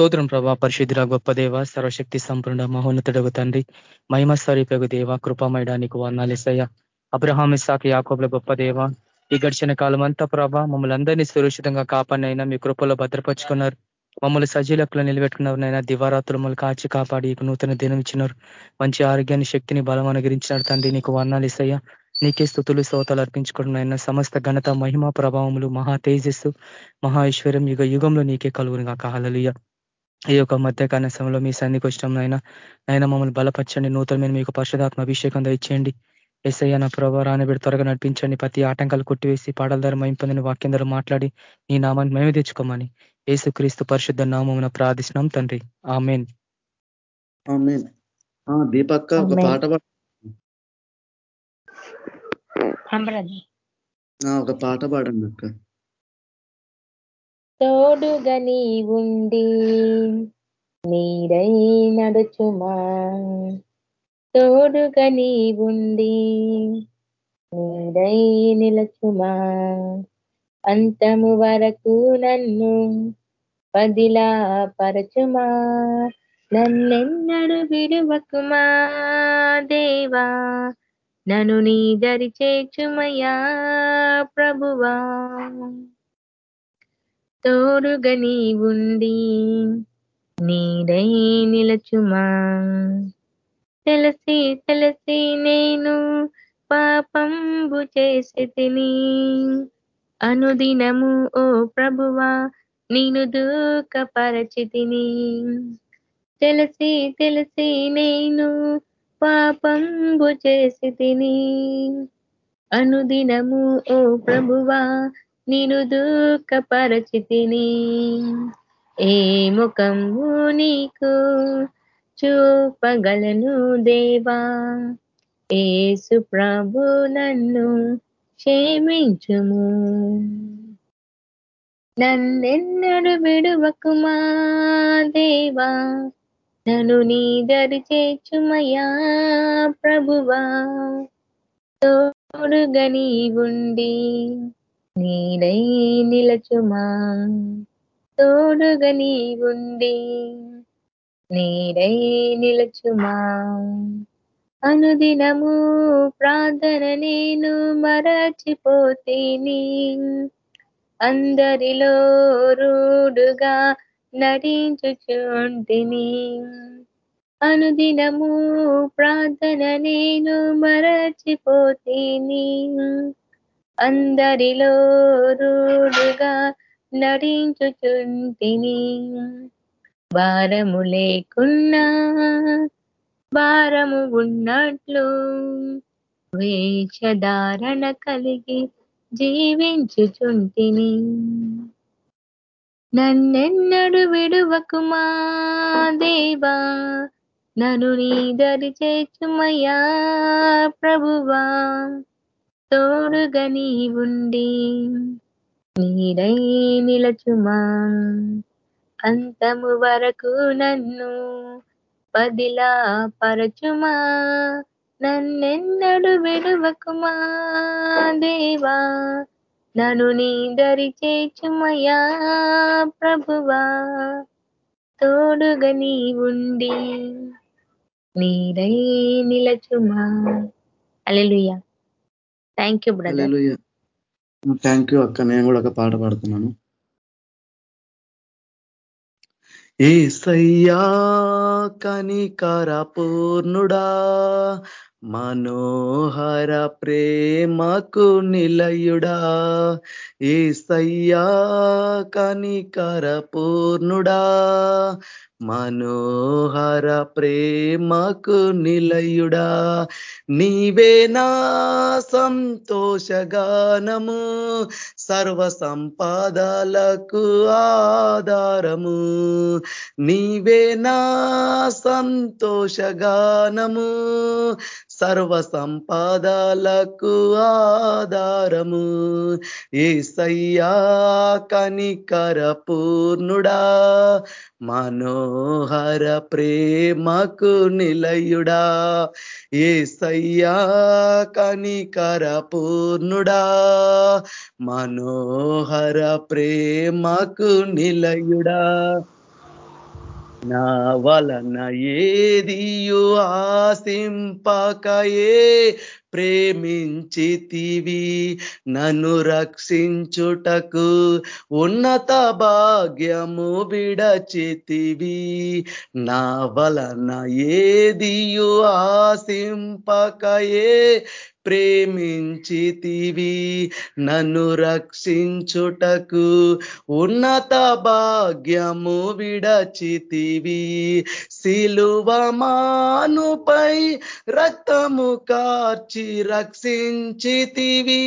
స్తోత్రం ప్రభా పరిశుద్ధిర గొప్ప దేవ సర్వశక్తి సంపూర్ణ మహోన్నతుడగు తండ్రి మహిమ స్వరూపగు దేవ కృపమైడానికి వర్ణాలేసయ్య అబ్రహామి సాకి యాకోబుల గొప్ప దేవ ఈ గడిచిన కాలం అంతా ప్రభా మమ్మల్ని అందరినీ సురక్షితంగా కాపాడినైనా మీ కృపలో భద్రపరుచుకున్నారు. మమ్మల్ని సజీలకులు నిలబెట్టుకున్నారనైనా దివారాత్రులు మమ్మల్ని కాచి కాపాడి నూతన దినం ఇచ్చినారు. మంచి ఆరోగ్యాన్ని శక్తిని బలం అనుగ్రహించినారు తండ్రి నీకు వర్ణాలేసయ్య నీకే స్థుతులు శ్రోతలు అర్పించుకోవడం సమస్త ఘనత మహిమ ప్రభావములు మహా తేజస్సు మహా ఐశ్వర్యం యుగ యుగంలో నీకే కలుగురుగా కాహలలియ ఈ యొక్క మధ్యకాల సమయంలో మీ సన్నిధికి వచ్చినాం నాయన. ఆయన మమ్మల్ని బలపరచండి. నూతనమైన మీకు పరిశుధాత్మ అభిషేకం దయచేయండి. ఎస్ఐ నా ప్రభావ రానబెడి త్వరగా నడిపించండి. ప్రతి ఆటంకాలు కొట్టివేసి పాటల ధర మైంపొందని వాక్యం ధర మాట్లాడి నీ నామాన్ని మేమే తెచ్చుకోమని ఏసుక్రీస్తు పరిశుద్ధ నామం ప్రార్థిస్తున్నాం తండ్రి. ఆమెన్. దీపక్క ఒక పాట ఒక పాట పాడండి అక్క. తోడుగా నీ ఉండి నీడై నడుచుమా? తోడుగా నీ ఉండి నీడై నిలచుమా? అంతము వరకు నన్ను పదిలా పరచుమా నన్నెన్నడు విడువకుమా దేవా? నను నీ దరి చేచుమయా ప్రభువా? తోడుగా నీ ఉండి నీడై నిలచుమా? తెలిసి తెలిసి నేను పాపంబు చేసి తిని అనుదినము ఓ ప్రభువా నేను దూకపరచితిని తెలిసి తెలిసి నేను పాపంబు చేసి తిని అనుదినము ఓ ప్రభువా నేను దూకపరచితిని ఏ ముఖము నీకు చూపగలను దేవా? ఏసు ప్రభు నన్ను క్షేమించుము. నన్నెన్నడు విడువకుమా దేవా? నను నీ దరి చేచుమయా ప్రభువా? తోడుగా నీ ఉండి నీడై నిలచుమా? తోడుగా నీ నీడై నిలచుమా? అనుదినము ప్రార్థన నేను మరచిపోతేని అందరిలో రూడుగా నటించుచుంటిని. అనుదినము ప్రార్థన నేను మరచిపోతేని అందరిలో రూడుగా నడించుచుంటిని భారము లేకున్నా భారము ఉన్నట్లు వేషధారణ కలిగి జీవించుచుంటిని. నన్నెన్నడు విడువకుమా దేవా నను నీ దరి చేచుమయ్యా ప్రభువా. తోడుగా నీ ఉండి నీడై నిలచుమా? అంతము వరకు నన్ను పదిలా పరచుమా నన్నెన్నడు విడువకుమా దేవా? నను నీ దరి చేచుమయా ప్రభువా? తోడుగా నీ ఉండి నీరై నిలచుమా? Hallelujah thank you brother thank you అక్క. నేను కూడా ఒక పాట పాడుతున్నాను. ఏసయ్యా కనికర పూర్ణుడా మనోహర ప్రేమకు నిలయుడా. ఏసయ్యా కనికర పూర్ణుడా మనోహర ప్రేమకు నిలయుడా. నీవే నా సంతోషగానము. సర్వ సంపాదాలకు ఆధారము. నీవే నా సంతోషగానము. సర్వ సంపాదాలకు ఆధారము. ఏసయ్యా కనికర పూర్ణుడా మనోహర ప్రేమకు నిలయుడా. ఏసయ్యా కనికర పూర్ణుడా మనోహర ప్రేమకు నిలయుడా. నా వలన ఏదియు ఆసింపకయే ప్రేమించితివి నన్ను రక్షించుటకు ఉన్నత భాగ్యము విడచితివి. నా వలన ఏదియు ఆసింపకయే ప్రేమించితివి నన్ను రక్షించుటకు ఉన్నత భాగ్యము విడచితివి. శిలువమానుపై రక్తము కార్చి రక్షించితివి.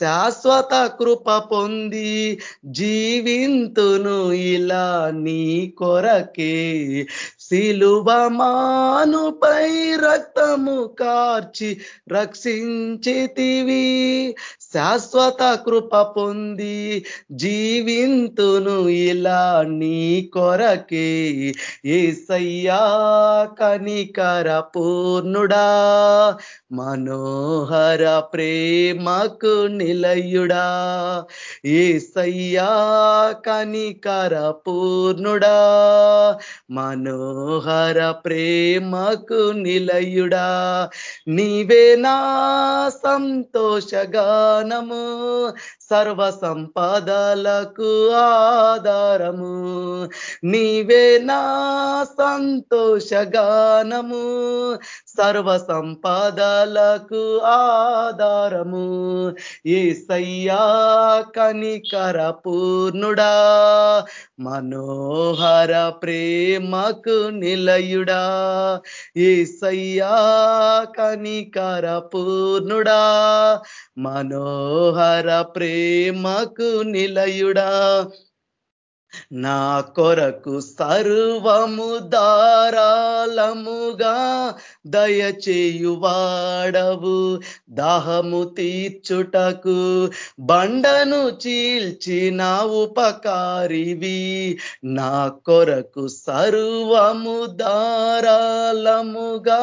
శాశ్వత కృప పొంది జీవింతును ఇలా నీ కొరకే. శిలువమానుపై రక్తము కార్చి రక్షించితివి. శాశ్వత కృప పొంది జీవింతును ఇలా నీ కొరకే. ఏసయ్యా కనికర పూర్ణుడా మనోహర ప్రేమకు నిలయుడా. ఏసయ్యా కనికర పూర్ణుడా మనోహర ప్రేమకు నిలయుడా. నీవే నా సంతోషగానము సర్వ సంపదలకు ఆధారము. నీవే నా సంతోషగానము సర్వ సంపదలకు ఆధారము. ఏసయ్యా కనికర పూర్ణుడా మనోహర ప్రేమకు నిలయుడా. ఏసయ్యా కనికర పూర్ణుడా మనోహర ప్రేమకు నిలయుడా? నా కొరకు సర్వము దారాలముగా దయచేయువాడవు. దాహము తీర్చుటకు బండను చీల్చిన ఉపకారివి నా కొరకు సర్వము దారాలముగా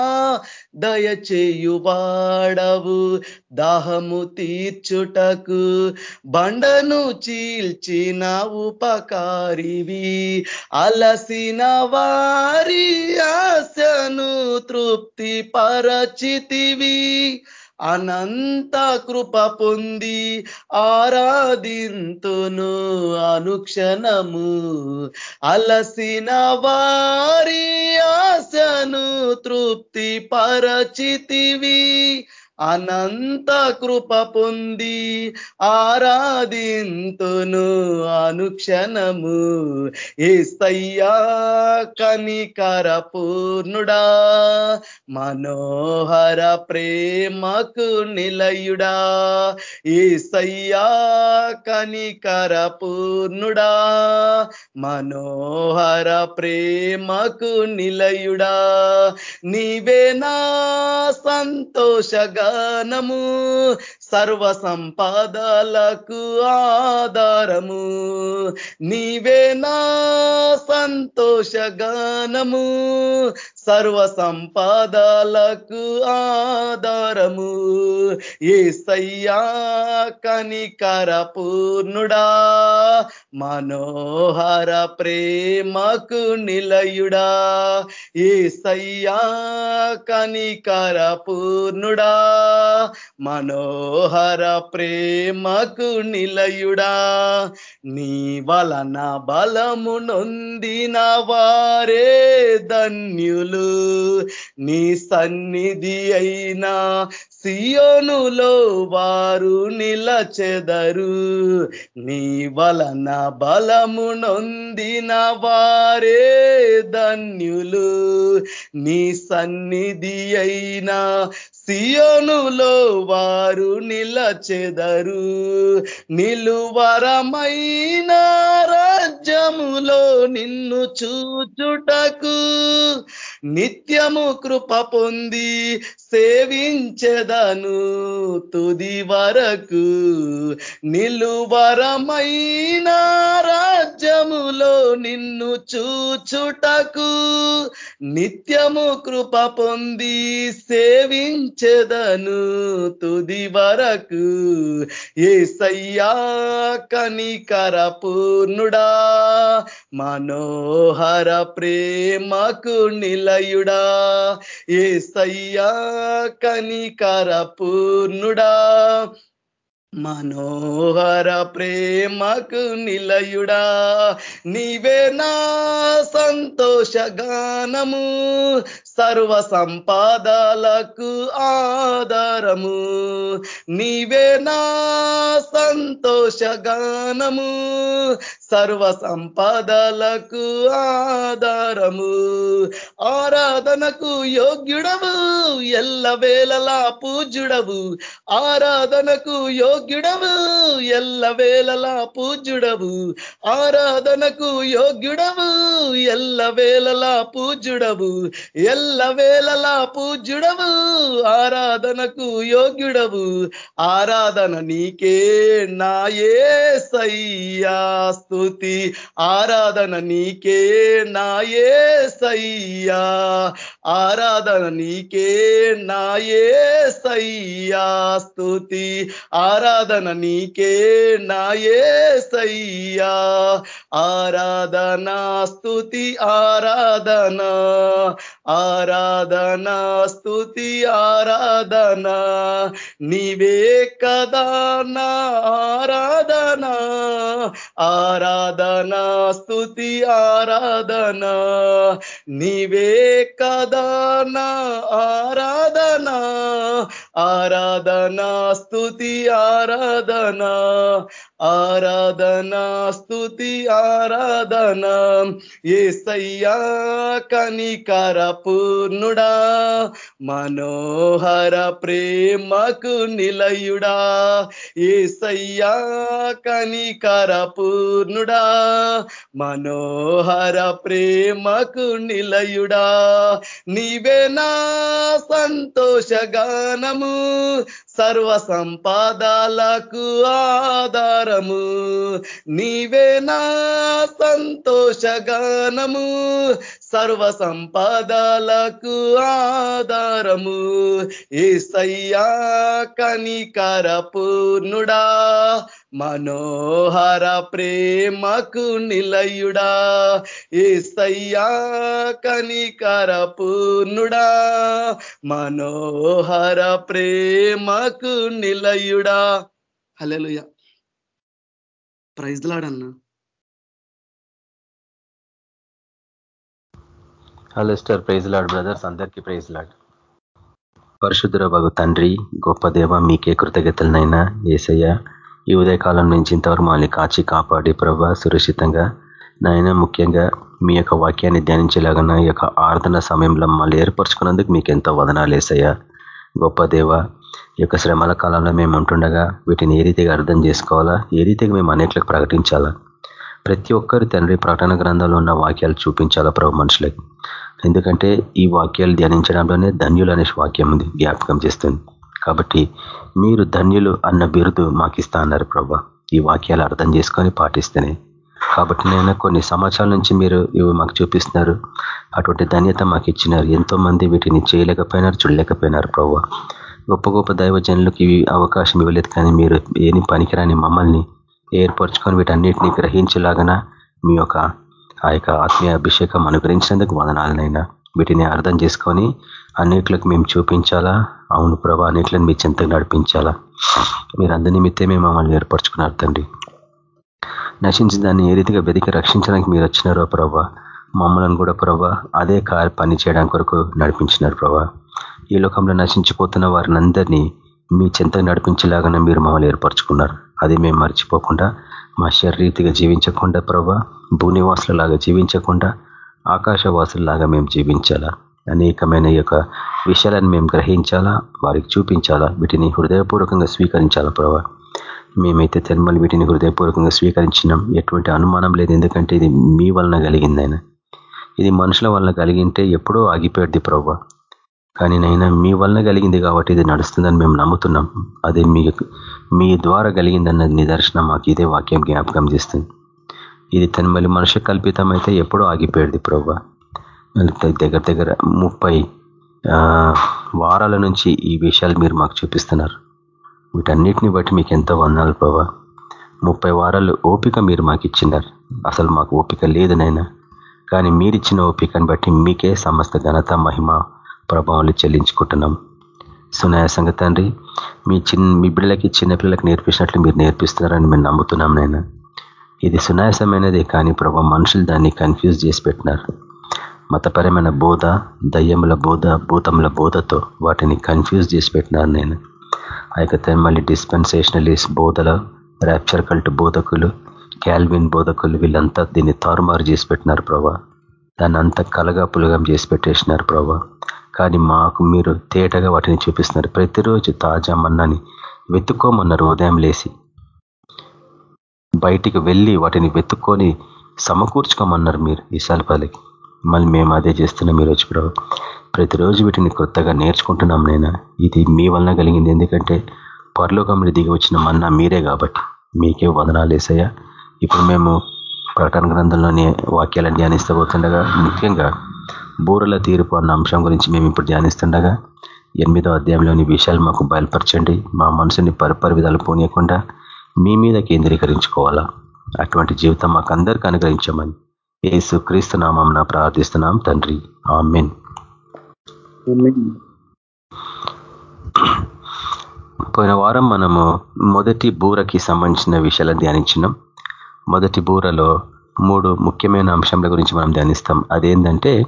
దయచేయువాడవు. దాహము తీర్చుటకు బండను చీల్చిన ఉపకారివి. అలసిన వారి ఆశను తృప్తి పరచితివి అనంత కృప పొంది ఆరాధింతును అనుక్షణము. అలసిన వారి ఆశను తృప్తి పరచితివి అనంత కృప పొంది ఆరాధింతును అనుక్షణము. ఏస్తయ్యా కనికర పూర్ణుడా మనోహర ప్రేమకు నిలయుడా. ఏసయ్యా కనికర పూర్ణుడా మనోహర ప్రేమకు నిలయుడా. నీవే నా సంతోషగా గానము సర్వ సంపాదాలకు ఆధారము. నీవే నా సంతోషగానము సర్వ సంపదలకు ఆధారము. ఏ సయ్యా కనికర పూర్ణుడా మనోహర ప్రేమకు నిలయుడా. ఏ సయ్యా కనికర పూర్ణుడా మనోహర ప్రేమకు నిలయుడా. నీ వలన బలము నొందిన వారే ధన్యులు. నీ సన్నిధి అయినా సియోనులో వారు నిలచెదరు. నీ వలన బలము నొందిన వారే ధన్యులు. నీ సన్నిధి అయినా సియోనులో వారు నిలచెదరు. నిలువరమైన రాజ్యములో నిన్ను చూచుటకు నిత్యము కృప పొంది సేవించెదను తుది వరకు నిలువరమైన రాజ్యములో నిన్ను చూచుటకు నిత్యము కృప పొంది సేవించెదను తుది వరకు ఏ సయ్యా కనికర పూర్ణుడా మనోహర ప్రేమకు నిలయుడా. ఏసయ్యా కనికర పూర్ణుడా మనోహర ప్రేమకు నిలయుడా. నీవే నా సంతోషగానము సర్వ సంపాదాలకు ఆధారము. నీవే నా సంతోషగానము సర్వ సంపదలకు ఆధారము. ఆరాధనకు యోగ్యుడవు ఎల్ల వేలలా పూజ్యుడవు. ఆరాధనకు యోగ్యుడవు ఎల్ల వేలలా పూజ్యుడవు. ఆరాధనకు యోగ్యుడవు ఎల్ల వేలలా పూజ్యుడవు. ఎల్ల వేళలా పూజ్యుడవు ఆరాధనకు యోగ్యుడవు. ఆరాధన నీకే నాయే సయ్యాస్తు స్థుతి ఆరాధన నీకే నాయే సయ్యా. ఆరాధన నీకే నాయే సయ్యా. స్థుతి ఆరాధన నీకే నాయే సయ్యా. ఆరాధన స్థుతి ఆరాధన. ఆరాధన స్థుతి ఆరాధన. నీవే కదా నా ఆరాధన. ఆరా ఆరాధన స్థుతి ఆరాధన. నీవే కదా నా ఆరాధన. ఆరాధన స్థుతి ఆరాధన. ఆరాధనా స్థుతి ఆరాధన ఏసయ్యా కనికర పూర్ణుడా మనోహర ప్రేమకు నిలయుడా ఏసయ్యా కనికర పూర్ణుడా మనోహర ప్రేమకు నిలయుడా. నీవే నా సంతోషగానము సర్వ సంపాదాలకు ఆధారము. నీవే నా సంతోషగానము సర్వ సంపదలకు ఆధారము. ఏసయ్యా కనికర పూర్ణుడా మనోహర ప్రేమకు నిలయుడా. ఏసయ్యా కనికర పూర్ణుడా మనోహర ప్రేమకు నిలయుడా. హలెలుయ ప్రైజ్ అలెస్టర్ హలో స్టార్ ప్రైజ్ లాడ్ బ్రదర్స్ అందరికీ ప్రైజ్ లాడ్. పరిశుద్ధుర బగు తండ్రి గొప్ప దేవ మీకే కృతజ్ఞతలనైనా ఏసయ్య ఈ ఉదయకాలం నుంచి ఇంతవరకు మమ్మల్ని కాచి కాపాడి ప్రభా సురక్షితంగా నాయన ముఖ్యంగా మీ యొక్క వాక్యాన్ని ధ్యానించేలాగా ఈ యొక్క ఆరాధన సమయంలో మమ్మల్ని ఏర్పరచుకున్నందుకు మీకు ఎంతో వదనాలు వేసయ్యా గొప్ప దేవ ఈ యొక్క శ్రమల కాలంలో మేము ఉంటుండగా వీటిని ఏ రీతిగా అర్థం చేసుకోవాలా? ఏ రీతిగా మేము అనేట్లకు ప్రకటించాలా? ప్రతి ఒక్కరు తండ్రి ప్రకటన గ్రంథంలో ఉన్న వాక్యాలు చూపించాల ప్రభు మనుషులకి? ఎందుకంటే ఈ వాక్యాలు ధ్యానించడంలోనే ధన్యులు అనే వాక్యం ఉంది జ్ఞాపకం చేస్తుంది. కాబట్టి మీరు ధన్యులు అన్న బిరుదు మాకు ఇస్తా అన్నారు ప్రభా. ఈ వాక్యాలు అర్థం చేసుకొని పాటిస్తేనే. కాబట్టి నేను కొన్ని సంవత్సరాల నుంచి మీరు ఇవి మాకు చూపిస్తున్నారు. అటువంటి ధన్యత మాకు ఇచ్చినారు. ఎంతో మంది వీటిని చేయలేకపోయినారు చూడలేకపోయినారు ప్రభు. గొప్ప గొప్ప దైవజనులకు ఇవి అవకాశం ఇవ్వలేదు కానీ మీరు ఏని పనికిరాని మమ్మల్ని ఏర్పరచుకొని వీటన్నిటిని గ్రహించలాగన మీ యొక్క ఆ యొక్క ఆత్మీయ అభిషేకం అనుగ్రహించినందుకు వదనాలనైనా. వీటిని అర్థం చేసుకొని అన్నిట్లకు మేము చూపించాలా? అవును ప్రభా అన్నిట్లను మీ చింతకు నడిపించాలా? మీరు అందరి నిమిత్తే మేము మమ్మల్ని ఏర్పరచుకున్నారు తండ్రి. నశించిన దాన్ని ఏ రీతిగా వెతికి రక్షించడానికి మీరు వచ్చినారో ప్రభా మమ్మల్ని కూడా ప్రభా అదే కార్ పని చేయడానికి కొరకు నడిపించినారు ప్రభా. ఈ లోకంలో నశించిపోతున్న వారిని అందరినీ మీ చింతకు నడిపించేలాగానే మీరు మమ్మల్ని ఏర్పరచుకున్నారు. అది మేము మర్చిపోకుండా మా శరీరీతిగా జీవించకుండా ప్రభా భూనివాసులలాగా జీవించకుండా ఆకాశవాసులలాగా మేము జీవించాలా? అనేకమైన యొక్క విషయాలను మేము గ్రహించాలా? వారికి చూపించాలా? వీటిని హృదయపూర్వకంగా స్వీకరించాలా ప్రభా? మేమైతే తెన్మలు వీటిని హృదయపూర్వకంగా స్వీకరించినాం. ఎటువంటి అనుమానం లేదు. ఎందుకంటే ఇది మీ వలన కలిగిందైనా ఇది మనుషుల వలన కలిగింటే ఎప్పుడో ఆగిపోయేది ప్రభా. కానీ నైనా మీ వలన కలిగింది కాబట్టి ఇది నడుస్తుందని మేము నమ్ముతున్నాం. అది మీ మీ ద్వారా కలిగిందన్న నిదర్శనం మాకు ఇదే వాక్యం జ్ఞాపకం చేస్తుంది. ఇది తను మళ్ళీ మనుషు కల్పితం అయితే ఎప్పుడో ఆగిపోయేది ప్రభా దగ్గర దగ్గర ముప్పై వారాల నుంచి ఈ విషయాలు మీరు మాకు చూపిస్తున్నారు. వీటన్నిటిని బట్టి మీకు ఎంతో వందాలు ప్రభా ముప్పై వారాలు ఓపిక మీరు మాకు ఇచ్చినారు. అసలు మాకు ఓపిక లేదు నైనా కానీ మీరిచ్చిన ఓపికను బట్టి మీకే సమస్త ఘనత మహిమ ప్రభావాలు చెల్లించుకుంటున్నాం. సునాయాసంగా తండ్రి మీ చిన్న మీ బిడ్డలకి చిన్నపిల్లలకి నేర్పించినట్లు మీరు నేర్పిస్తున్నారని మేము నమ్ముతున్నాం నేను ఇది సునాయాసమైనదే కానీ ప్రభా మనుషులు దాన్ని కన్ఫ్యూజ్ చేసి పెట్టినారు. మతపరమైన బోధ దయ్యముల బోధ భూతముల బోధతో వాటిని కన్ఫ్యూజ్ చేసి పెట్టినారు నేను ఆ యొక్క మళ్ళీ డిస్పెన్సేషనలిస్ట్ బోధల ర్యాప్చర్ కల్ట్ బోధకులు క్యాల్విన్ బోధకులు వీళ్ళంతా దీన్ని తారుమారు చేసి పెట్టినారు ప్రభా. దాన్ని అంతా కలగా పులగం చేసి పెట్టేసినారు ప్రభా. కానీ మాకు మీరు తేటగా వాటిని చూపిస్తున్నారు. ప్రతిరోజు తాజా మన్నాని వెతుక్కోమన్నారు ఉదయం లేసి బయటికి వెళ్ళి వాటిని వెతుక్కొని సమకూర్చుకోమన్నారు మీరు ఈ సల్పాలకి మళ్ళీ మేము అదే చేస్తున్నాం మీరు వచ్చి ప్రభు. ప్రతిరోజు వీటిని కొత్తగా నేర్చుకుంటున్నాం నేను ఇది మీ వలన కలిగింది. ఎందుకంటే పరలోకంలో దిగి వచ్చిన మన్నా మీరే కాబట్టి. మీకే వదనాలు వేసాయా ఇప్పుడు మేము ప్రకటన గ్రంథంలోని వాక్యాలను ధ్యానిస్తూ పోతుండగా ముఖ్యంగా బూరల తీర్పు అన్న అంశం గురించి మేము ఇప్పుడు ధ్యానిస్తుండగా ఎనిమిదో అధ్యాయంలోని విషయాలు మాకు బయలుపరచండి. మా మనసుని పరిపరి విధాలు పోనీయకుండా మీ మీద కేంద్రీకరించుకోవాలా? అటువంటి జీవితం మాకు అందరికీ అనుగ్రహించమని ఏసు క్రీస్తు నామం ప్రార్థిస్తున్నాం తండ్రి. ఆమెన్. పోయిన వారం మనము మొదటి బూరకి సంబంధించిన విషయాలను ధ్యానించినాం. మొదటి బూరలో మూడు ముఖ్యమైన అంశంల గురించి మనం ధ్యానిస్తాం. అదేంటంటే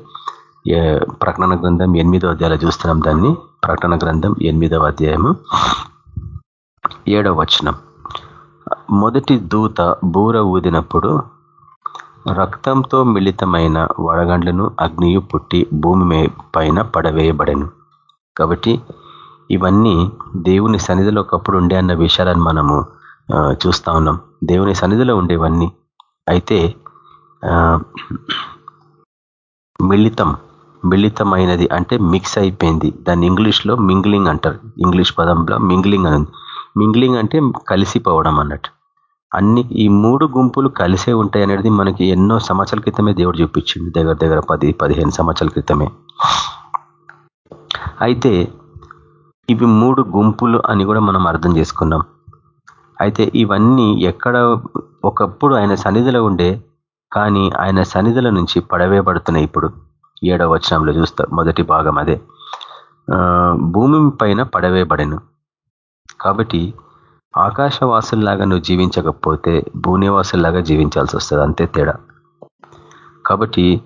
ప్రకటన గ్రంథం ఎనిమిదో అధ్యాయాలు చూస్తున్నాం దాన్ని. ప్రకటన గ్రంథం ఎనిమిదవ అధ్యాయము ఏడవ వచనం. మొదటి దూత బూర ఊదినప్పుడు రక్తంతో మిళితమైన వడగండ్లను అగ్నియు పుట్టి భూమి పైన పడవేయబడను. కాబట్టి ఇవన్నీ దేవుని సన్నిధిలో ఒకప్పుడు ఉండే అన్న విషయాలను మనము చూస్తా ఉన్నాం. దేవుని సన్నిధిలో ఉండేవన్నీ. అయితే మిళితం మిళితమైనది అంటే మిక్స్ అయిపోయింది. దాన్ని ఇంగ్లీష్లో మింగ్లింగ్ అంటారు. ఇంగ్లీష్ పదంలో మింగ్లింగ్ అని మింగ్లింగ్ అంటే కలిసిపోవడం అన్నట్టు. అన్ని ఈ మూడు గుంపులు కలిసే ఉంటాయి అనేది మనకి ఎన్నో సంవత్సరాల క్రితమే దేవుడు చూపించింది దగ్గర దగ్గర పది పదిహేను సంవత్సరాల క్రితమే. అయితే ఇవి మూడు గుంపులు అని కూడా మనం అర్థం చేసుకున్నాం. అయితే ఇవన్నీ ఎక్కడ ఒకప్పుడు ఆయన సన్నిధిలో ఉండే కానీ ఆయన సన్నిధుల నుంచి పడవేయబడుతున్నాయి ఇప్పుడు. ఏడవ వచనంలో చూస్తా మొదటి భాగం అదే. భూమి పైన పడవేయబడెను. కాబట్టి ఆకాశవాసుల్లాగా నువ్వు జీవించకపోతే భూనివాసుల్లాగా జీవించాల్సి వస్తుంది అంతే తేడా. కాబట్టి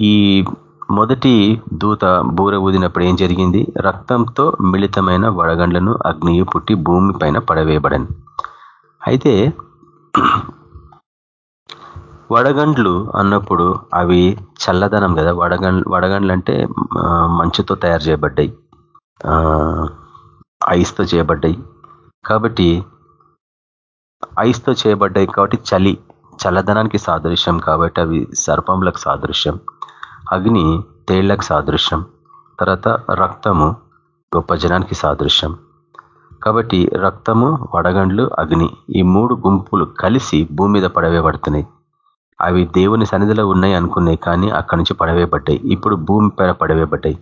ఈ మొదటి దూత బూర ఊదినప్పుడు ఏం జరిగింది? రక్తంతో మిళితమైన వడగండ్లను అగ్నియు పుట్టి భూమి పైన పడవేయబడను. అయితే వడగండ్లు అన్నప్పుడు అవి చల్లదనం కదా. వడగండ్లు వడగండ్లు అంటే మంచుతో తయారు చేయబడ్డాయి. ఐస్తో చేయబడ్డాయి. కాబట్టి ఐస్తో చేయబడ్డాయి కాబట్టి చలి చల్లదనానికి సాదృశ్యం కాబట్టి అవి సర్పంలకు సాదృశ్యం అగ్ని తేళ్ళకు సాదృశ్యం తర్వాత రక్తము గొప్ప జనానికి సాదృశ్యం. కాబట్టి రక్తము వడగండ్లు అగ్ని ఈ మూడు గుంపులు కలిసి భూమి మీద పడవేయబడుతున్నాయి. అవి దేవుని సన్నిధిలో ఉన్నాయి అనుకున్నాయి కానీ అక్కడి నుంచి పడవేయబడ్డాయి. ఇప్పుడు భూమి పైన పడవేయబడ్డాయి.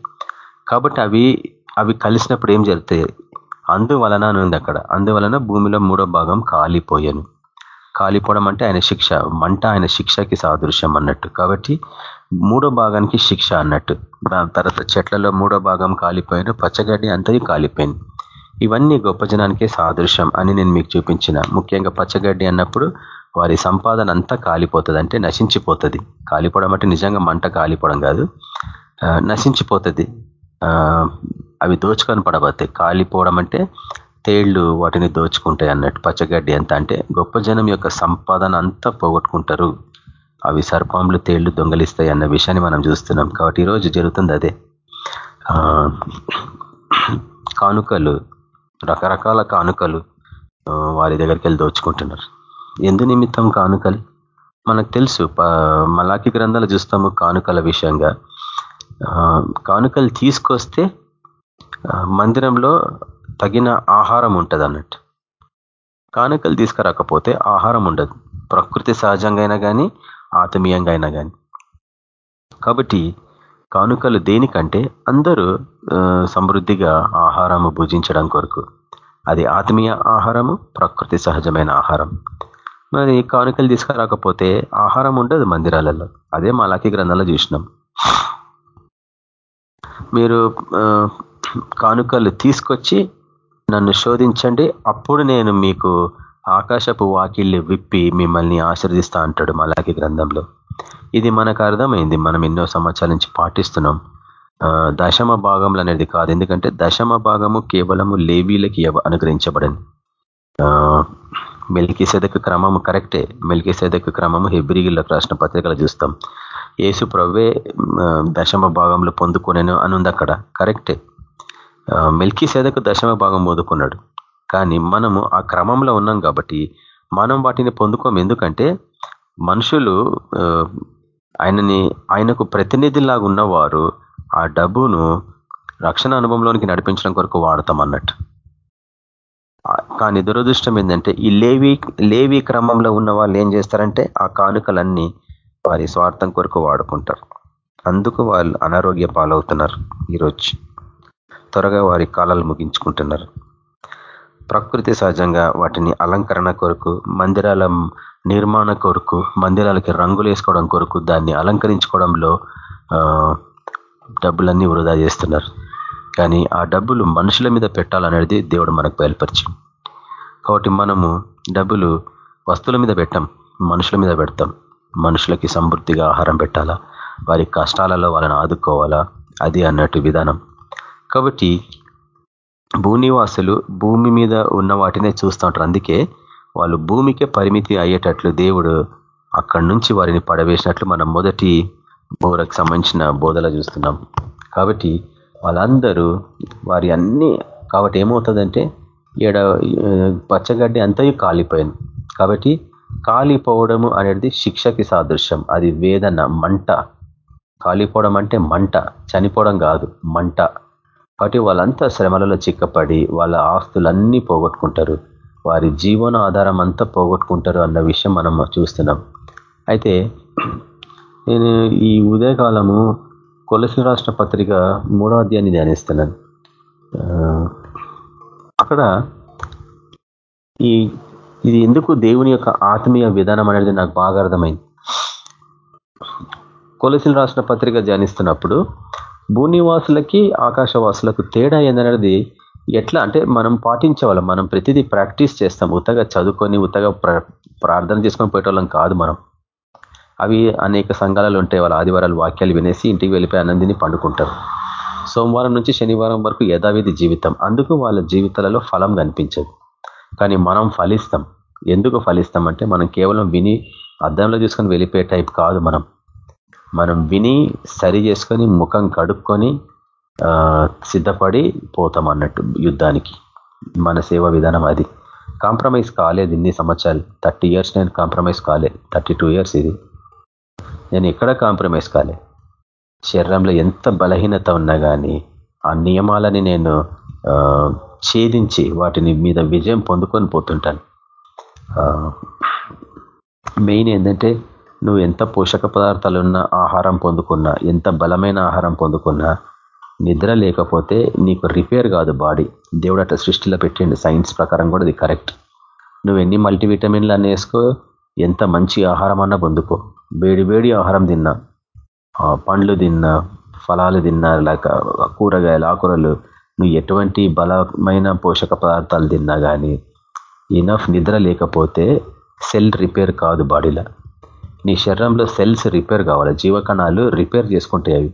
కాబట్టి అవి అవి కలిసినప్పుడు ఏం జరుగుతాయి? అందువలన ఉంది అక్కడ. అందువలన భూమిలో మూడో భాగం కాలిపోయాను. కాలిపోవడం అంటే ఆయన శిక్ష. మంట ఆయన శిక్షకి సాదృశ్యం అన్నట్టు. కాబట్టి మూడో భాగానికి శిక్ష అన్నట్టు. దాని తర్వాత చెట్లలో మూడో భాగం కాలిపోయాను. పచ్చగడ్డి అంతది కాలిపోయింది. ఇవన్నీ గొప్ప జనానికే సాదృశ్యం అని నేను మీకు చూపించిన. ముఖ్యంగా పచ్చగడ్డి అన్నప్పుడు వారి సంపాదన అంతా కాలిపోతుంది. అంటే నశించిపోతుంది. కాలిపోవడం అంటే నిజంగా మంట కాలిపోవడం కాదు. నశించిపోతుంది. అవి దోచుకొని పడబోతాయి కాలిపోవడం అంటే తేళ్ళు వాటిని దోచుకుంటాయి అన్నట్టు. పచ్చగడ్డి ఎంత అంటే గొప్ప జనం యొక్క సంపాదన అంతా పోగొట్టుకుంటారు. అవి సర్పంలు తేళ్ళు దొంగలిస్తాయి అన్న విషయాన్ని మనం చూస్తున్నాం. కాబట్టి ఈరోజు జరుగుతుంది అదే. కానుకలు. రకరకాల కానుకలు వారి దగ్గరికి వెళ్ళి దోచుకుంటున్నారు. ఎందు నిమిత్తం కానుకలు? మనకు తెలుసు మలాకి గ్రంథాలు చూస్తాము కానుకల విషయంగా. కానుకలు తీసుకొస్తే మందిరంలో తగిన ఆహారం ఉంటుంది అన్నట్టు కానుకలు తీసుకురాకపోతే ఆహారం ఉండదు. ప్రకృతి సహజంగా అయినా కానీ ఆత్మీయంగా అయినా కానీ కాబట్టి కానుకలు దేనికంటే అందరూ సమృద్ధిగా ఆహారము భుజించడం కొరకు. అది ఆత్మీయ ఆహారము ప్రకృతి సహజమైన ఆహారం. మరి కానుకలు తీసుకురాకపోతే ఆహారం ఉండదు మందిరాలలో. అదే మాలాకి గ్రంథాలు చూసినాం. మీరు కానుకలు తీసుకొచ్చి నన్ను శోధించండి. అప్పుడు నేను మీకు ఆకాశపు వాకిళ్ళు విప్పి మిమ్మల్ని ఆశ్రదిస్తా అంటాడు మలాకి గ్రంథంలో. ఇది మనకు అర్థమైంది. మనం ఎన్నో సంవత్సరాల నుంచి పాటిస్తున్నాం. దశమ భాగంలో అనేది కాదు. ఎందుకంటే దశమ భాగము కేవలము లేవీలకి అనుగ్రహించబడింది మెల్కి సెదక క్రమము కరెక్టే. మెల్కి సెదక క్రమము హెబ్రిగిల్లోకి రాసిన పత్రికలు చూస్తాం. ఏసు ప్రవ్వే దశమ భాగంలో పొందుకునేను అని ఉంది అక్కడ కరెక్టే. మెల్కి సెదకు దశమ భాగం పొందుకున్నాడు కానీ మనము ఆ క్రమంలో ఉన్నాం కాబట్టి మనం వాటిని పొందుకోం ఎందుకంటే మనుషులు ఆయనని ఆయనకు ప్రతినిధిలాగా ఉన్నవారు ఆ డబ్బును రక్షణ అనుభవంలోనికి నడిపించడం కొరకు వాడతాం అన్నట్టు కానీ దురదృష్టం ఏంటంటే ఈ లేవి లేవి క్రమంలో ఉన్న వాళ్ళు ఏం చేస్తారంటే ఆ కానుకలన్నీ వారి స్వార్థం కొరకు వాడుకుంటారు. అందుకు వాళ్ళు అనారోగ్య పాలవుతున్నారు ఈరోజు. త్వరగా వారి కాలాలు ముగించుకుంటున్నారు. ప్రకృతి సహజంగా వాటిని అలంకరణ కొరకు మందిరాల నిర్మాణ కొరకు మందిరాలకి రంగులు వేసుకోవడం కొరకు దాన్ని అలంకరించుకోవడంలో డబ్బులన్నీ వృధా చేస్తున్నారు. కానీ ఆ డబ్బులు మనుషుల మీద పెట్టాలనేది దేవుడు మనకు బయలుపరిచి కాబట్టి మనము డబ్బులు వస్తువుల మీద పెట్టాం మనుషుల మీద పెడతాం. మనుషులకి సమృద్ధిగా ఆహారం పెట్టాలా? వారి కష్టాలలో వాళ్ళని ఆదుకోవాలా? అది అన్నట్టు విధానం. కాబట్టి భూనివాసులు భూమి మీద ఉన్న వాటినే చూస్తూ ఉంటారు అందుకే వాళ్ళు భూమికే పరిమితి అయ్యేటట్లు దేవుడు అక్కడి నుంచి వారిని పడవేసినట్లు మనం మొదటి బోరకు సంబంధించిన బోధలో చూస్తున్నాం. కాబట్టి వాళ్ళందరూ వారి అన్ని కాబట్టి ఏమవుతుందంటే ఈడ పచ్చగడ్డి అంతయు కాలిపోయింది. కాబట్టి కాలిపోవడము అనేది శిక్షకి సాదృశ్యం. అది వేదన మంట. కాలిపోవడం అంటే మంట. చనిపోవడం కాదు మంట. కాబట్టి వాళ్ళంతా శ్రమలలో చిక్కపడి వాళ్ళ ఆస్తులన్నీ పోగొట్టుకుంటారు. వారి జీవన ఆధారం అంతా పోగొట్టుకుంటారు అన్న విషయం మనం చూస్తున్నాం. అయితే నేను ఈ ఉదయకాలము కొలసిన రాష్ట్ర పత్రిక మూడో అధ్యాయాన్ని ధ్యానిస్తున్నాను. అక్కడ ఈ ఇది ఎందుకు దేవుని యొక్క ఆత్మీయ విధానం అనేది నాకు బాగా అర్థమైంది. కొలసిన రాసిన పత్రిక ధ్యానిస్తున్నప్పుడు భూనివాసులకి ఆకాశవాసులకు తేడా ఏందనేది ఎట్లా అంటే మనం పాటించేవాళ్ళం. మనం ప్రతిదీ ప్రాక్టీస్ చేస్తాం. ఉత్తగా చదువుకొని ఉత్తగా ప్రార్థన చేసుకొని పోయేటోళ్ళం కాదు మనం. అవి అనేక సంఘాలలో ఉంటాయి. వాళ్ళ ఆదివారాలు వాక్యాలు వినేసి ఇంటికి వెళ్ళిపోయి ఆనందిని పండుకుంటారు. సోమవారం నుంచి శనివారం వరకు యథావిధి జీవితం. అందుకు వాళ్ళ జీవితాలలో ఫలం కనిపించదు. కానీ మనం ఫలిస్తాం. ఎందుకు ఫలిస్తాం అంటే మనం కేవలం విని అద్దంలో చూసుకొని వెళ్ళిపోయే టైప్ కాదు మనం. మనం విని సరి చేసుకొని ముఖం కడుక్కొని సిద్ధపడి పోతాం అన్నట్టు యుద్ధానికి. మన సేవ విధానం అది. కాంప్రమైజ్ కాలేదు ఇన్ని సంవత్సరాలు. థర్టీ ఇయర్స్ నేను కాంప్రమైజ్ కాలేదు. థర్టీ ఇయర్స్ ఇది. నేను ఎక్కడ కాంప్రమైజ్ కాలే. శరీరంలో ఎంత బలహీనత ఉన్నా కానీ ఆ నియమాలని నేను ఛేదించి వాటిని మీద విజయం పొందుకొని పోతుంటాను. మెయిన్ ఏంటంటే నువ్వు ఎంత పోషక పదార్థాలు ఉన్న ఆహారం పొందుకున్నా ఎంత బలమైన ఆహారం పొందుకున్నా నిద్ర లేకపోతే నీకు రిపేర్ కాదు బాడీ. దేవుడు అట్లా సృష్టిలో పెట్టిండు. సైన్స్ ప్రకారం కూడా అది కరెక్ట్. నువ్వు ఎన్ని మల్టీవిటమిన్లు అనేసుకో ఎంత మంచి ఆహారం అన్నా పొందుకో. వేడి వేడి ఆహారం తిన్నా పండ్లు తిన్నా ఫలాలు తిన్నా లేక కూరగాయలు ఆకురలు నువ్వు ఎటువంటి బలమైన పోషక పదార్థాలు తిన్నా కానీ ఇనఫ్ నిద్ర లేకపోతే సెల్ రిపేర్ కాదు బాడీలో. నీ శరీరంలో సెల్స్ రిపేర్ కావాలి. జీవకణాలు రిపేర్ చేసుకుంటాయి అవి.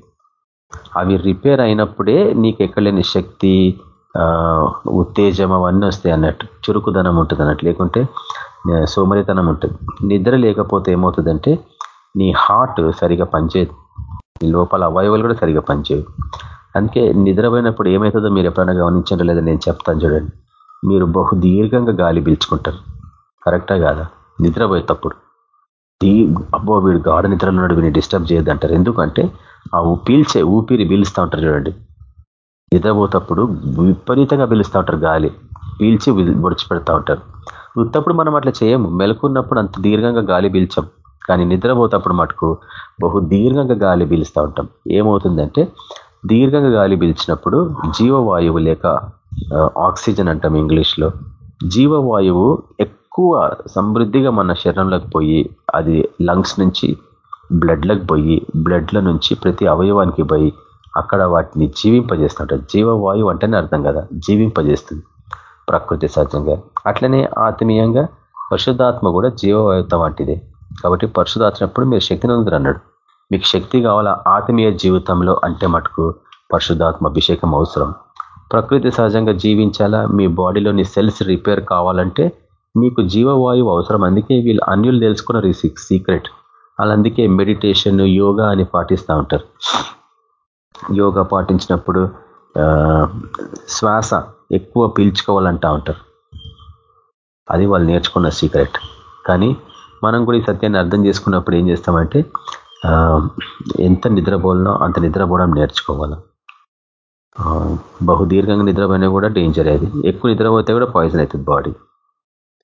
అవి రిపేర్ అయినప్పుడే నీకు ఎక్కడలేని శక్తి ఉత్తేజం అవన్నీ వస్తాయి అన్నట్టు. చురుకుదనం ఉంటుంది అన్నట్టు లేకుంటే సోమరితనం ఉంటుంది. నిద్ర లేకపోతే ఏమవుతుందంటే నీ హార్ట్ సరిగా పనిచేయదు. నీ లోపల అవయవాలు కూడా సరిగా పనిచేయవు. అందుకే నిద్రపోయినప్పుడు ఏమవుతుందో మీరు ఎప్పుడైనా గమనించండి లేదా నేను చెప్తాను చూడండి. మీరు బహు దీర్ఘంగా గాలి పీల్చుకుంటారు. కరెక్టా కాదా? నిద్రపోయేటప్పుడు దీ అబ్బో వీడు గాఢ నిద్రలో ఉన్నాడు వీడిని డిస్టర్బ్ చేయొద్దంటారు. ఎందుకంటే ఆ పీల్చే ఊపిరి పీలుస్తూ ఉంటారు చూడండి. నిద్రపోతప్పుడు విపరీతంగా పీలుస్తూ ఉంటారు గాలి. పీల్చి విడిచిపెడతా ఉంటారు. ఉత్తప్పుడు మనం అట్లా చేయము. మెలకున్నప్పుడు అంత దీర్ఘంగా గాలి పీల్చాం. కానీ నిద్రపోతప్పుడు మటుకు బహు దీర్ఘంగా గాలి పీలుస్తూ ఉంటాం. ఏమవుతుందంటే దీర్ఘంగా గాలి పీల్చినప్పుడు జీవవాయువు లేక ఆక్సిజన్ అంటాం ఇంగ్లీష్లో. జీవవాయువు ఎక్కువ సమృద్ధిగా మన శరీరంలోకి పోయి అది లంగ్స్ నుంచి బ్లడ్లకు పోయి బ్లడ్ల నుంచి ప్రతి అవయవానికి పోయి అక్కడ వాటిని జీవింపజేస్తుంటారు జీవవాయువు అంటేనే అర్థం కదా జీవింపజేస్తుంది. ప్రకృతి సహజంగా అట్లనే ఆత్మీయంగా పరిశుద్ధాత్మ కూడా జీవవాయుత వంటిదే. కాబట్టి పరిశుధాత్మప్పుడు మీరు శక్తిని ఉందరు అన్నాడు. మీకు శక్తి కావాలా ఆత్మీయ జీవితంలో అంటే మటుకు పరిశుద్ధాత్మ అభిషేకం అవసరం. ప్రకృతి సహజంగా జీవించాలా? మీ బాడీలోని సెల్స్ రిపేర్ కావాలంటే మీకు జీవవాయువు అవసరం. అందుకే వీళ్ళు అన్యులు తెలుసుకున్నారు ఈ సీక్రెట్. అందుకే మెడిటేషన్ యోగా అని పాటిస్తూ ఉంటారు. యోగా పాటించినప్పుడు శ్వాస ఎక్కువ పీల్చుకోవాలంటా ఉంటారు. అది వాళ్ళు నేర్చుకున్న సీక్రెట్. కానీ మనం కూడా ఈ సత్యాన్ని అర్థం చేసుకున్నప్పుడు ఏం చేస్తామంటే ఎంత నిద్రపోవాలనో అంత నిద్రపోవడం నేర్చుకోవాలి. బహుదీర్ఘంగా నిద్రపోయినా కూడా డేంజర్ అది. ఎక్కువ నిద్రపోతే కూడా పాయిజన్ అవుతుంది బాడీ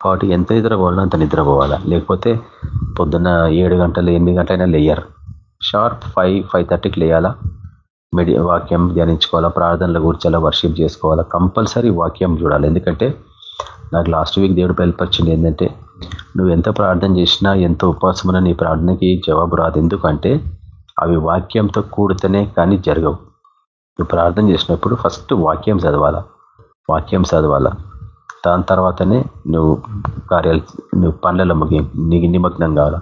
కాబట్టి ఎంత నిద్రపోవాలో అంత నిద్రపోవాలా. లేకపోతే పొద్దున్న ఏడు గంటలు ఎనిమిది గంటలైనా లేయరు. షార్ప్ ఫైవ్ ఫైవ్ థర్టీకి లేయాలా? మెడి వాక్యం ధ్యానించుకోవాలా ప్రార్థనలు కూర్చోాలా వర్షిప్ చేసుకోవాలా కంపల్సరీ వాక్యం చూడాలి ఎందుకంటే నాకు లాస్ట్ వీక్ దేవుడు బయలుపరిచింది ఏంటంటే నువ్వు ఎంత ప్రార్థన చేసినా ఎంత ఉపాసమున నీ ప్రార్థనకి జవాబు రాదు. ఎందుకంటే అవి వాక్యంతో కూడితేనే కానీ జరగవు. నువ్వు ప్రార్థన చేసినప్పుడు ఫస్ట్ వాక్యం చదవాలా. వాక్యం చదవాలా. దాని తర్వాతనే నువ్వు కార్యాలు నువ్వు పనులలో ముగి నిమగ్నం కావాలా.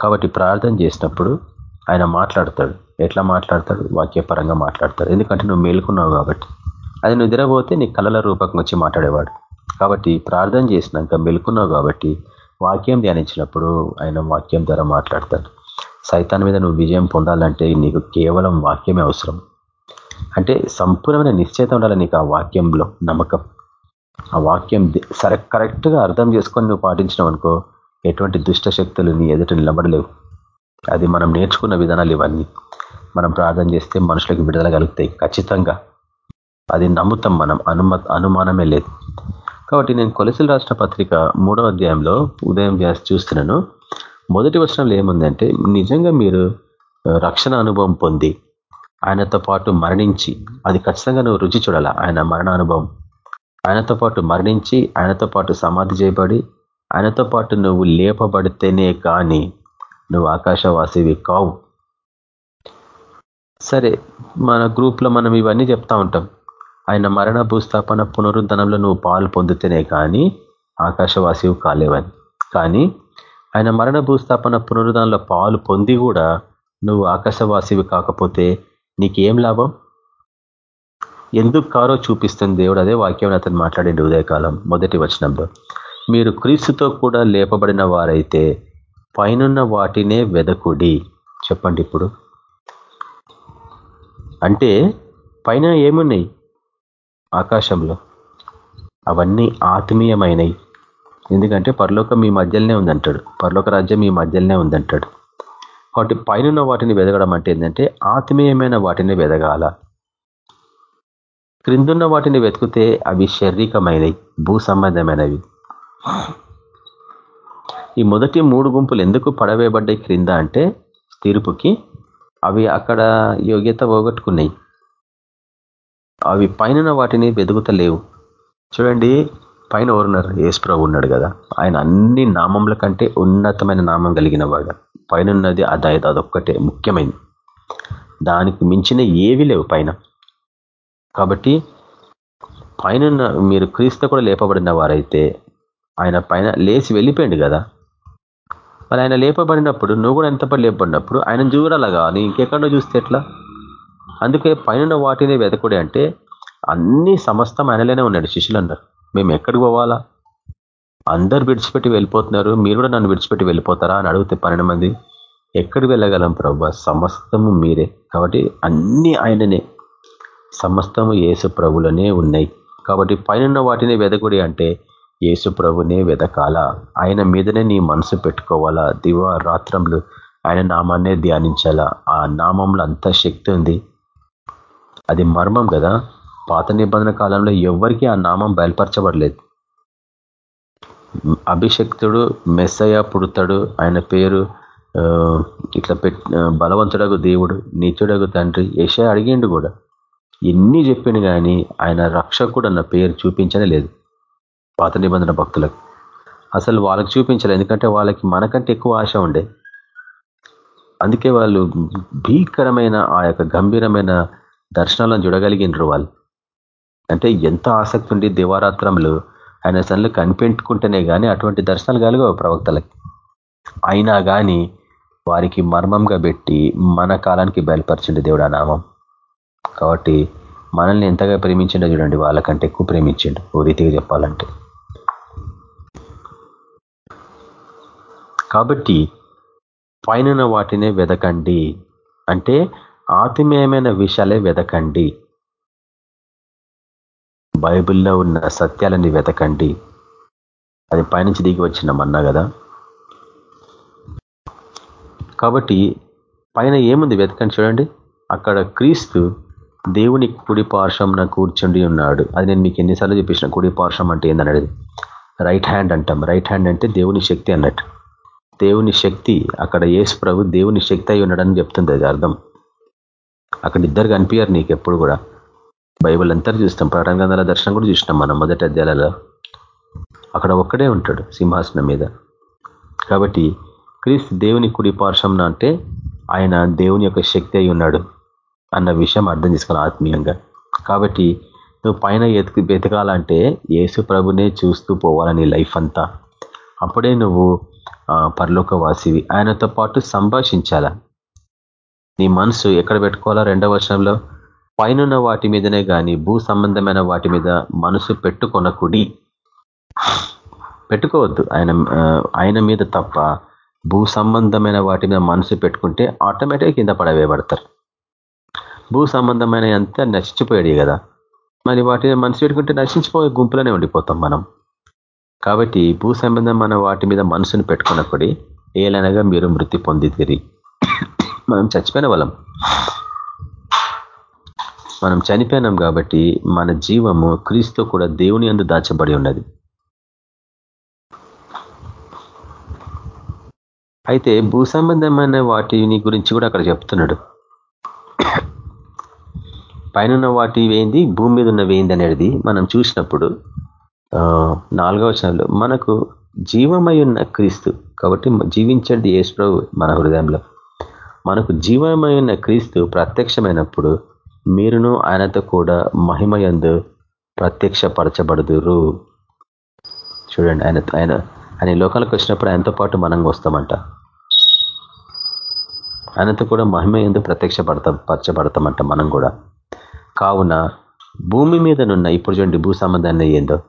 కాబట్టి ప్రార్థన చేసినప్పుడు ఆయన మాట్లాడతాడు. ఎట్లా మాట్లాడతాడు? వాక్యపరంగా మాట్లాడతాడు. ఎందుకంటే నువ్వు మేలుకున్నావు కాబట్టి. అది నువ్వు నిద్రపోతే నీ కళల రూపకం వచ్చి మాట్లాడేవాడు. కాబట్టి ప్రార్థన చేసినాక మెలుకున్నావు కాబట్టి వాక్యం ధ్యానించినప్పుడు ఆయన వాక్యం ద్వారా మాట్లాడతాడు. సైతాన్ మీద నువ్వు విజయం పొందాలంటే నీకు కేవలం వాక్యమే అవసరం. అంటే సంపూర్ణమైన నిశ్చయిత ఉండాలి నీకు ఆ వాక్యంలో నమ్మకం. ఆ వాక్యం సరే కరెక్ట్గా అర్థం చేసుకొని నువ్వు పాటించినావు అనుకో ఎటువంటి దుష్ట శక్తులు నీ ఎదుట నిలబడలేవు. అది మనం నేర్చుకున్న విధానాలు ఇవన్నీ. మనం ప్రార్థన చేస్తే మనుషులకు విడుదల కలుగుతాయి. ఖచ్చితంగా. అది నమ్ముతాం మనం. అనుమ అనుమానమే లేదు. కాబట్టి నేను కొలసిల రాష్ట్ర పత్రిక మూడవ అధ్యాయంలో ఉదయం చేసి చూస్తున్నాను. మొదటి వచనంలో ఏముందంటే నిజంగా మీరు రక్షణ అనుభవం పొంది ఆయనతో పాటు మరణించి అది ఖచ్చితంగా నువ్వు రుచి చూడాల? ఆయన మరణ అనుభవం ఆయనతో పాటు మరణించి ఆయనతో పాటు సమాధి చేయబడి ఆయనతో పాటు నువ్వు లేపబడితేనే కానీ నువ్వు ఆకాశవాసివి కావు. సరే మన గ్రూప్లో మనం ఇవన్నీ చెప్తా ఉంటాం. ఆయన మరణ భూస్థాపన పునరుద్ధరణంలో నువ్వు పాలు పొందితేనే కానీ ఆకాశవాసివి కాలేవని. కానీ ఆయన మరణ భూస్థాపన పునరుద్ధరణలో పాలు పొంది కూడా నువ్వు ఆకాశవాసివి కాకపోతే నీకేం లాభం? ఎందుకు కారో చూపిస్తుంది దేవుడు? అదే వాక్యం అతను మాట్లాడండి ఉదయకాలం మొదటి వచనంలో. మీరు క్రీస్తుతో కూడా లేపబడిన వారైతే పైనున్న వాటినే వెదకుడి. చెప్పండి ఇప్పుడు. అంటే పైన ఏమున్నాయి? ఆకాశంలో. అవన్నీ ఆత్మీయమైనవి ఎందుకంటే పరలోకం మీ మధ్యలోనే ఉందంటాడు. పరలోక రాజ్యం మీ మధ్యలోనే ఉందంటాడు. కాబట్టి పైన వాటిని వెదగడం అంటే ఏంటంటే ఆత్మీయమైన వాటిని వెదగాల. క్రిందున్న వాటిని వెతికితే అవి శారీరకమైనవి భూ సంబంధమైనవి. ఈ మొదటి మూడు గుంపులు ఎందుకు పడవేయబడ్డాయి క్రింద అంటే తీర్పుకి అవి అక్కడ యోగ్యత పోగొట్టుకున్నాయి. అవి పైన వాటిని వెతుకుతలేవు. చూడండి పైన ఎవరున్నారు ఏసుప్రభు ఉన్నాడు కదా. ఆయన అన్ని నామంల కంటే ఉన్నతమైన నామం కలిగిన వాడు పైన అది అదొక్కటే ముఖ్యమైనది. దానికి మించిన ఏవి లేవు పైన. కాబట్టి పైన మీరు క్రీస్తు కూడా లేపబడిన వారైతే ఆయన పైన లేచి వెళ్ళిపోయింది కదా. మరి ఆయన లేపబడినప్పుడు నువ్వు కూడా ఎంత లేపబడినప్పుడు ఆయన చూడాలగా నీ ఇంకెక్కడో చూస్తే ఎట్లా? అందుకే పైన వాటిని వెతకుడే అంటే అన్ని సమస్తం ఆయనలోనే ఉన్నాడు శిష్యులు అన్నారు మేము ఎక్కడికి పోవాలా? అందరు విడిచిపెట్టి వెళ్ళిపోతున్నారు. మీరు కూడా నన్ను విడిచిపెట్టి వెళ్ళిపోతారా అని అడిగితే పన్నెండు మంది ఎక్కడికి వెళ్ళగలం ప్రభు? సమస్తము మీరే. కాబట్టి అన్ని ఆయననే. సమస్తము ఏసు ప్రభులనే ఉన్నాయి. కాబట్టి పైన వాటిని వెదకుడి అంటే యేసు ప్రభునే వెదకాల? ఆయన మీదనే నీ మనసు పెట్టుకోవాలా? దివ రాత్రంలు ఆయన నామాన్నే ధ్యానించాలా? ఆ నామంలో అంత శక్తి ఉంది. అది మర్మం కదా? పాత నిబంధన కాలంలో ఎవరికి ఆ నామం బయలుపరచబడలేదు. అభిషక్తుడు మెస్సయ పుడతాడు. ఆయన పేరు ఇట్లా పెట్ బలవంతుడగు దేవుడు నీచుడగు తండ్రి. యశ అడిగిండు కూడా. ఎన్ని చెప్పిండు కానీ ఆయన రక్షకుడు అన్న పేరు చూపించనే లేదు. పాత నిబంధన భక్తులకు. అసలు వాళ్ళకి చూపించలేదు. ఎందుకంటే వాళ్ళకి మనకంటే ఎక్కువ ఆశ ఉండే. అందుకే వాళ్ళు భీకరమైన ఆ యొక్క గంభీరమైన దర్శనాలను చూడగలిగినరు వాళ్ళు. అంటే ఎంత ఆసక్తి ఉండి దివారాత్రములు ఆయన సన్లు కనిపెట్టుకుంటేనే కానీ అటువంటి దర్శనాలు కలగవు ప్రవక్తలకి. అయినా కానీ వారికి మర్మంగా పెట్టి మన కాలానికి బయలుపరచండి దేవుడు నామం. కాబట్టి మనల్ని ఎంతగా ప్రేమించిండో చూడండి. వాళ్ళకంటే ఎక్కువ ప్రేమించిండు. ఓ రీతిగా చెప్పాలంటే. కాబట్టి పైన వాటినే వెదకండి. అంటే ఆత్మీయమైన విషయాలే వెదకండి. బైబిల్లో ఉన్న సత్యాలని వెతకండి అది పైనుంచి దిగి వచ్చిన మన్నా కదా? కాబట్టి పైన ఏముంది వెతకండి చూడండి? అక్కడ క్రీస్తు దేవుని కుడి పార్శ్వంన కూర్చుండి ఉన్నాడు. అది నేను మీకు ఎన్నిసార్లు చూపించిన కుడి పార్శ్వం అంటే ఏందనేది? రైట్ హ్యాండ్ అంటాం. రైట్ హ్యాండ్ అంటే దేవుని శక్తి అన్నట్టు. దేవుని శక్తి అక్కడ యేసు ప్రభు దేవుని శక్తి అయి ఉన్నాడని చెప్తుంది అది అర్థం. అక్కడ ఇద్దరు కనిపించారు నీకు ఎప్పుడు కూడా. బైబిల్ అంతా చూస్తాం. ప్రకటన గ్రంథాల దర్శనం కూడా చూసినాం మనం మొదటి అధ్యాయాలలో. అక్కడ ఒక్కడే ఉంటాడు సింహాసనం మీద. కాబట్టి క్రీస్తు దేవుని కుడి పార్శ్వంన అంటే ఆయన దేవుని యొక్క శక్తి అయి ఉన్నాడు అన్న విషయం అర్థం చేసుకోవాలి ఆత్మీయంగా. కాబట్టి నువ్వు పైన ఎతికి వెతకాలంటే యేసు ప్రభునే చూస్తూ పోవాలని లైఫ్ అంతా. అప్పుడే నువ్వు పరలోకవాసివి. ఆయనతో పాటు సంభాషించాల? నీ మనసు ఎక్కడ పెట్టుకోవాలా రెండవ వర్షంలో పైనున్న వాటి మీదనే కానీ భూ సంబంధమైన వాటి మీద మనసు పెట్టుకొనకుడి. పెట్టుకోవద్దు. ఆయన ఆయన మీద తప్ప భూ సంబంధమైన వాటి మీద మనసు పెట్టుకుంటే ఆటోమేటిక్గా కింద పడవేయబడతారు. భూ సంబంధమైన అంతా నశించిపోయాడు కదా. మరి వాటి మనసు పెట్టుకుంటే నశించిపోయే గుంపులోనే ఉండిపోతాం మనం. కాబట్టి భూ సంబంధమైన వాటి మీద మనసును పెట్టుకున్నప్పుడు ఏలనగా మీరు మృతి పొందితిరి. మనం చచ్చిపోయిన వాళ్ళం. మనం చనిపోయినాం కాబట్టి మన జీవము క్రీస్తు కూడా దేవుని అందు దాచబడి ఉన్నది. అయితే భూ సంబంధమైన వాటిని గురించి కూడా అక్కడ చెప్తున్నాడు. పైన వాటి వేయింది భూమి మీద ఉన్న వేయింది అనేది మనం చూసినప్పుడు నాలుగవ వచనంలో మనకు జీవమై ఉన్న క్రీస్తు కాబట్టి జీవించండి యేసుప్రభు మన హృదయంలో. మనకు జీవమై ఉన్న క్రీస్తు ప్రత్యక్షమైనప్పుడు మీరును ఆయనతో కూడా మహిమయందు ప్రత్యక్షపరచబడుదురు. చూడండి ఆయన ఆయన ఆయన లోకాలకు వచ్చినప్పుడు ఆయనతో పాటు మనం వస్తామంట. ఆయనతో కూడా మహిమ ఎందు ప్రత్యక్షపడతాం పరచబడతామంట మనం కూడా. కావున భూమి మీదనున్న ఇప్పుడు చూడండి భూ సంబంధాన్ని ఏందో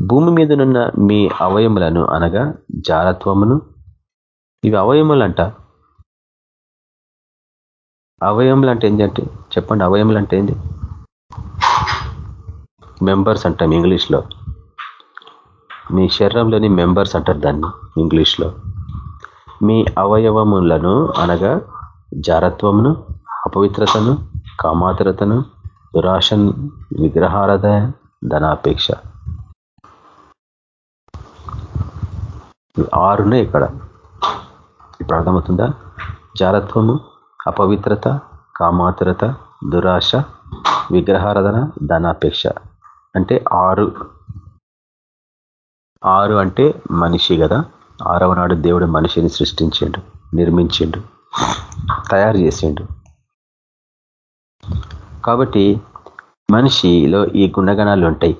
భూమి మీదనున్న మీ అవయములను అనగా జారత్వమును ఇవి అవయములంట. అవయములు అంటే? ఏంటంటే చెప్పండి అవయములు అంటే ఏంటి మెంబర్స్ అంటాం ఇంగ్లీష్లో. మీ శరీరంలోని మెంబర్స్ అంటారు దాన్ని ఇంగ్లీష్లో. మీ అవయవములను అనగా జారత్వమును అపవిత్రతను కామాతరతను దురాశన్ విగ్రహారద ధనాపేక్ష. ఆరునే ఇక్కడ. ఇప్పుడు అర్థమవుతుందా? జారత్వము అపవిత్రత కామాతురత దురాశ విగ్రహారాధన ధనాపేక్ష. అంటే ఆరు. ఆరు అంటే మనిషి కదా. ఆరవ నాడు దేవుడు మనిషిని సృష్టించిండు నిర్మించిండు తయారు చేసిండు. కాబట్టి మనిషిలో ఈ గుణగణాలు ఉంటాయి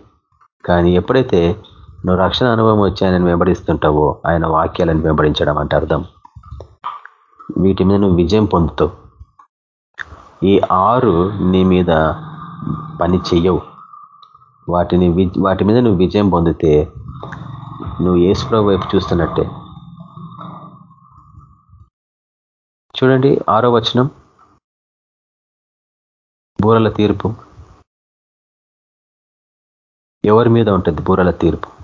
కానీ ఎప్పుడైతే నువ్వు రక్షణ అనుభవం వచ్చి ఆయనను వెంబడిస్తుంటావో ఆయన వాక్యాలను వెంబడించడం అంటే అర్థం. వీటి మీద నువ్వు విజయం పొందుతావు. ఈ ఆరు నీ మీద పని చెయ్యవు. వాటిని వాటి మీద నువ్వు విజయం పొందితే నువ్వు ఏసుప్రభు వైపు చూస్తున్నట్టే. చూడండి ఆరో వచనం. బూరల తీర్పు. ఎవరి మీద ఉంటుంది బూరల తీర్పు?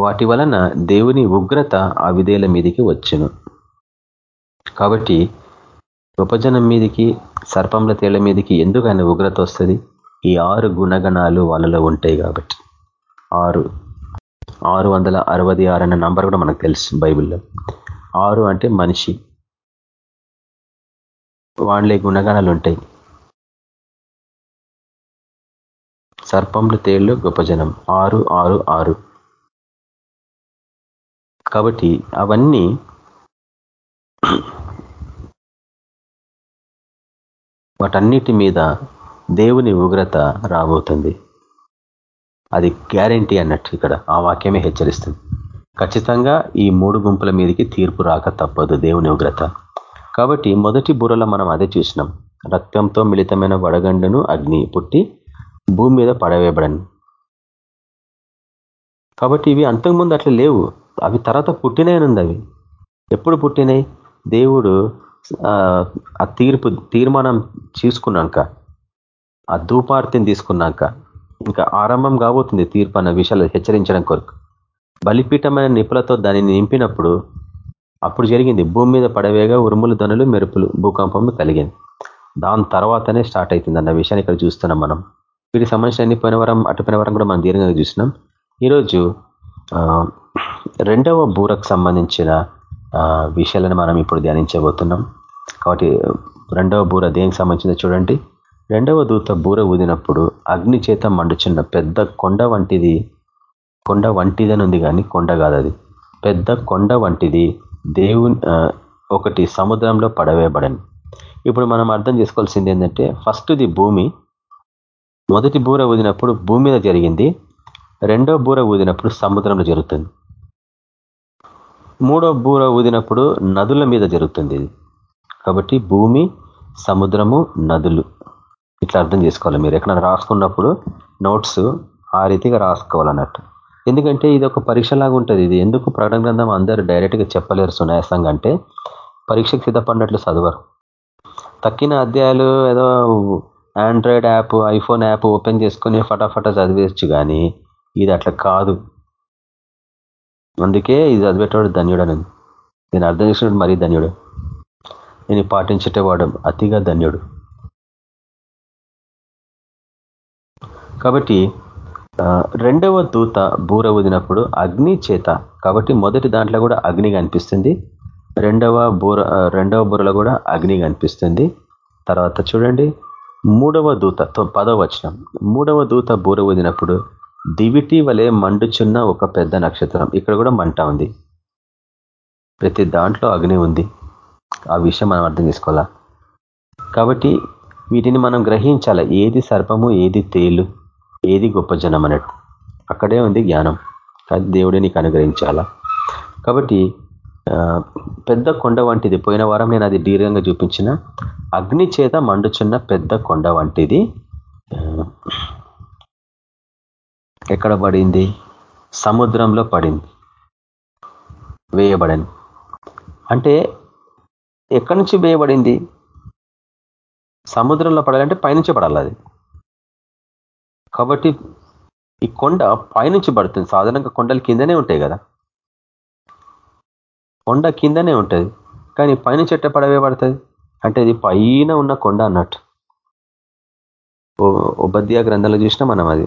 వాటి వలన దేవుని ఉగ్రత ఆ విధేయుల మీదికి వచ్చును. కాబట్టి ఉపజనం మీదికి సర్పంల తేళ్ళ మీదికి ఎందుకు ఆయన ఉగ్రత వస్తుంది? ఈ ఆరు గుణగణాలు వాళ్ళలో ఉంటాయి కాబట్టి. ఆరు ఆరు వందల అరవై ఆరు అన్న నంబర్ కూడా మనకు తెలుసు బైబిల్లో. ఆరు అంటే మనిషి. వాళ్ళే గుణగణాలు ఉంటాయి. సర్పంలు తేళ్ళు గొప్ప జనం. ఆరు ఆరు ఆరు. కాబట్టి అవన్నీ వాటన్నిటి మీద దేవుని ఉగ్రత రాబోతుంది. అది గ్యారంటీ అన్నట్టు ఇక్కడ ఆ వాక్యమే హెచ్చరిస్తుంది. ఖచ్చితంగా ఈ మూడు గుంపుల మీదకి తీర్పు రాక తప్పదు దేవుని ఉగ్రత. కాబట్టి మొదటి బుర్రలో మనం అదే చూసినాం. రక్తంతో మిళితమైన వడగండును అగ్ని పుట్టి భూమి మీద పడవేయబడను. కాబట్టి ఇవి అంతకుముందు అట్లా లేవు. అవి తర్వాత పుట్టినాయనుంది అవి. ఎప్పుడు పుట్టినాయి దేవుడు ఆ తీర్పు తీర్మానం తీసుకున్నాక ఆ ధూపార్తిని తీసుకున్నాక ఇంకా ఆరంభం కాబోతుంది తీర్పు అన్న విషయాలు హెచ్చరించడం కొరకు. బలిపీఠమైన నిపులతో దానిని నింపినప్పుడు అప్పుడు జరిగింది భూమి మీద పడవేగా ఉరుములు ధనులు మెరుపులు భూకంపం కలిగింది దాని తర్వాతనే స్టార్ట్ అవుతుంది అన్న విషయాన్ని ఇక్కడ చూస్తున్నాం మనం. వీటికి సంబంధించిన అన్ని పోయిన వరం అటుపోయిన వరం కూడా మనం దీర్ఘంగా చూసినాం. ఈరోజు రెండవ బూరకు సంబంధించిన విషయాలను మనం ఇప్పుడు ధ్యానించబోతున్నాం. కాబట్టి రెండవ బూర దేనికి సంబంధించిందో చూడండి. రెండవ దూత బూర ఊదినప్పుడు అగ్ని చేత మండుచున్న పెద్ద కొండ వంటిది కొండ వంటిదని ఉంది కానీ కొండ కాదది పెద్ద కొండ వంటిది దేవుని ఒకటి సముద్రంలో పడవేయబడని. ఇప్పుడు మనం అర్థం చేసుకోవాల్సింది ఏంటంటే ఫస్ట్ది భూమి మొదటి బూర ఊదినప్పుడు భూమి మీద జరిగింది రెండో బూర ఊదినప్పుడు సముద్రంలో జరుగుతుంది. మూడో బూర ఊదినప్పుడు నదుల మీద జరుగుతుంది ఇది. కాబట్టి భూమి సముద్రము నదులు. ఇట్లా అర్థం చేసుకోవాలి మీరు. ఎక్కడ రాసుకున్నప్పుడు నోట్స్ ఆ రీతిగా రాసుకోవాలన్నట్టు. ఎందుకంటే ఇది ఒక పరీక్షలాగా ఉంటుంది. ఇది ఎందుకు ప్రకటన గ్రంథం అందరూ డైరెక్ట్గా చెప్పలేరు సునాయాసంగా అంటే పరీక్షకు సిద్ధపడినట్లు చదవరు. తక్కిన అధ్యాయాలు ఏదో Android app iPhone app open చేసుకుని ఫటాఫట చదివేయచ్చు కానీ ఇది అట్లా కాదు. అందుకే ఇది చదివేటవాడు ధన్యుడు అని. నేను అర్థం చేసినప్పుడు మరీ ధన్యుడు. నేను పాటించేటవాడు అతిగా ధన్యుడు. కాబట్టి రెండవ దూత బూర ఊదినప్పుడు అగ్ని చేత కాబట్టి మొదటి దాంట్లో కూడా అగ్ని కనిపిస్తుంది. రెండవ బూర రెండవ బూరలో కూడా అగ్ని కనిపిస్తుంది. తర్వాత చూడండి. మూడవ దూత పదవ వచనం. మూడవ దూత బూర ఊదినప్పుడు దివిటి వలె మండుచున్న ఒక పెద్ద నక్షత్రం. ఇక్కడ కూడా మంట ఉంది. ప్రతి దాంట్లో అగ్ని ఉంది. ఆ విషయం మనం అర్థం చేసుకోవాలా? కాబట్టి వీటిని మనం గ్రహించాలి? ఏది సర్పము ఏది తేలు ఏది గొప్ప జనం అన్నట్టు. అక్కడే ఉంది జ్ఞానం. అది దేవుడే నీకు అనుగ్రహించాలా? కాబట్టి పెద్ద కొండ వంటిది. పోయిన వారం నేను అది దీర్ఘంగా చూపించిన. అగ్ని చేత మండుచున్న పెద్ద కొండ వంటిది. ఎక్కడ పడింది? సముద్రంలో పడింది. వేయబడని. అంటే ఎక్కడి నుంచి వేయబడింది? సముద్రంలో పడాలంటే పైనుంచి పడాలి అది. కాబట్టి ఈ కొండ పైనుంచి పడుతుంది. సాధారణంగా కొండలు కిందనే ఉంటాయి కదా. కొండ కిందనే ఉంటుంది. కానీ పైనుంచి ఎట్ట పడవే పడుతుంది అంటే ఇది పైన ఉన్న కొండ అన్నట్టు. ఉపాధ్యాయ గ్రంథాలు చూసినా మనం అది.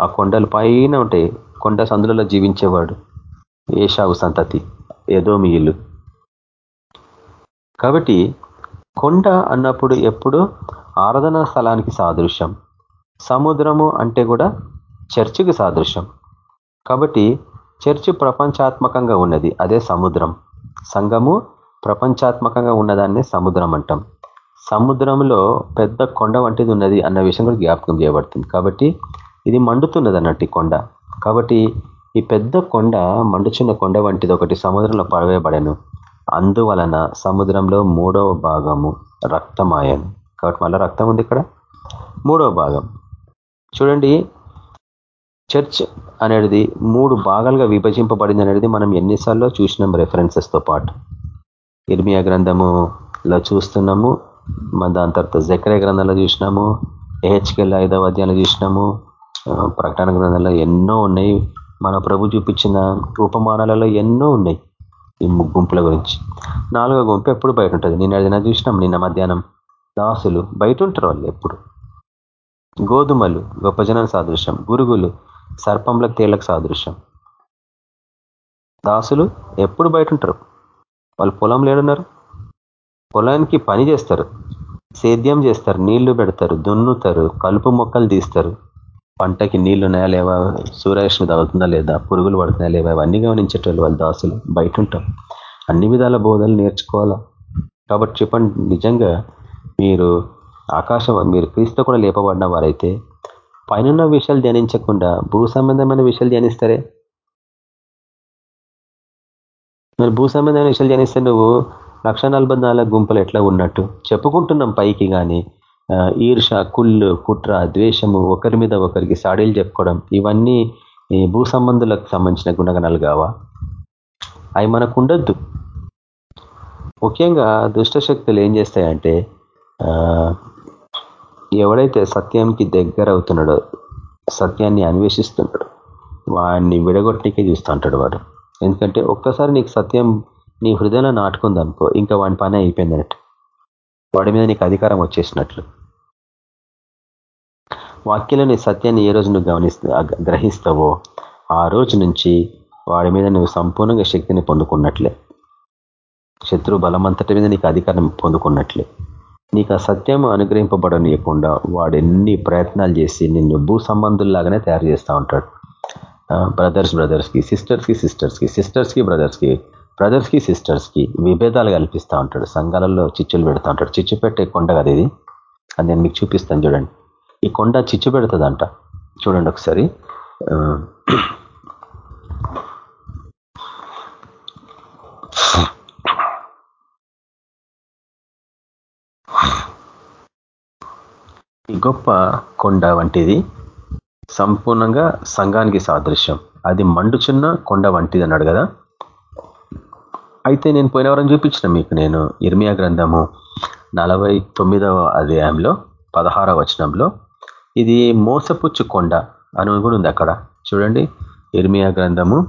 ఆ కొండలు పైన ఉంటాయి. కొండ సందులలో జీవించేవాడు ఏషావు సంతతి ఏదో మీ ఇల్లు కాబట్టి కొండ అన్నప్పుడు ఎప్పుడు ఆరాధనా స్థలానికి సాదృశ్యం. సముద్రము అంటే కూడా చర్చికి సాదృశ్యం. కాబట్టి చర్చి ప్రపంచాత్మకంగా ఉన్నది అదే సముద్రం. సంఘము ప్రపంచాత్మకంగా ఉన్నదాన్ని సముద్రం అంటాం. సముద్రంలో పెద్ద కొండ వంటిది ఉన్నది అన్న విషయం కూడా జ్ఞాపకం చేయబడుతుంది. కాబట్టి ఇది మండుతున్నది అన్నట్టు కొండ. కాబట్టి ఈ పెద్ద కొండ మండుచున్న కొండ వంటిది ఒకటి సముద్రంలో పడవేయబడను. అందువలన సముద్రంలో మూడవ భాగము రక్తమాయను. కాబట్టి మళ్ళీ రక్తం ఉంది ఇక్కడ. మూడవ భాగం. చూడండి. చర్చ్ అనేది మూడు భాగాలుగా విభజింపబడింది అనేది మనం ఎన్నిసార్లు చూసినాం రెఫరెన్సెస్తో పాటు. ఇర్మియా గ్రంథములో చూస్తున్నాము. దాని తర్వాత జక్రే గ్రంథంలో చూసినాము. ఏహెచ్కెల్ ఐదవ అధ్యాయంలో చూసినాము. ప్రకటన గ్రంథంలో ఎన్నో ఉన్నాయి. మన ప్రభు చూపించిన ఉపమానాలలో ఎన్నో ఉన్నాయి ఈ గుంపుల గురించి. నాలుగో గుంపు ఎప్పుడు బయట ఉంటుంది నిన్న ఏదైనా చూసినాం నిన్న మధ్యాహ్నం. దాసులు బయట ఉంటారు వాళ్ళు ఎప్పుడు? గోధుమలు గొప్ప జనం సాదృశ్యం గురుగులు సర్పంలకు తేళ్ళకు సాదృశ్యం. దాసులు ఎప్పుడు బయట ఉంటారు వాళ్ళు పొలం లేడున్నారు పొలానికి పని చేస్తారు. సేద్యం చేస్తారు నీళ్ళు పెడతారు దున్నుతారు కలుపు మొక్కలు తీస్తారు. పంటకి నీళ్ళు ఉన్నాయా లేవా సూర్యరశ్మి తగులుతుందా లేదా? పురుగులు పడుతున్నాయా లేవా అవన్నీ గమనించేటోళ్ళు వాళ్ళ దాసులు. బయట ఉంటాం అన్ని విధాల బోధలు నేర్చుకోవాలా? కాబట్టి చెప్పండి నిజంగా మీరు ఆకాశం మీరు క్రీస్తు కూడా లేపబడిన వారైతే పైన విషయాలు ధ్యానించకుండా భూ సంబంధమైన విషయాలు ధ్యానిస్తారే? మరి భూ సంబంధమైన విషయాలు ధ్యానిస్తే నువ్వు లక్ష గుంపలు ఎట్లా ఉన్నట్టు? చెప్పుకుంటున్నాం పైకి కానీ ఈర్ష కుళ్ళు కుట్ర ద్వేషము ఒకరి మీద ఒకరికి సాడీలు చెప్పుకోవడం ఇవన్నీ భూ సంబంధులకు సంబంధించిన గుణగణాలు కావా? అవి మనకు ఉండొద్దు ముఖ్యంగా దుష్టశక్తులు ఏం చేస్తాయంటే ఎవడైతే సత్యంకి దగ్గర అవుతున్నాడో సత్యాన్ని అన్వేషిస్తున్నాడు వాడిని విడగొట్టనికే చూస్తూ ఉంటాడు వాడు. ఎందుకంటే ఒక్కసారి నీకు సత్యం నీ హృదయంలో నాటుకుందనుకో ఇంకా వాడి పని అయిపోయిందన్నట్టు. వాడి మీద నీకు అధికారం వచ్చేసినట్లు. వాక్యంలోని సత్యాన్ని ఏ రోజు నువ్వు గమనిస్తా గ్రహిస్తావో ఆ రోజు నుంచి వాడి మీద నువ్వు సంపూర్ణంగా శక్తిని పొందుకున్నట్లే. శత్రు బలమంతటి మీద నీకు అధికారం పొందుకున్నట్లే. నీకు ఆ సత్యం అనుగ్రహింపబడనీయకుండా వాడు ఎన్ని ప్రయత్నాలు చేసి నిన్ను భూ సంబంధుల్లాగానే తయారు చేస్తూ ఉంటాడు. బ్రదర్స్ బ్రదర్స్కి సిస్టర్స్కి సిస్టర్స్కి సిస్టర్స్కి బ్రదర్స్కి బ్రదర్స్కి సిస్టర్స్కి విభేదాలు కల్పిస్తూ ఉంటాడు. సంఘాలలో చిచ్చులు పెడతా ఉంటాడు. చిచ్చు పెట్టే కొండ కదా ఇది? అది నేను మీకు చూపిస్తాను చూడండి. ఈ కొండ చిచ్చు పెడుతుందంట. చూడండి ఒకసారి. ఈ గొప్ప కొండ వంటిది. సంపూర్ణంగా సంఘానికి సాదృశ్యం. అది మండుచున్న కొండ వంటిది అన్నాడు కదా. అయితే నేను పోయిన వారం చూపించిన మీకు నేను. ఇర్మియా గ్రంథము నలభై తొమ్మిదవ అధ్యాయంలో పదహారవ వచనంలో. ఇది మోసపుచ్చు కొండ అని కూడా ఉంది అక్కడ. చూడండి ఇర్మియా గ్రంథము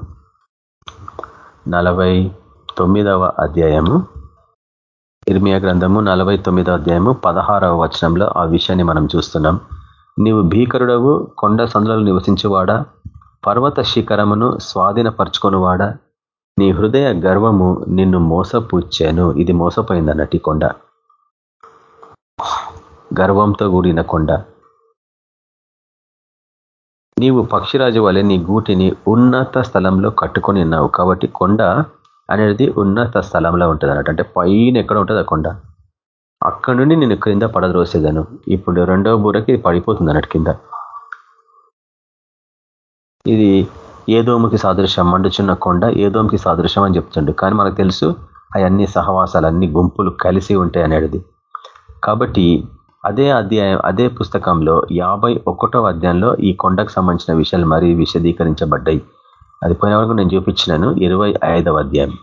నలభై తొమ్మిదవ అధ్యాయము. ఇర్మియా గ్రంథము నలభై తొమ్మిదవ అధ్యాయము పదహారవ వచనంలో ఆ విషయాన్ని మనం చూస్తున్నాం. నీవు భీకరుడవు కొండ సందులలో నివసించేవాడా? పర్వత శిఖరమును స్వాధీనపరుచుకునివాడా? నీ హృదయ గర్వము నిన్ను మోసపుచ్చాను. ఇది మోసపోయింది అన్నట్టు కొండ. గర్వంతో కూడిన కొండ. నీవు పక్షిరాజు వలె నీ గూటిని ఉన్నత స్థలంలో కట్టుకొని ఉన్నావు. కాబట్టి కొండ అనేది ఉన్నత స్థలంలో ఉంటుంది అన్నట్టు. అంటే పైన ఎక్కడ ఉంటుంది ఆ కొండ. అక్కడ నుండి నేను క్రింద పడద్రోసేదాను. ఇప్పుడు రెండవ బూరకి పడిపోతుంది అన్నట్టు కింద. ఇది ఏదోముకి సాదృశ్యం. మండుచున్న కొండ ఏదోముకి సాదృశ్యం అని చెప్తుండు. కానీ మనకు తెలుసు అవన్నీ సహవాసాలు అన్ని గుంపులు కలిసి ఉంటాయి అనేది. కాబట్టి అదే అధ్యాయం అదే పుస్తకంలో యాభై ఒకటో అధ్యాయంలో ఈ కొండకు సంబంధించిన విషయాలు మరీ విశదీకరించబడ్డాయి. అది పోయిన వరకు నేను చూపించినాను. ఇరవై ఐదవ అధ్యాయం.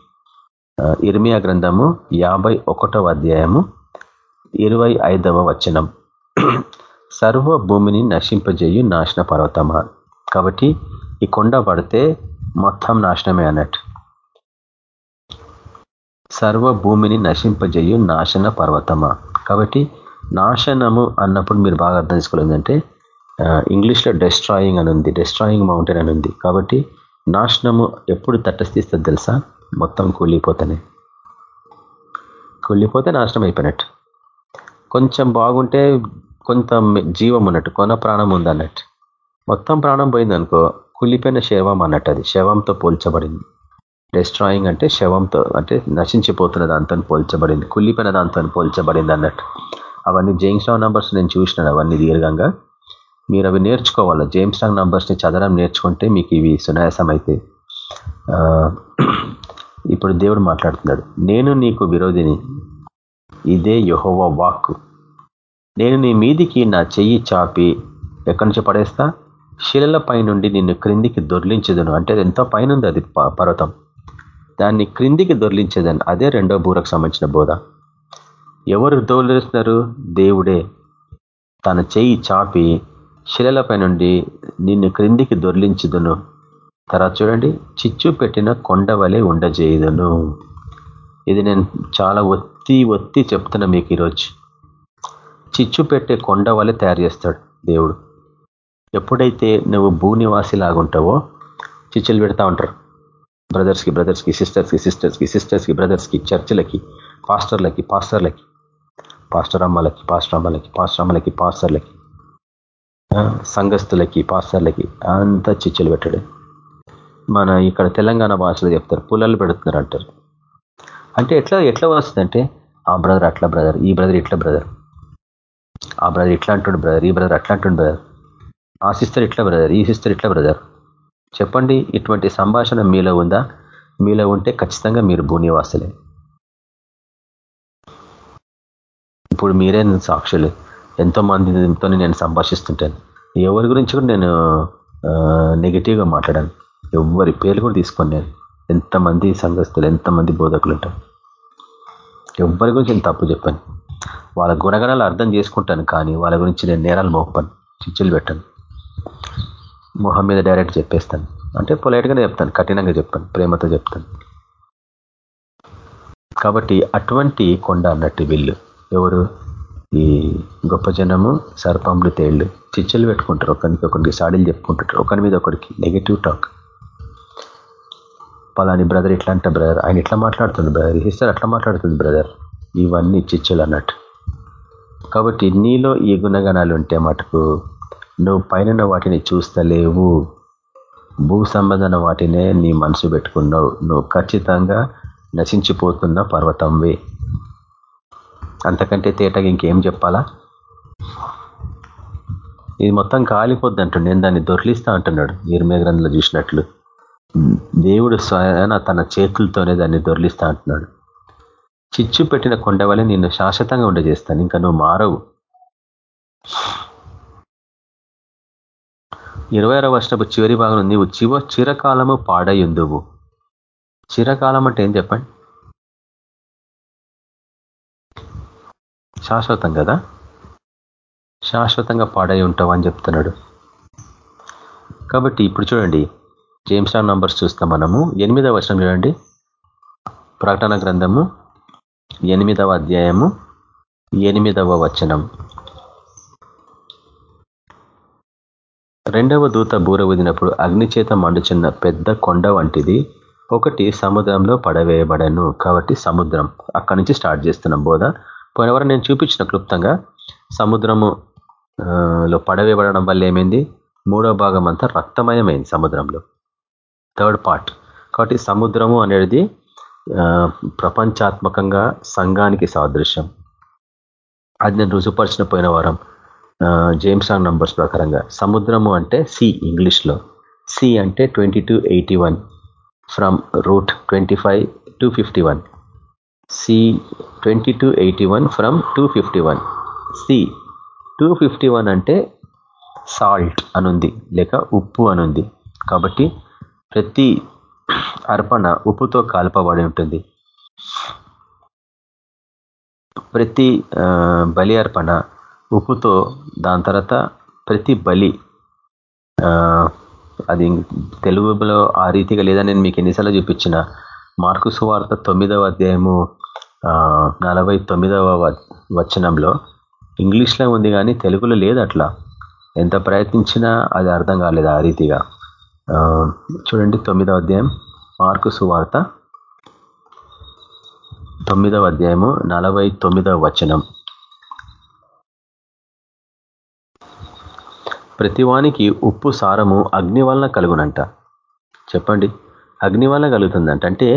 ఇర్మియా గ్రంథము యాభై ఒకటవ అధ్యాయము ఇరవై ఐదవ వచనం. సర్వ భూమిని నశింపజేయు నాశన పర్వతమా? కాబట్టి ఈ కొండ పడితే మొత్తం నాశనమే అన్నట్టు. సర్వ భూమిని నశింపజేయు నాశన పర్వతమా? కాబట్టి నాశనము అన్నప్పుడు మీరు బాగా అర్థం చేసుకోలేదంటే ఇంగ్లీష్లో డెస్ట్రాయింగ్ అని ఉంది. డెస్ట్రాయింగ్ మౌంటైన్ అని ఉంది. కాబట్టి నాశనము ఎప్పుడు తటస్థిస్తుంది తెలుసా? మొత్తం కూలిపోతేనే. కూలిపోతే నాశనం అయిపోయినట్టు. కొంచెం బాగుంటే కొంత జీవం ఉన్నట్టు కొన ప్రాణం ఉందన్నట్టు మొత్తం ప్రాణం పోయిందనుకో కుళ్ళిపోయిన శవం అన్నట్టు అది. శవంతో పోల్చబడింది. డెస్ట్రాయింగ్ అంటే శవంతో అంటే నశించిపోతున్న దాంతో పోల్చబడింది. కుళ్ళిపోయిన దాంతో పోల్చబడింది అన్నట్టు. అవన్నీ జేమ్స్ రాంగ్ నంబర్స్ నేను చూసినాను అవన్నీ దీర్ఘంగా. మీరు అవి నేర్చుకోవాలి. జేమ్స్ రాంగ్ నంబర్స్ని చదవడం నేర్చుకుంటే మీకు ఇవి సునాయాసం అయితే ఇప్పుడు దేవుడు మాట్లాడుతున్నాడు. నేను నీకు విరోధిని. ఇదే యహోవ వాక్ నేను నీ మీదికి నా చెయ్యి చాపి ఎక్కడి నుంచి పడేస్తా? శిలల నుండి నిన్ను క్రిందికి దొర్లించదును. అంటే ఎంతో పైన ఉంది అది పర్వతం. దాన్ని క్రిందికి దొర్లించేదని. అదే రెండో బూరకు సంబంధించిన బోధ. ఎవరు దొరిస్తున్నారు దేవుడే. తన చెయ్యి చాపి శిలలపై నుండి నిన్ను క్రిందికి దొర్లించుదును. తర్వాత చూడండి చిచ్చు పెట్టిన కొండ వలె ఉండజేయుదును. ఇది నేను చాలా ఒత్తి ఒత్తి చెప్తున్నా మీకు ఈరోజు. చిచ్చు పెట్టే కొండ వలె తయారు చేస్తాడు దేవుడు. ఎప్పుడైతే నువ్వు భూనివాసి లాగుంటావో చిచ్చులు పెడతా ఉంటారు. బ్రదర్స్కి బ్రదర్స్కి సిస్టర్స్కి సిస్టర్స్కి సిస్టర్స్కి బ్రదర్స్కి చర్చిలకి పాస్టర్లకి పాస్టర్లకి. పాస్టర్ అమ్మలకి పాస్టర్ అమ్మలకి పాస్టర్ అమ్మలకి పాస్టర్లకి సంఘస్థులకి పాస్టర్లకి అంతా చిచ్చులు పెట్టాడు. మన ఇక్కడ తెలంగాణ భాషలో చెప్తారు పుల్లలు పెడుతున్నారు అంటారు. అంటే ఎట్లా ఎట్లా వస్తుందంటే ఆ బ్రదర్ అట్లా బ్రదర్ ఈ బ్రదర్ ఇట్లా బ్రదర్ ఆ బ్రదర్ ఇట్లా అంటుండు బ్రదర్ ఈ బ్రదర్ అట్లా అంటుండు బ్రదర్ ఆ సిస్టర్ ఇట్లా బ్రదర్ ఈ సిస్టర్ ఇట్లా బ్రదర్. చెప్పండి ఇటువంటి సంభాషణ మీలో ఉందా? మీలో ఉంటే ఖచ్చితంగా మీరు భూనివాసులే. ఇప్పుడు మీరే సాక్షులు. ఎంతో మందితో నేను సంభాషిస్తుంటాను. ఎవరి గురించి కూడా నేను నెగిటివ్గా మాట్లాడాను. ఎవరి పేర్లు కూడా తీసుకొని నేను. ఎంతమంది సంఘస్థులు ఎంతమంది బోధకులు ఉంటారు. ఎవరి గురించి నేను తప్పు చెప్పాను. వాళ్ళ గుణగణాలు అర్థం చేసుకుంటాను కానీ వాళ్ళ గురించి నేను నేరాలు మోపాను. చిచ్చులు పెట్టాను. మొహం మీద డైరెక్ట్ చెప్పేస్తాను. అంటే పొలైట్గానే చెప్తాను కఠినంగా చెప్తాను ప్రేమతో చెప్తాను. కాబట్టి అటువంటి కొండ అన్నట్టు వీళ్ళు. ఎవరు? ఈ గొప్ప జనము సర్పంలు తేళ్ళు చిచ్చలు పెట్టుకుంటారు. ఒకరికి ఒకరికి సాడీలు చెప్పుకుంటుంటారు. ఒకరి మీద ఒకరికి నెగిటివ్ టాక్ పలాని బ్రదర్ ఇట్లా అంటే బ్రదర్ ఆయన ఇట్లా మాట్లాడుతుంది బ్రదర్ సిస్టర్ అట్లా మాట్లాడుతుంది బ్రదర్ ఇవన్నీ చిచ్చలు అన్నట్టు. కాబట్టి నీలో ఈ గుణగణాలు ఉంటే మటుకు నువ్వు పైన వాటిని చూస్తలేవు. భూ సంబంధన వాటినే నీ మనసు పెట్టుకున్నావు. నువ్వు ఖచ్చితంగా నశించిపోతున్న పర్వతంవే. అంతకంటే తేటగా ఇంకేం చెప్పాలా? ఇది మొత్తం కాలిపోద్ది అంటుండే నేను దాన్ని దొరిలిస్తా అంటున్నాడు. నిర్మయ గ్రంథంలో చూసినట్లు. దేవుడు స్వయన తన చేతులతోనే దాన్ని దొరిలిస్తా అంటున్నాడు. చిచ్చు పెట్టిన కొండ వల్ల నిన్ను శాశ్వతంగా ఉండజేస్తాను. ఇంకా నువ్వు మారవు. ఇరవై ఆరో వర్షపు చివరి భాగం నీవు చివ చిరకాలము పాడయుందువు. చిరకాలం అంటే ఏం చెప్పండి? శాశ్వతం కదా? శాశ్వతంగా పాడై ఉంటావు అని చెప్తున్నాడు. కాబట్టి ఇప్పుడు చూడండి జేమ్స్ రాన్ నంబర్స్ చూస్తాం మనము. ఎనిమిదవ వచనం చూడండి. ప్రకటన గ్రంథము ఎనిమిదవ అధ్యాయము ఎనిమిదవ వచనం. రెండవ దూత బూర ఊదినప్పుడు అగ్నిచేత మండుచున్న పెద్ద కొండ వంటిది. ఒకటి సముద్రంలో పడవేయబడను. కాబట్టి సముద్రం. అక్కడి నుంచి స్టార్ట్ చేస్తున్నాం బోధ. పోయినవరం నేను చూపించిన క్లుప్తంగా సముద్రము లో పడవేయబడడం వల్ల ఏమైంది? మూడో భాగం అంతా రక్తమయమైంది సముద్రంలో. Third part. కాబట్టి సముద్రము అనేది ప్రపంచాత్మకంగా సంఘానికి సాదృశ్యం. అది నేను రుజుపరిచిన పోయిన వారం జేమ్స్ రాంగ్ నంబర్స్ ప్రకారంగా. సముద్రము అంటే సి ఇంగ్లీష్లో. సి అంటే twenty two eighty one from root twenty five to fifty one. C twenty two eighty one from two fifty one C two fifty one అంటే సాల్ట్ అనుంది లేక ఉప్పు అనుంది. కాబట్టి ప్రతి అర్పణ ఉప్పుతో కాల్పబడి ఉంటుంది. ప్రతి బలి అర్పణ ఉప్పుతో దాని తర్వాత ప్రతి బలి అది తెలుగులో ఆ రీతిగా లేదా నేను మీకు ఎన్నిసార్లు చూపించిన మార్కు సువార్త తొమ్మిదవ అధ్యాయము నలభై తొమ్మిదవ వచనంలో ఇంగ్లీష్లో ఉంది కానీ తెలుగులో లేదు అట్లా. ఎంత ప్రయత్నించినా అది అర్థం కాలేదు ఆ రీతిగా? చూడండి తొమ్మిదవ అధ్యాయం మార్కు సువార్త తొమ్మిదవ అధ్యాయము నలభై తొమ్మిదవ వచనం. ప్రతివానికి ఉప్పు సారము అగ్ని వలన కలుగునంట. చెప్పండి. అగ్ని వల్ల కలుగుతుందంట. అంటే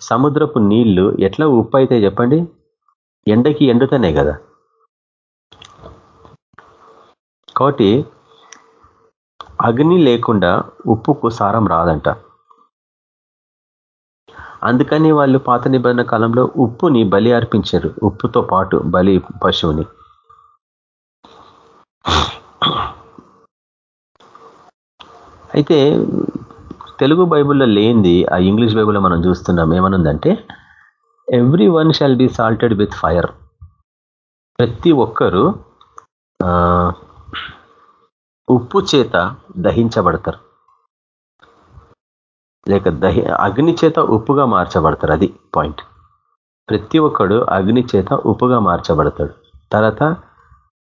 సముద్రపు నీళ్ళు ఎట్లా ఉప్పు అయితే చెప్పండి? ఎండకి ఎండుతనే కదా. కాబట్టి అగ్ని లేకుండా ఉప్పుకు సారం రాదంట. అందుకని వాళ్ళు పాత నిబంధన కాలంలో ఉప్పుని బలి అర్పించారు. ఉప్పుతో పాటు బలి పశువుని. అయితే తెలుగు బైబుల్లో లేనిది ఆ ఇంగ్లీష్ బైబుల్లో మనం చూస్తున్నాం ఏమనుందంటే every one shall be salted with fire ప్రతి ఒక్కరూ ఉప్పు చేత దహించబడతారు. లేక దహి అగ్ని చేత ఉప్పుగా మార్చబడతారు. అది పాయింట్. ప్రతి ఒక్కడు అగ్ని చేత ఉప్పుగా మార్చబడతాడు. తర్వాత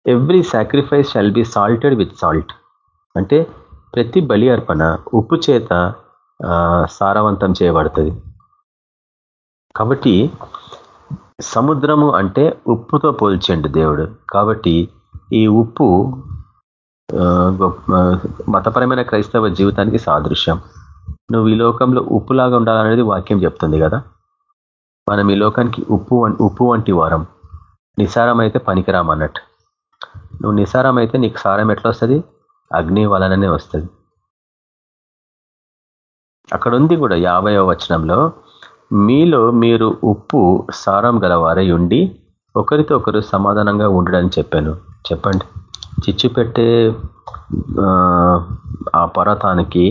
every sacrifice shall be salted with salt అంటే ప్రతి బలి అర్పణ ఉప్పు చేత సారవంతం చేయబడుతుంది. కాబట్టి సముద్రము అంటే ఉప్పుతో పోల్చండి దేవుడు. కాబట్టి ఈ ఉప్పు మతపరమైన క్రైస్తవ జీవితానికి సాదృశ్యం. నువ్వు ఈ లోకంలో ఉప్పులాగా ఉండాలనేది వాక్యం చెప్తుంది కదా? మనం ఈ లోకానికి ఉప్పు ఉప్పు వంటి వారం. నిసారమైతే అయితే నువ్వు నిసారమైతే అయితే నీకు సారం ఎట్లా వస్తుంది అగ్ని వలననే వస్తుంది. అక్కడ ఉంది కూడా యాభై వచనంలో మీలో మీరు ఉప్పు సారం గలవారై ఉండి ఒకరితో ఒకరు సమాధానంగా ఉండడని చెప్పాను. చెప్పండి. చిచ్చు పెట్టే ఆ పర్వతానికి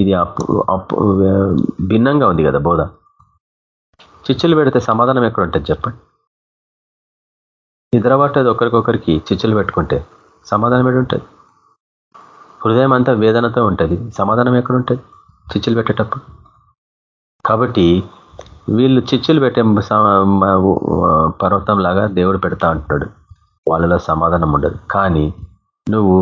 ఇది భిన్నంగా ఉంది కదా బోధ. చిచ్చులు పెడితే సమాధానం ఎక్కడ ఉంటుంది చెప్పండి నిద్రపట్టదు ఒకరికొకరికి చిచ్చులు పెట్టుకుంటే సమాధానం ఎక్కడ ఉంటుంది హృదయం అంతా వేదనతో ఉంటుంది. సమాధానం ఎక్కడ ఉంటుంది చిచ్చులు పెట్టేటప్పుడు. కాబట్టి వీళ్ళు చిచ్చులు పెట్టే పర్వతం లాగా దేవుడు పెడతా అంటున్నాడు వాళ్ళలో సమాధానం ఉండదు. కానీ నువ్వు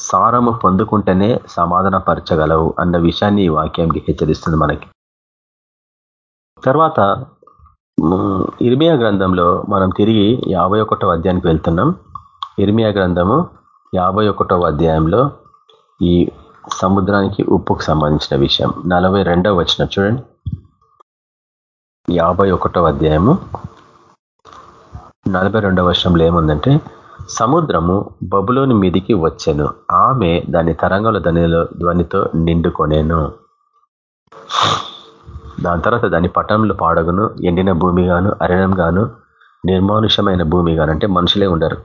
సారము పొందుకుంటేనే సమాధాన పరచగలవు అన్న విషయాన్ని ఈ వాక్యానికి హెచ్చరిస్తుంది మనకి. తర్వాత ఇర్మియా గ్రంథంలో మనం తిరిగి యాభై ఒకటో అధ్యాయానికి వెళ్తున్నాం. ఇర్మియా గ్రంథము యాభై ఒకటో అధ్యాయంలో ఈ సముద్రానికి ఉప్పుకు సంబంధించిన విషయం. నలభై రెండవ వచ్చిన చూడండి. యాభై ఒకటో అధ్యాయము. నలభై రెండవ వర్షంలో ఏముందంటే సముద్రము బబులోని మీదికి వచ్చాను. ఆమె దాని తరంగంలో ధ్వనిలో ధ్వనితో నిండుకొనేను. దాని తర్వాత దాని పట్టణంలో పాడగును ఎండిన భూమి గాను అరణ్యం గాను నిర్మానుషమైన భూమి గాను అంటే మనుషులే ఉండరు.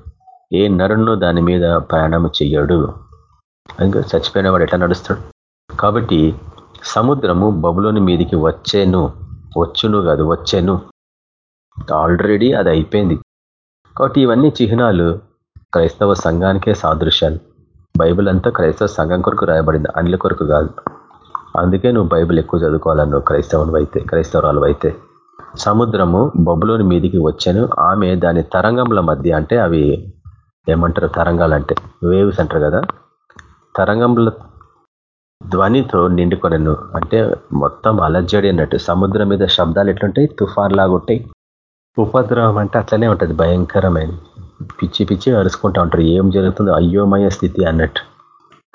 ఏ నరును దాని మీద ప్రయాణం చెయ్యడు. ఇంకా చచ్చిపోయిన వాడు ఎట్లా నడుస్తాడు? కాబట్టి సముద్రము బబులోని మీదికి వచ్చేను వచ్చును కాదు వచ్చేను. ఆల్రెడీ అది అయిపోయింది. కాబట్టి ఇవన్నీ చిహ్నాలు క్రైస్తవ సంఘానికే సాదృశ్యాలు. బైబిల్ అంతా క్రైస్తవ సంఘం కొరకు రాయబడింది అనిల కొరకు కాదు. అందుకే నువ్వు బైబిల్ ఎక్కువ చదువుకోవాలను క్రైస్తవులు అయితే క్రైస్తవరాలు అయితే సముద్రము బొబ్బులోని మీదికి వచ్చాను ఆమె దాని తరంగముల మధ్య అంటే అవి ఏమంటారు తరంగాలు అంటే వేవ్స్ అంటారు కదా. తరంగముల ధ్వనితో నిండుకొనను. అంటే మొత్తం అలజడి అన్నట్టు. సముద్రం మీద శబ్దాలు ఎట్లుంటాయి? తుఫాన్ లాగుంటాయి ఉపద్రవం అంటే అట్లనే ఉంటుంది. భయంకరమైన. పిచ్చి పిచ్చి అరుచుకుంటూ ఉంటారు. ఏం జరుగుతుందో? అయ్యోమయ స్థితి అన్నట్టు.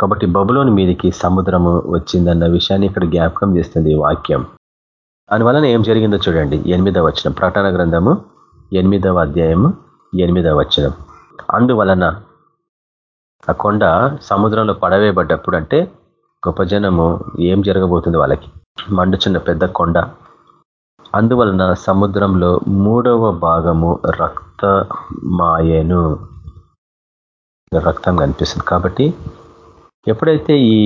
కాబట్టి బబులోని మీదికి సముద్రము వచ్చిందన్న విషయాన్ని ఇక్కడ జ్ఞాపకం చేస్తుంది ఈ వాక్యం. అందువలన ఏం జరిగిందో చూడండి. ఎనిమిదవ వచనం. ప్రకటన గ్రంథము ఎనిమిదవ అధ్యాయము ఎనిమిదవ వచనం. అందువలన ఆ కొండ సముద్రంలో పడవేయబడ్డప్పుడు అంటే గొప్ప జనము ఏం జరగబోతుంది వాళ్ళకి? మండుచున్న పెద్ద కొండ. అందువలన సముద్రంలో మూడవ భాగము రక్త మాయను రక్తం కనిపిస్తుంది కాబట్టి ఎప్పుడైతే ఈ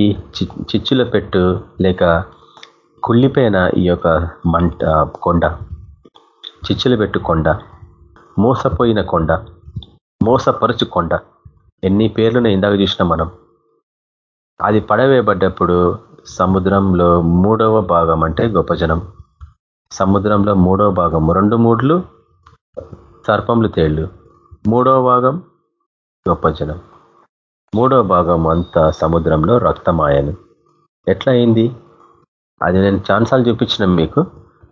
చిచ్చుల పెట్టు లేక కుళ్ళిపోయిన ఈ యొక్క మంట కొండ చిచ్చుల పెట్టు కొండ మోసపోయిన కొండ మోసపరచు కొండ ఎన్ని పేర్లను ఇందాక చూసినాం మనం. అది పడవేయబడ్డప్పుడు సముద్రంలో మూడవ భాగం అంటే గొప్ప జనం. సముద్రంలో మూడవ భాగం. రెండు మూడ్లు సర్పంలు తేళ్ళు మూడవ భాగం గొప్ప జనం. మూడవ భాగం అంతా సముద్రంలో రక్తమాయను ఎట్లా అయింది అది నేను ఛాన్సాలు చూపించిన మీకు.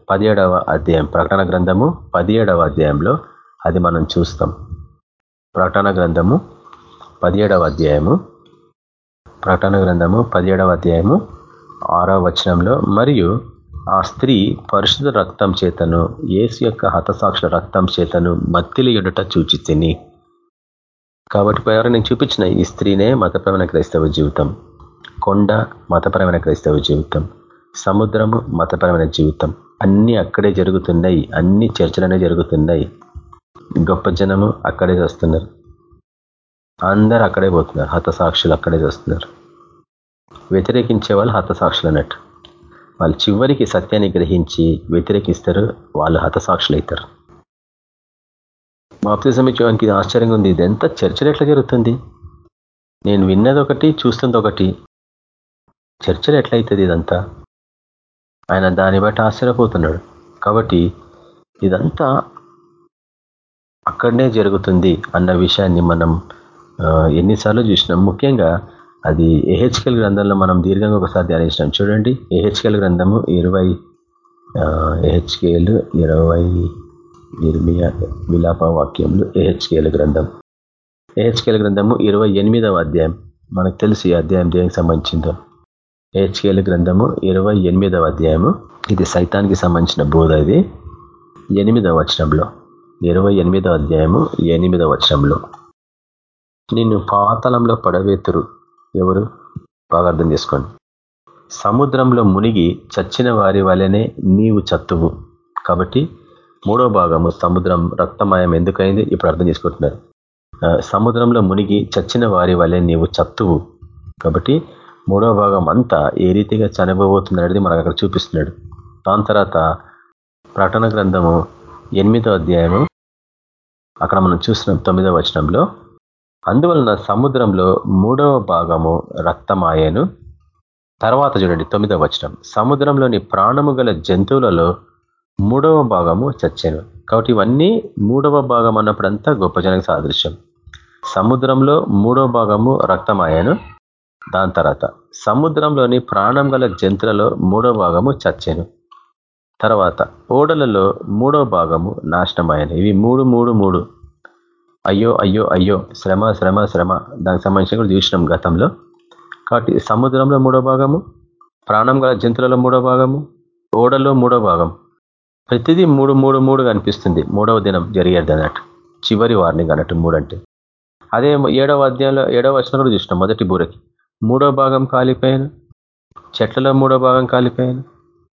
పదిహేడవ అధ్యాయం. ప్రకటన గ్రంథము పదిహేడవ అధ్యాయంలో అది మనం చూస్తాం. ప్రకటన గ్రంథము పదిహేడవ అధ్యాయము ప్రకటన గ్రంథము పదిహేడవ అధ్యాయము ఆరవ వచనంలో మరియు ఆ స్త్రీ పరిశుద్ధ రక్తం చేతను ఏసు యొక్క హతసాక్షుల రక్తం చేతను మత్తిలియుడట చూచి తిని కాబట్టి ఎవరు నేను చూపించిన ఈ స్త్రీనే మతపరమైన క్రైస్తవ జీవితం కొండ మతపరమైన క్రైస్తవ జీవితం సముద్రము మతపరమైన జీవితం. అన్నీ అక్కడే జరుగుతున్నాయి అన్ని చర్చలనే జరుగుతున్నాయి. గొప్ప జనము అక్కడే వస్తున్నారు. అందరు అక్కడే పోతున్నారు హతసాక్షులు అక్కడే చేస్తున్నారు. వ్యతిరేకించే వాళ్ళు హతసాక్షులు అన్నట్టు వాళ్ళు చివరికి సత్యాన్ని గ్రహించి వ్యతిరేకిస్తారు వాళ్ళు హతసాక్షులు అవుతారు బాప్తిజం ఇచ్చేవానికి ఇది ఆశ్చర్యంగా ఉంది. ఇది ఎంత చర్చలు ఎట్లా జరుగుతుంది? నేను విన్నది ఒకటి చూస్తుంది ఒకటి చర్చలు ఎట్లయితుంది ఇదంతా? ఆయన దాన్ని బట్టి ఆశ్చర్యపోతున్నాడు. కాబట్టి ఇదంతా అక్కడనే జరుగుతుంది అన్న విషయాన్ని మనం ఎన్నిసార్లు చూసినాం. ముఖ్యంగా అది ఏహెచ్కెల్ గ్రంథంలో మనం దీర్ఘంగా ఒకసారి ధ్యానించినాం. చూడండి ఏహెచ్కెల్ గ్రంథము ఇరవై ఏహెచ్కేలు ఇరవై నిర్మియ విలాప వాక్యములు ఏహెచ్కేల గ్రంథం. ఏహెచ్కేల గ్రంథము ఇరవై ఎనిమిదవ అధ్యాయం. మనకు తెలుసు ఈ అధ్యాయం దేనికి సంబంధించిందో. ఏహెచ్కేల గ్రంథము ఇరవై ఎనిమిదవ అధ్యాయము. ఇది సైతానికి సంబంధించిన బోధ ఇది. ఎనిమిదవ వచనంలో ఇరవై అధ్యాయము ఎనిమిదవ వచనంలో. నిన్ను పాతలంలో పడవేతురు. ఎవరు? బాగా అర్థం చేసుకోండి. సముద్రంలో మునిగి చచ్చిన వారి వలనే నీవు చత్తువు. కాబట్టి మూడో భాగము సముద్రం రక్తమయం ఎందుకైంది? ఇప్పుడు అర్థం చేసుకుంటున్నారు. సముద్రంలో మునిగి చచ్చిన వారి వలె నీవు చత్తువు. కాబట్టి మూడో భాగం అంతా ఏ రీతిగా చనిపోబోతున్నది మనకు అక్కడ చూపిస్తున్నాడు. దాని తర్వాత ప్రకటన గ్రంథము ఎనిమిదో అధ్యాయము అక్కడ మనం చూస్తున్నాం తొమ్మిదో వచనంలో అందువలన సముద్రంలో మూడవ భాగము రక్తమాయను. తర్వాత చూడండి తొమ్మిదవ వచనం. సముద్రంలోని ప్రాణము గల జంతువులలో మూడవ భాగము చచ్చాను. కాబట్టి ఇవన్నీ మూడవ భాగం అన్నప్పుడంతా గొప్ప జనకు సాదృశ్యం. సముద్రంలో మూడవ భాగము రక్తమాయను. దాని తర్వాత సముద్రంలోని ప్రాణం గల జంతువులలో మూడో భాగము చచ్చాను. తర్వాత ఓడలలో మూడో భాగము నాశనమాయను. ఇవి మూడు మూడు మూడు. అయ్యో అయ్యో అయ్యో శ్రమ శ్రమ శ్రమ. దానికి సంబంధించిన కూడా చూసినాం గతంలో. కాబట్టి సముద్రంలో మూడో భాగము ప్రాణం గల జంతువులలో మూడో భాగము ఓడలో మూడో భాగం ప్రతిదీ మూడు మూడు మూడు కనిపిస్తుంది మూడవ దినం జరిగేది అన్నట్టు. చివరి వార్నింగ్ అన్నట్టు మూడంటే అదే ఏడవ అధ్యాయంలో ఏడవ వచ్చిన కూడా చూసినాం మొదటి బూరకి. మూడో భాగం కాలిపోయాను చెట్లలో మూడో భాగం కాలిపోయాను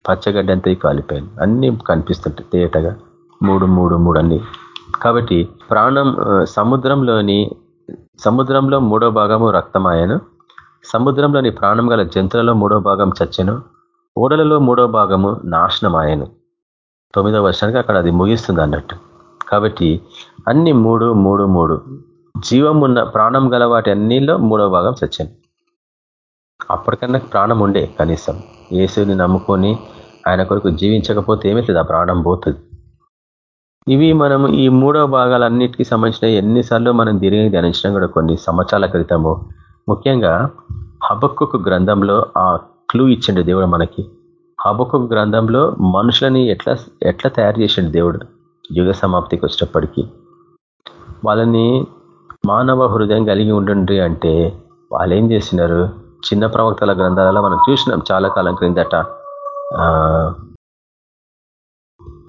పచ్చగడ్డంతా కాలిపోయాను. అన్నీ కనిపిస్తుంటాయి తేటగా. మూడు మూడు మూడు అన్నీ. కాబట్టి ప్రాణం సముద్రంలోని సముద్రంలో మూడో భాగము రక్తమాయను. సముద్రంలోని ప్రాణం గల జంతువులలో మూడో భాగం చచ్చెను. ఓడలలో మూడో భాగము నాశనమాయను. తొమ్మిదవ వర్షానికి అక్కడ అది ముగిస్తుంది అన్నట్టు. కాబట్టి అన్ని మూడు మూడు మూడు. జీవం ఉన్న ప్రాణం గల వాటి అన్నిలో మూడో భాగం చచ్చాను. అప్పటికన్నా ప్రాణం ఉండే కనీసం. ఏసుని నమ్ముకొని ఆయన కొరకు జీవించకపోతే ఏమవుతుంది ఆ ప్రాణం పోతుంది. ఇవి మనం ఈ మూడో భాగాలన్నిటికీ సంబంధించిన ఎన్నిసార్లు మనం తిరిగి ధ్యానించడం కూడా కొన్ని సంవత్సరాల క్రితము. ముఖ్యంగా హబక్కు గ్రంథంలో ఆ క్లూ ఇచ్చిండు దేవుడు మనకి. హబక్కు గ్రంథంలో మనుషులని ఎట్లా ఎట్లా తయారు చేసిండు దేవుడు యుగ సమాప్తికి వచ్చేటప్పటికీ. వాళ్ళని మానవ హృదయం కలిగి ఉండండి అంటే వాళ్ళు ఏం చేసినారు చిన్న ప్రవక్తల గ్రంథాలలో మనం చూసినాం చాలా కాలం క్రిందట.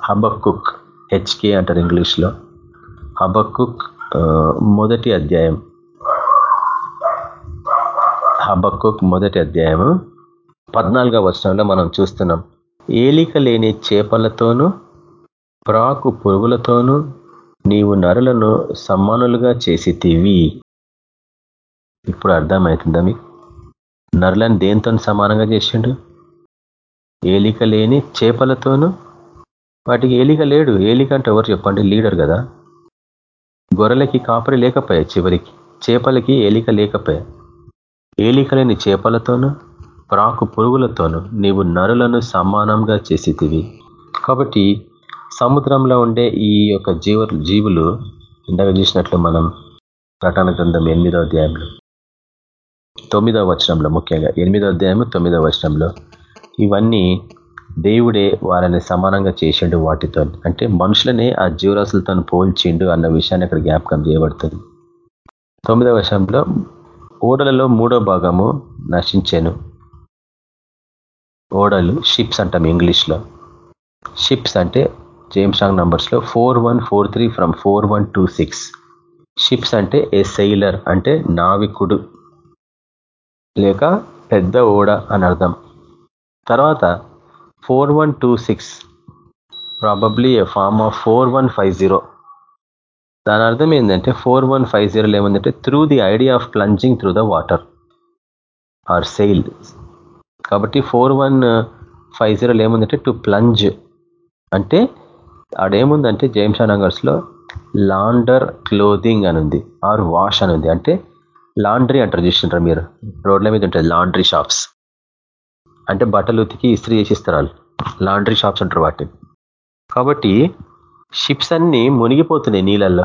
హబక్కుక్ హెచ్కే అంటారు ఇంగ్లీష్లో. హబక్కుక్ మొదటి అధ్యాయం. హబక్కుక్ మొదటి అధ్యాయము పద్నాలుగవ వర్షంలో మనం చూస్తున్నాం. ఏలిక లేని చేపలతోనూ ప్రాకు పురుగులతోనూ నీవు నరులను సమ్మానులుగా చేసి ఇప్పుడు అర్థమవుతుందా మీకు? నరులను దేంతో సమానంగా చేసిండు? ఏలిక లేని చేపలతోనూ వాటికి ఏలిక లేడు. ఏలిక అంటే ఎవరు చెప్పండి? లీడర్ కదా. గొర్రెలకి కాపరి లేకపోయా చివరికి. చేపలకి ఏలిక లేకపోయా. ఏలిక లేని చేపలతోనూ ప్రాకు పురుగులతోనూ నీవు నరులను సమానంగా చేసితివి. కాబట్టి సముద్రంలో ఉండే ఈ యొక్క జీవ జీవులు ఇందాక చూసినట్లు మనం ప్రకటన గ్రంథం ఎనిమిదో అధ్యాయంలో తొమ్మిదవ వచనంలో ముఖ్యంగా ఎనిమిదో అధ్యాయము తొమ్మిదవ వచనంలో ఇవన్నీ దేవుడే వారిని సమానంగా చేసిండు వాటితో. అంటే మనుషులనే ఆ జీవరాశులతో పోల్చిండు అన్న విషయాన్ని అక్కడ జ్ఞాపకం చేయబడుతుంది. తొమ్మిదవ వర్షంలో ఓడలలో మూడో భాగము నశించాను. ఓడలు షిప్స్ అంటాం ఇంగ్లీష్లో. షిప్స్ అంటే James Strong నంబర్స్లో four one four three from four one two six ships అంటే ఏ సెయిలర్ అంటే నావికుడు. లేక పెద్ద ఓడ అని అర్థం. తర్వాత four one two six. Probably a form of four one five zero దాని అర్థం ఏంటంటే ఫోర్ వన్ ఫైవ్ జీరోలో ఏముందంటే through the idea of plunging through the water or sail కాబట్టి ఫోర్ వన్ ఫైవ్ జీరోలో ఏముందంటే టు ప్లంజ్ అంటే ఆడేముందంటే జేమ్షా నగర్స్లో లాండర్ క్లోదింగ్ అని ఉంది ఆర్ వాష్ అని ఉంది అంటే లాండ్రీ అంటారు చూసింటారు మీరు? రోడ్ల మీద ఉంటుంది లాండ్రీ షాప్స్ అంటే బట్టలు ఉతికి ఇస్త్రీ చేసిస్తారు వాళ్ళు. లాండ్రీ షాప్స్ అంటారు వాటిని. కాబట్టి షిప్స్ అన్నీ మునిగిపోతున్నాయి నీళ్ళల్లో.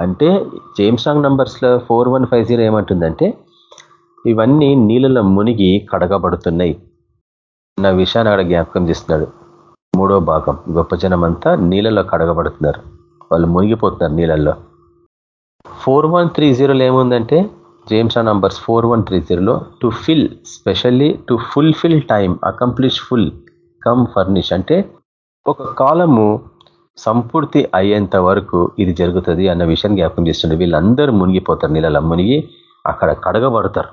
అంటే జేమ్స్టాంగ్ నంబర్స్లో ఫోర్ వన్ ఫైవ్ జీరో ఏమంటుందంటే ఇవన్నీ నీళ్ళలో మునిగి కడగబడుతున్నాయి నా విషయాన్ని అక్కడ జ్ఞాపకం చేస్తున్నాడు. మూడో భాగం గొప్ప జనం అంతా నీళ్ళలో కడగబడుతున్నారు. వాళ్ళు మునిగిపోతున్నారు నీళ్ళల్లో. ఫోర్ వన్ త్రీ జీరోలో ఏముందంటే జేమ్స్ ఆ నంబర్స్ ఫోర్ వన్ త్రీ జీరోలో to fill specially to fulfil time accomplish full come furnish అంటే ఒక కాలము సంపూర్తి అయ్యేంత వరకు ఇది జరుగుతుంది అన్న విషయాన్ని జ్ఞాపకం చేస్తుండే. వీళ్ళందరూ మునిగిపోతారు నీళ్ళలో మునిగి అక్కడ కడగబడతారు.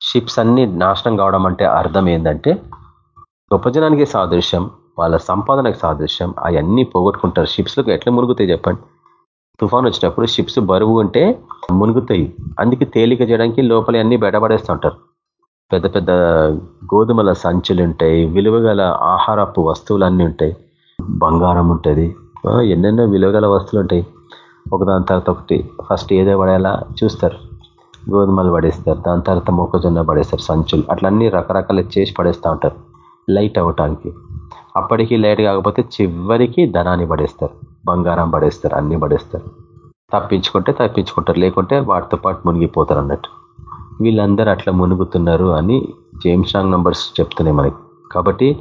షిప్స్ అన్ని నాశనం కావడం అంటే అర్థం ఏంటంటే గొప్ప జనానికి సాదృశ్యం వాళ్ళ సంపాదనకు సాదృశ్యం అవన్నీ పోగొట్టుకుంటారు. షిప్స్లకు ఎట్లా మునుగుతాయి చెప్పండి? తుఫాన్ వచ్చినప్పుడు షిప్స్ బరువు ఉంటే మునుగుతాయి. అందుకే తేలిక చేయడానికి లోపల అన్ని బెడబడేస్తూ ఉంటారు. పెద్ద పెద్ద గోధుమల సంచులు ఉంటాయి విలువగల ఆహారపు వస్తువులు అన్నీ ఉంటాయి. బంగారం ఉంటుంది. ఎన్నెన్నో విలువగల వస్తువులు ఉంటాయి. ఒకదాని తర్వాత ఒకటి ఫస్ట్ ఏదో పడేలా చూస్తారు. గోధుమలు పడేస్తారు దాని తర్వాత మొక్కజొన్న పడేస్తారు సంచులు. అట్లన్నీ రకరకాల చేసి పడేస్తూ ఉంటారు. లైట్ అవ్వటానికి. అప్పటికి లేట్ కాకపోతే చివరికి ధనాన్ని పడేస్తారు బంగారం పడేస్తారు అన్ని పడేస్తారు. తప్పించుకుంటే తప్పించుకుంటారు లేకుంటే వాటితో పాటు మునిగిపోతారు అన్నట్టు. వీళ్ళందరూ అట్లా మునుగుతున్నారు అని జేమ్స్ రాంగ్ నంబర్స్ చెప్తున్నాయి మనకి. కాబట్టి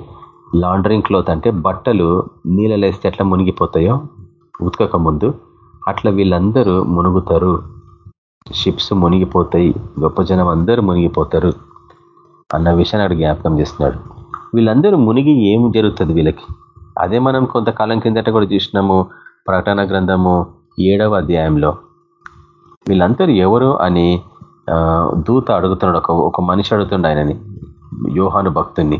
లాండరింగ్ క్లోత్ అంటే బట్టలు నీళ్ళలేస్తే ఎట్లా మునిగిపోతాయో ఉతకక ముందు అట్లా వీళ్ళందరూ మునుగుతారు. షిప్స్ మునిగిపోతాయి గొప్ప జనం అందరూ మునిగిపోతారు అన్న విషయాన్ని అక్కడ జ్ఞాపకం చేస్తున్నాడు. వీళ్ళందరూ మునిగి ఏం జరుగుతుంది వీళ్ళకి? అదే మనం కొంతకాలం కిందట కూడా చూసినాము ప్రకటన గ్రంథము ఏడవ అధ్యాయంలో. వీళ్ళందరూ ఎవరు అని దూత అడుగుతున్నాడు ఒక ఒక మనిషి అడుగుతుండ ఆయనని యోహాను భక్తుణ్ణి.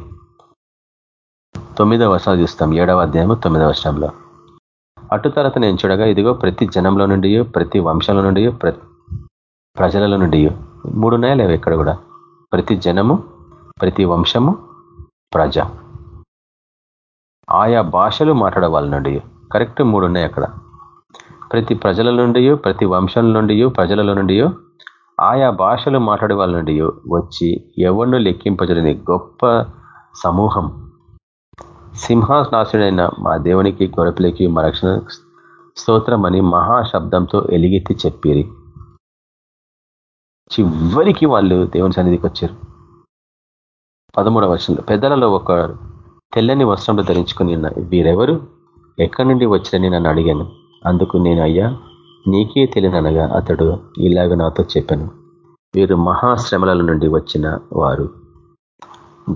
తొమ్మిదవ వర్షాలు చూస్తాం ఏడవ అధ్యాయము తొమ్మిదవ వర్షంలో అటు తర్వాత నేను చూడగా ఇదిగో ప్రతి జనంలో నుండి ప్రతి వంశంలో నుండి ప్రజలలో నుండి మూడున్నాయా లేవు ఇక్కడ కూడా? ప్రతి జనము ప్రతి వంశము ప్రజ. ఆయా భాషలు మాట్లాడే వాళ్ళ నుండి. కరెక్ట్ మూడు ఉన్నాయి అక్కడ. ప్రతి ప్రజల నుండి ప్రతి వంశం నుండి ప్రజలలో నుండి ఆయా భాషలు మాట్లాడే వాళ్ళ నుండి వచ్చి ఎవరినూ లెక్కింపజలేని గొప్ప సమూహం. సింహాసనాశుడైన మా దేవునికి గొరపిలకి మా రక్షణ స్తోత్రం అని మహాశబ్దంతో ఎలిగెత్తి చెప్పిరి. చివరికి వాళ్ళు దేవుని సన్నిధికి వచ్చారు. పదమూడవ వర్షంలో పెద్దలలో ఒక తెల్లని వస్త్రంలో ధరించుకుని వీరెవరు? ఎక్కడి నుండి వచ్చిరని నన్ను అడిగాను. అందుకు నేను అయ్యా నీకే తెలియనగా అతడు ఇలాగ నాతో చెప్పాను. వీరు మహాశ్రమల నుండి వచ్చిన వారు.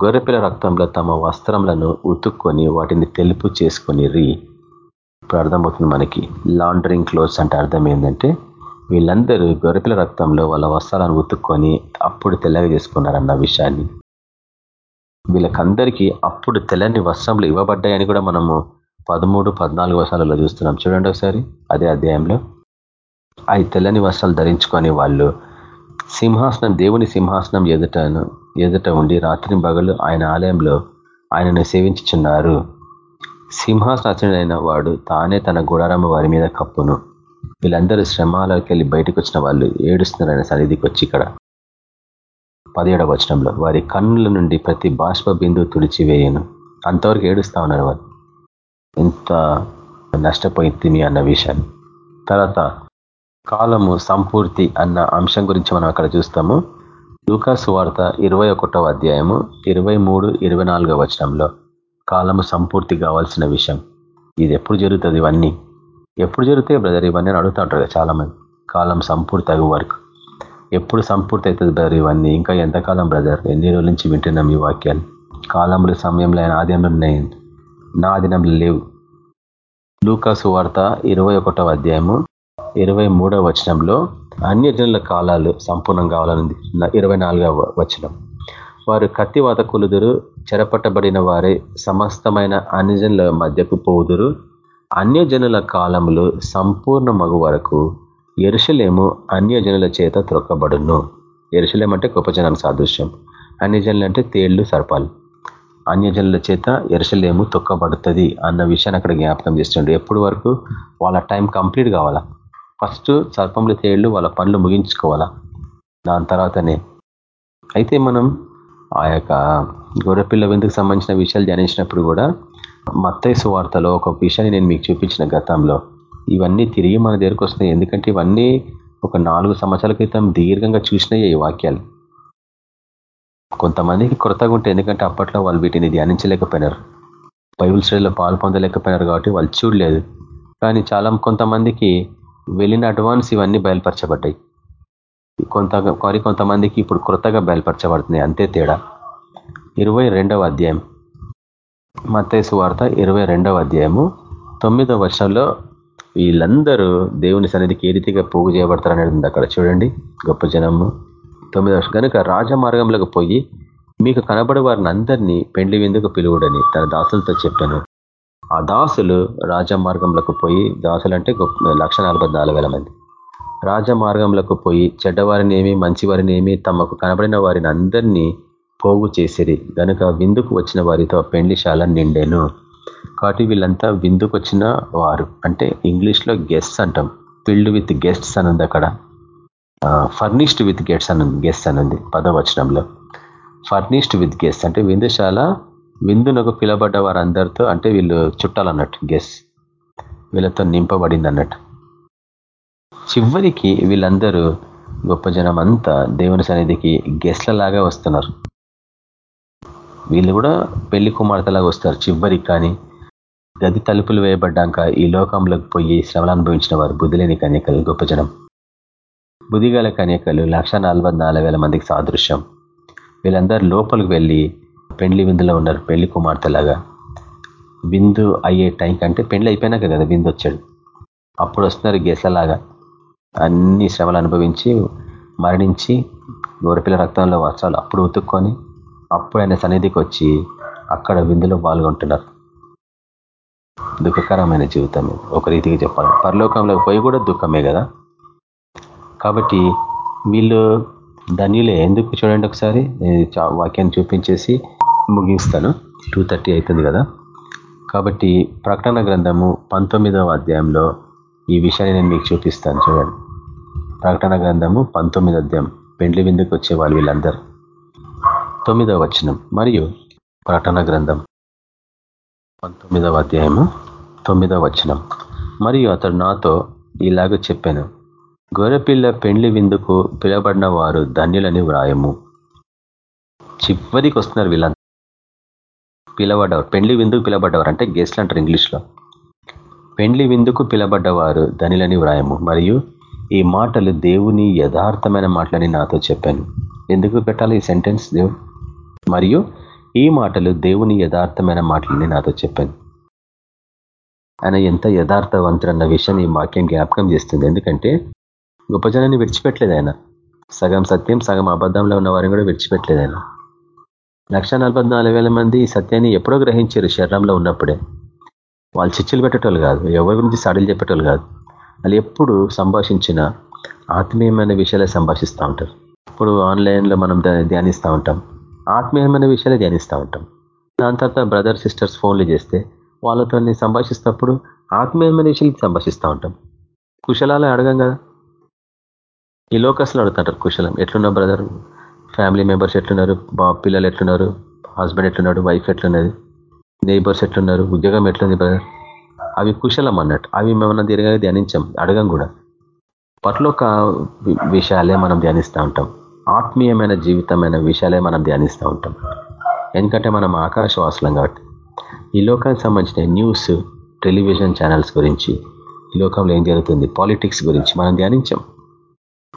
గొర్రెపిల్ల రక్తంలో తమ వస్త్రములను ఉతుక్కొని వాటిని తెలుపు చేసుకొని రీ. ఇప్పుడు అర్థమవుతుంది మనకి. లాండరింగ్ క్లోత్స్ అంటే అర్థం ఏంటంటే వీళ్ళందరూ గొర్రెపిల్ల రక్తంలో వాళ్ళ వస్త్రాలను ఉతుక్కొని అప్పుడు తెల్లగా చేసుకున్నారన్న విషయాన్ని. వీళ్ళకందరికీ అప్పుడు తెల్లని వస్త్రములు ఇవ్వబడ్డాయని కూడా మనము పదమూడు పద్నాలుగు వర్షాలలో చూస్తున్నాం. చూడండి ఒకసారి అదే అధ్యాయంలో. ఆ తెల్లని వస్త్రాలు ధరించుకొని వాళ్ళు సింహాసనం దేవుని సింహాసనం ఎదుటను ఎదుట ఉండి రాత్రి బగలు ఆయన ఆలయంలో ఆయనను సేవించుచున్నారు. సింహాసనైన వాడు తానే తన గుడారమ్మ వారి మీద కప్పును. వీళ్ళందరూ శ్రమాలకి వెళ్ళి బయటకు వచ్చిన వాళ్ళు ఏడుస్తున్నారు ఆయన సన్నిధికి వచ్చి ఇక్కడ. పదిహేడవ వచనంలో వారి కన్నుల నుండి ప్రతి బాష్ప బిందువు తుడిచివేయను. అంతవరకు ఏడుస్తా ఉన్నారు వారు. ఇంత నష్టపోయింది అన్న విషయాన్ని. తర్వాత కాలము సంపూర్తి అన్న అంశం గురించి మనం అక్కడ చూస్తాము. లూకాసు వార్త ఇరవై ఒకటవ అధ్యాయము ఇరవై మూడు ఇరవై నాలుగవ వచనంలో కాలము సంపూర్తి కావాల్సిన విషయం. ఇది ఎప్పుడు జరుగుతుంది ఇవన్నీ? ఎప్పుడు జరుగుతాయి బ్రదర్? ఇవన్నీ అడుగుతూ ఉంటారు చాలామంది. కాలం సంపూర్తి అగు వరకు. ఎప్పుడు సంపూర్తి అవుతుంది బ్రదర్ ఇవన్నీ. ఇంకా ఎంతకాలం బ్రదర్ ఎన్ని రోజుల నుంచి వింటున్నాం ఈ వాక్యాన్ని కాలంలో సమయంలో ఆయన ఆదినంలో ఉన్నాయి నా ఆదినంలో లేవు. లూకాసు వార్త ఇరవై అధ్యాయము ఇరవై మూడవ వచనంలో అన్యజనుల కాలాలు సంపూర్ణం కావాలనుంది. ఇరవై నాలుగవ వచనం. వారు కత్తివాత కొలుదురు చెరపట్టబడిన వారే సమస్తమైన అన్యజనుల మధ్యకు పోదురు. అన్యజనుల కాలములు సంపూర్ణ మగు వరకు ఎరుసలేము అన్యజనుల చేత త్రొక్కబడును. ఎరుసలేం అంటే గొప్ప జనానికి సాదృశ్యం. అన్యజనులు అంటే తేళ్ళు సర్పాలు. అన్యజనుల చేత ఎరుసలేము తొక్కబడుతుంది అన్న విషయాన్ని అక్కడ జ్ఞాపకం చేస్తుండే. ఎప్పటి వరకు? వాళ్ళ టైం కంప్లీట్ కావాలా? ఫస్ట్ సర్పంలు తేళ్ళు వాళ్ళ పనులు ముగించుకోవాలా? దాని తర్వాతనే. అయితే మనం ఆ యొక్క గొర్రెపిల్ల విందుకు సంబంధించిన విషయాలు ధ్యానించినప్పుడు కూడా మత్తైసు వార్తలో ఒక విషయాన్ని నేను మీకు చూపించిన గతంలో. ఇవన్నీ తిరిగి మన దగ్గరకు వస్తున్నాయి. ఎందుకంటే ఇవన్నీ ఒక నాలుగు సంవత్సరాల క్రితం దీర్ఘంగా చూసినాయి ఈ వాక్యాలు. కొంతమందికి కొరతగా ఉంటే ఎందుకంటే అప్పట్లో వాళ్ళు వీటిని ధ్యానించలేకపోయినారు. బైబుల్ స్టడీలో పాలు పొందలేకపోయినారు కాబట్టి వాళ్ళు చూడలేదు. కానీ చాలా కొంతమందికి వెళ్ళిన అడ్వాన్స్ ఇవన్నీ బయలుపరచబడ్డాయి. కొంత మరి కొంతమందికి ఇప్పుడు కొత్తగా బయలుపరచబడుతున్నాయి. అంతే తేడా. ఇరవై అధ్యాయం. మత్తేసు వార్త ఇరవై అధ్యాయము తొమ్మిదవ వర్షంలో వీళ్ళందరూ దేవుని సన్నిధికి ఏ రీతిగా పోగు చేయబడతారు అనేది ఉంది అక్కడ చూడండి. గొప్ప జనము తొమ్మిదవ వర్షం. కనుక రాజమార్గంలోకి పోయి మీకు కనబడే వారిని అందరినీ పెండ్లి విందుకు పిలువుడని తన దాసులతో చెప్పాను. ఆ దాసులు రాజమార్గంలోకి పోయి దాసులు అంటే లక్ష మంది. రాజమార్గంలోకి పోయి చెడ్డవారినేమి మంచివారినేమి తమకు కనబడిన వారిని అందరినీ పోగు చేసిరి. గనుక విందుకు వచ్చిన వారితో పెండ్లిశాల నిండెను. కాబట్టి వీళ్ళంతా విందుకు వచ్చిన వారు. అంటే ఇంగ్లీష్లో గెస్ట్స్ అంటాం. ఫిల్డ్ విత్ గెస్ట్స్ అని అక్కడ. ఫర్నిష్డ్ విత్ గెస్ట్స్ అని గెస్ట్ అని ఉంది పదవచనంలో. ఫర్నిష్డ్ విత్ గెస్ట్ అంటే విందుశాల విందునకు పిలబడ్డ వారందరితో అంటే వీళ్ళు చుట్టాలన్నట్టు గెస్ వీళ్ళతో నింపబడింది అన్నట్టు చివరికి వీళ్ళందరూ గొప్ప జనం అంతా దేవుని సన్నిధికి గెస్ట్లలాగా వస్తున్నారు. వీళ్ళు కూడా పెళ్ళి కుమార్తెలాగా వస్తారు. చివరికి కానీ గది తలుపులు వేయబడ్డాక ఈ లోకంలోకి పోయి శ్రమలు అనుభవించిన వారు బుద్ధిలేని కన్యకలు గొప్ప జనం. బుద్ధిగల కన్యకలు లక్ష మందికి సాదృశ్యం. వీళ్ళందరూ లోపలికి వెళ్ళి పెండ్లి విందులో ఉన్నారు. పెళ్ళి కుమార్తెలాగా. విందు అయ్యే టైం కంటే పెండ్లి అయిపోయినాక కదా విందు వచ్చాడు అప్పుడు వస్తున్నారు గెసలాగా. అన్ని శ్రమలు అనుభవించి మరణించి గోరపిల్ల రక్తంలో వస్త్రాలు అప్పుడు ఉతుక్కొని అప్పుడు ఆయన సన్నిధికి వచ్చి అక్కడ విందులో పాల్గొంటున్నారు. దుఃఖకరమైన జీవితం ఒక రీతికి చెప్పాలి పరలోకంలో పోయి కూడా దుఃఖమే కదా? కాబట్టి వీళ్ళు ధన్యులే. ఎందుకు చూడండి ఒకసారి. వాక్యాన్ని చూపించేసి ముగిస్తాను. టూ థర్టీ అవుతుంది కదా? కాబట్టి ప్రకటన గ్రంథము పంతొమ్మిదవ అధ్యాయంలో ఈ విషయాన్ని నేను మీకు చూపిస్తాను. చూడండి. ప్రకటన గ్రంథము పంతొమ్మిది అధ్యాయం. పెండ్లి విందుకు వచ్చేవాళ్ళు వీళ్ళందరూ. తొమ్మిదవ వచనం మరియు ప్రకటన గ్రంథం. పంతొమ్మిదవ అధ్యాయము తొమ్మిదవ వచనం. మరియు అతడు నాతో ఇలాగ చెప్పాను గొర్రెపిల్ల పెండ్లి విందుకు పిలబడిన వారు ధన్యులని వ్రాయము. చివరికి వస్తున్నారు వీళ్ళంతా. పిలబడ్డవారు పెండ్లి విందుకు పిలబడ్డవారు అంటే గెస్ట్లు అంటారు ఇంగ్లీష్లో. పెండ్లి విందుకు పిలబడ్డవారు ధనిలని వ్రాయము. మరియు ఈ మాటలు దేవుని యథార్థమైన మాటలని నాతో చెప్పాను. ఎందుకు పెట్టాలి ఈ సెంటెన్స్ దేవుడు? మరియు ఈ మాటలు దేవుని యథార్థమైన మాటలని నాతో చెప్పాను. ఆయన ఎంత యథార్థవంతుడన్న విషయం ఈ వాక్యం జ్ఞాపకం చేస్తుంది. ఎందుకంటే గొప్ప జనాన్ని విడిచిపెట్టలేదు ఆయన. సగం సత్యం సగం అబద్ధంలో ఉన్న వారిని కూడా విడిచిపెట్టలేదు ఆయన. లక్ష మంది ఈ సత్యాన్ని ఎప్పుడో గ్రహించారు శరీరంలో ఉన్నప్పుడే. వాళ్ళు చిచ్చులు పెట్టేటోళ్ళు కాదు ఎవరి గురించి సాడీలు చెప్పేటోళ్ళు కాదు. వాళ్ళు ఎప్పుడు సంభాషించిన ఆత్మీయమైన విషయాలే సంభాషిస్తూ ఉంటారు. ఇప్పుడు ఆన్లైన్లో మనం ధ్యానిస్తూ ఉంటాం. ఆత్మీయమైన విషయాలే ధ్యానిస్తూ ఉంటాం. దాని తర్వాత బ్రదర్ సిస్టర్స్ ఫోన్లు చేస్తే వాళ్ళతో సంభాషిస్తప్పుడు ఆత్మీయమైన విషయాలు సంభాషిస్తూ ఉంటాం. కుశలాలే అడగం కదా? ఈ లోకస్లో అడుగుతుంటారు కుశలం. ఎట్లున్నా బ్రదర్ ఫ్యామిలీ మెంబర్స్ ఎట్లున్నారు? బా పిల్లలు ఎట్లున్నారు? హస్బెండ్ ఎట్లున్నాడు? వైఫ్ ఎట్లున్నది? నేబర్స్ ఎట్లున్నారు? ఉద్యోగం ఎట్లుంది బ్రదర్ అవి కుశలం అన్నట్టు. అవి మేమన్నా తిరగా ధ్యానించాం. అడగం కూడా. పట్లోక విషయాలే మనం ధ్యానిస్తూ ఉంటాం. ఆత్మీయమైన జీవితమైన విషయాలే మనం ధ్యానిస్తూ ఉంటాం. ఎందుకంటే మనం ఆకాశవాసులం కాబట్టి. ఈ లోకానికి సంబంధించిన న్యూస్ టెలివిజన్ ఛానల్స్ గురించి ఈ లోకంలో ఏం జరుగుతుంది? పాలిటిక్స్ గురించి మనం ధ్యానించాం.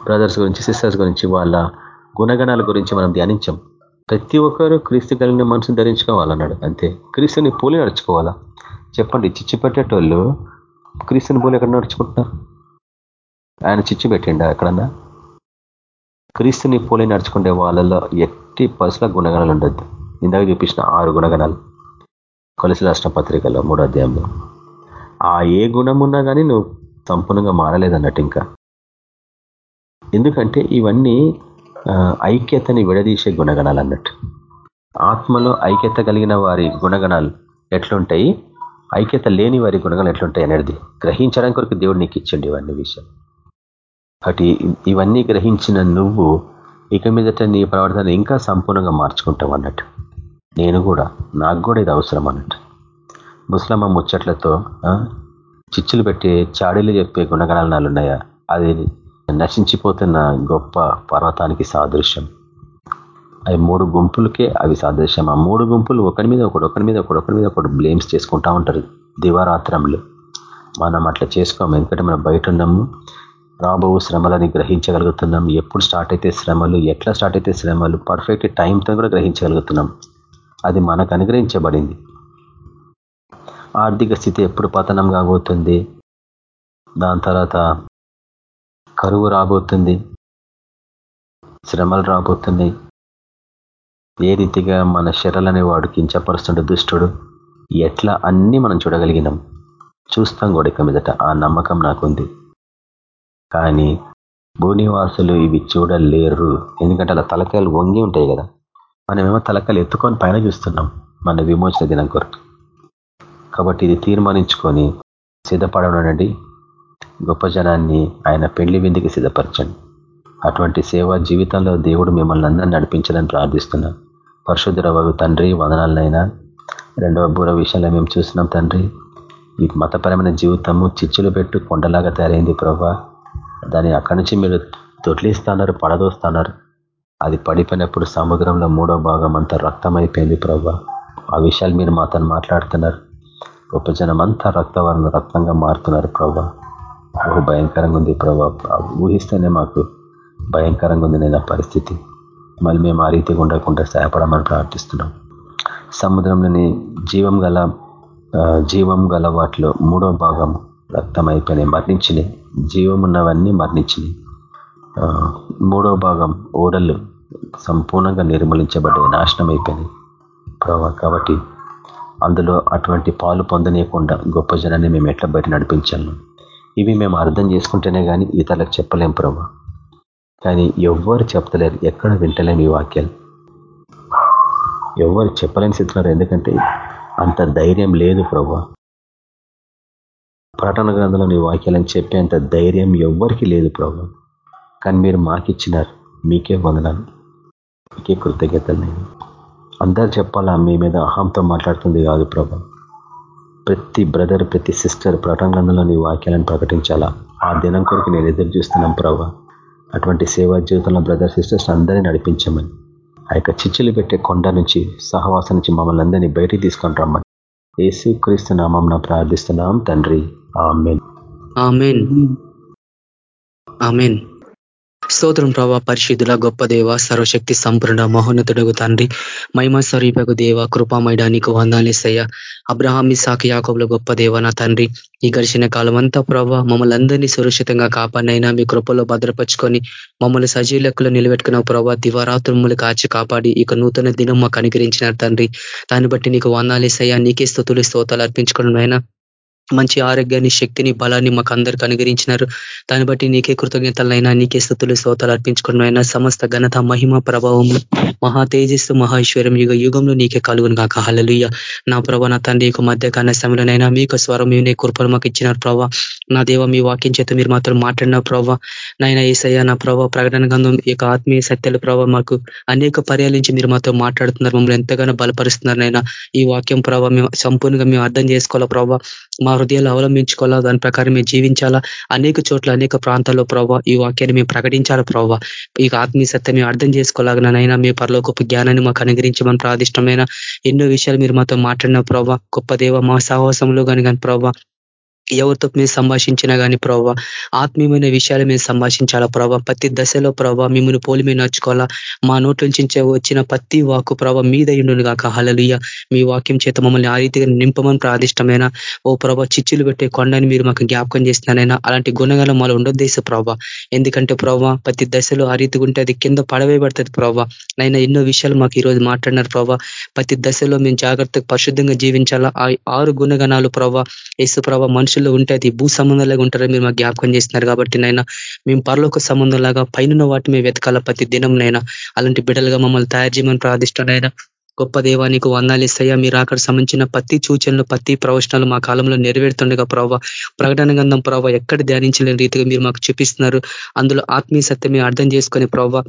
బ్రదర్స్ గురించి సిస్టర్స్ గురించి వాళ్ళ గుణగణాల గురించి మనం ధ్యానించాం. ప్రతి ఒక్కరూ క్రీస్తు కలిగిన మనసును ధరించుకోవాలన్నాడు. అంతే. క్రీస్తుని పోలి నడుచుకోవాలా? చెప్పండి. చిచ్చు పెట్టేటోళ్ళు క్రీస్తుని పోలి ఎక్కడ నడుచుకుంటున్నారు? ఆయన చిచ్చు పెట్టిండా ఎక్కడన్నా? క్రీస్తుని పోలే నడుచుకుంటే వాళ్ళలో ఎట్టి పరుసుల గుణగణాలు ఉండద్దు. ఇందాక చూపించిన ఆరు గుణగణాలు. కలిసి రాష్ట్ర పత్రికలో మూడో అధ్యాయంలో. ఆ ఏ గుణం ఉన్నా కానీ నువ్వు సంపూర్ణంగా మారలేదన్నట్టు ఇంకా. ఎందుకంటే ఇవన్నీ ఐక్యతని విడదీసే గుణగణాలు అన్నట్టు. ఆత్మలో ఐక్యత కలిగిన వారి గుణగణాలు ఎట్లుంటాయి? ఐక్యత లేని వారి గుణగణాలు ఎట్లుంటాయి అనేది గ్రహించడానికి కొరకు దేవుడు నీకు ఇచ్చండి ఇవన్నీ విషయం కాబట్టి ఇవన్నీ గ్రహించిన నువ్వు ఇక మీదట నీ ప్రవర్తన ఇంకా సంపూర్ణంగా మార్చుకుంటావు అన్నట్టు. నేను కూడా నాకు కూడా ఇది అవసరం అన్నట్టు. ముస్లమ్మ ముచ్చట్లతో చిచ్చులు పెట్టి చాడీలు చెప్పే గుణగణాలు నాలుగు ఉన్నాయా అది నశించిపోతున్న గొప్ప పర్వతానికి సాదృశ్యం. అవి మూడు గుంపులకే అవి సాదృశ్యం. ఆ మూడు గుంపులు ఒకరి మీద ఒకటి ఒకరి మీద ఒకటి ఒకరి మీద ఒకటి బ్లేమ్స్ చేసుకుంటా ఉంటారు. దివారాత్రంలో. మనం అట్లా చేసుకోము. ఎందుకంటే మనం బయట ఉన్నాము. రాబో శ్రమలని గ్రహించగలుగుతున్నాం. ఎప్పుడు స్టార్ట్ అయితే శ్రమలు ఎట్లా స్టార్ట్ అయితే శ్రమలు పర్ఫెక్ట్ టైంతో కూడా గ్రహించగలుగుతున్నాం. అది మనకు అనుగ్రహించబడింది. ఆర్థిక స్థితి ఎప్పుడు పతనం కాబోతుంది దాని తర్వాత కరువు రాబోతుంది. శ్రమలు రాబోతున్నాయి. ఏ రీతిగా మన శరలని వాడు కించపరుస్తుండే దుష్టుడు? ఎట్లా అన్నీ మనం చూడగలిగినాం. చూస్తాం కూడా ఇక మీదట. ఆ నమ్మకం నాకుంది. కానీ భూనివాసులు ఇవి చూడలేరు. ఎందుకంటే అలా తలకాయలు వంగి ఉంటాయి కదా. మనమేమో తలకాయలు ఎత్తుకొని పైన చూస్తున్నాం మన విమోచన దినం కొరకు. కాబట్టి ఇది తీర్మానించుకొని సిద్ధపడనండి గొప్ప జనాన్ని ఆయన పెళ్ళి విందుకి సిద్ధపరచండి. అటువంటి సేవా జీవితంలో దేవుడు మిమ్మల్ని అందరినీ నడిపించాలని ప్రార్థిస్తున్నాం. పరశుద్ధరవగు తండ్రి వదనాలనైనా రెండవ బూర విషయంలో మేము చూస్తున్నాం తండ్రి. ఈ మతపరమైన జీవితము చిచ్చులు పెట్టు కొండలాగా తయారైంది ప్రభా. దాన్ని అక్కడి నుంచి మీరు తొట్లిస్తున్నారు పడదోస్తున్నారు. అది పడిపోయినప్పుడు సముద్రంలో మూడో భాగం అంతా రక్తమైపోయింది ప్రభా. ఆ విషయాలు మీరు మాతో మాట్లాడుతున్నారు. గొప్ప జనం అంతా రక్తవర్ణ రక్తంగా మారుతున్నారు ప్రభా. బహు భయంకరంగా ఉంది ప్రభా. ఊహిస్తేనే మాకు భయంకరంగా ఉంది నేను పరిస్థితి. మళ్ళీ మేము ఆ రీతిగా ఉండకుండా సహాయపడమని ప్రార్థిస్తున్నాం. సముద్రంలోని జీవం గల జీవం గల వాటిలో మూడో భాగం రక్తం అయిపోయినాయి మరణించినాయి. జీవం ఉన్నవన్నీ మరణించినాయి మూడో భాగం ఓడలు సంపూర్ణంగా నిర్మూలించబడ్డాయి నాశనం అయిపోయినాయి ప్రభావ కాబట్టి అందులో అటువంటి పాలు పొందనీయకుండా గొప్ప జనాన్ని మేము ఎట్లా బయట నడిపించాలను? ఇవి మేము అర్థం చేసుకుంటేనే కానీ ఇతరులకు చెప్పలేం ప్రభా. కానీ ఎవ్వరు చెప్తలేరు ఎక్కడ వింటలేము ఈ వాక్యాలు. ఎవరు చెప్పలేని స్థితిలో ఎందుకంటే అంత ధైర్యం లేదు ప్రభా. ప్రకటన గ్రంథంలో నీ వాక్యాలను చెప్పేంత ధైర్యం ఎవ్వరికి లేదు ప్రభు. కానీ మీరు మాకిచ్చినారు. మీకే వందనాలు. మీకే కృతజ్ఞతలు నేను. అందరు చెప్పాలా మీ మీద అహంతో మాట్లాడుతుంది కాదు ప్రభా. ప్రతి బ్రదర్ ప్రతి సిస్టర్ ప్రకటన గ్రంథంలో నీ వాక్యాలను ప్రకటించాలా? ఆ దినం కొరకు నేను ఎదురు చూస్తున్నాం ప్రభా. అటువంటి సేవా జీవితంలో బ్రదర్ సిస్టర్స్ అందరినీ నడిపించమని. ఆ యొక్క చిచ్చులు పెట్టే కొండ నుంచి సహవాసం నుంచి మమ్మల్ని అందరినీ బయటికి తీసుకొని రమ్మని. ఏసు క్రీస్తు నామం ప్రార్థిస్తున్నాం తండ్రి. ఆమెన్. ఆమెన్. స్తోత్రం ప్రభా పరిశుద్ధుల గొప్ప దేవ సర్వశక్తి సంపూర్ణ మహోన్నతుడుగు తండ్రి మహిమ స్వరూపకు దేవ కృపామయడానికి వందాలేసయ్య అబ్రహామి సాకి యాకోబుల గొప్ప దేవ నా తండ్రి ఈ గడిచిన కాలం అంతా ప్రభావ మమ్మల్ని అందరినీ సురక్షితంగా కాపాడినైనా మీ కృపలో భద్రపరుచుకొని మమ్మల్ని సజీవ లెక్కలో నిలబెట్టుకున్న ప్రభా దివారాత్రుములు కాచి కాపాడి ఇక నూతన దినం మాకు అనుగ్రహించినారు తండ్రి. దాన్ని బట్టి నీకు వందాలేసయ్యా నీకే స్థుతులు స్తోతాలు అర్పించుకోవడం అయినా మంచి ఆరోగ్యాన్ని శక్తిని బలాన్ని మాకు అందరికి అనుగరించినారు దాన్ని బట్టి నీకే కృతజ్ఞతలైనా నీకే స్థుతులు శ్రోతలు అర్పించుకున్నైనా సమస్త ఘనత మహిమ ప్రభావం మహా తేజస్సు మహేశ్వరం యుగ యుగంలో నీకే కలుగును కాక హలలుయ్య నా ప్రభా నా తండ్రి యొక్క మధ్య కాల సమయంలోనైనా మీకు స్వరం మీ కృపను మాకు ఇచ్చినారు ప్రభా. నా దేవ మీ వాక్యం చేత మీరు మాత్రం మాట్లాడిన ప్రభా. నైనా ఏసయ్య నా ప్రభావ ప్రకటన గంధం యొక్క ఆత్మీయ సత్యాల ప్రభావ మాకు అనేక పర్యాల నుంచి మీరు మాతో మాట్లాడుతున్నారు. మమ్మల్ని ఎంతగానో బలపరుస్తున్నారు నైనా ఈ వాక్యం ప్రభావ మేము సంపూర్ణంగా మేము అర్థం చేసుకోవాలా ప్రభావ మా హృదయాలు అవలంబించుకోవాలా? దాని ప్రకారం మేము జీవించాలా? అనేక చోట్ల అనేక ప్రాంతాల్లో ప్రభావ ఈ వాక్యాన్ని మేము ప్రకటించాలా ప్రభావ ఈ ఆత్మీయ సత్యం మేము అర్థం చేసుకోలాగనైనా మీ పరలోకపు జ్ఞానాన్ని మాకు అనుగ్రహించమని ప్రాదిష్టమైన ఎన్నో విషయాలు మీరు మాతో మాట్లాడిన ప్రభావ గొప్ప దేవ మా సహవాసంలో కానీ కానీ ప్రభావ ఎవరితో మేము సంభాషించినా కానీ ప్రభావ ఆత్మీయమైన విషయాలు మేము సంభాషించాలా ప్రభావ ప్రతి దశలో ప్రభావ మిమ్మల్ని పోలి మేము నడుచుకోవాలా? మా నోట్ల నుంచి వచ్చిన ప్రతి వాకు ప్రభావ మీద ఇండును కాక హలలుయ మీ వాక్యం చేత మమ్మల్ని ఆ రీతిగా నింపమని ప్రాదిష్టమైన. ఓ ప్రభావ చిచ్చులు పెట్టే కొండని మీరు మాకు జ్ఞాపకం చేస్తున్నారైనా. అలాంటి గుణగాలం మాలో ఉండొద్దేశ ప్రభావ ఎందుకంటే ప్రభావ ప్రతి దశలో ఆ రీతిగా ఉంటే అది కింద పడవేయబడుతుంది ప్రభావ నైనా ఎన్నో విషయాలు మాకు ఈరోజు మాట్లాడినారు ప్రభావ ప్రతి దశలో మేము జాగ్రత్తగా పరిశుద్ధంగా జీవించాలా? ఆ ఆరు గుణగణాలు ప్రభావ యేసు ప్రభావ మనుషులు మనుషుల్లో ఉంటే అది భూ సంబంధంలాగా ఉంటారని మీరు మాకు జ్ఞాపకం చేస్తున్నారు కాబట్టి నైనా మేము పరలోక సంబంధం లాగా పైన వాటి మేము వెతకాల ప్రతి దినం నైనా అలాంటి బిడ్డలుగా మమ్మల్ని తయారు చేయమని ప్రార్థిష్టనైనా గొప్ప దేవానికి వందాలు ఇస్తాయా? మీరు అక్కడ సంబంధించిన ప్రతి సూచనలు ప్రతి ప్రవచనాలు మా కాలంలో నెరవేరుతుండగా ప్రభావ ప్రకటన గంధం ప్రభావ ఎక్కడ ధ్యానించలేని రీతిగా మీరు మాకు చూపిస్తున్నారు. అందులో ఆత్మీయ సత్యమే అర్థం చేసుకునే ప్రభావ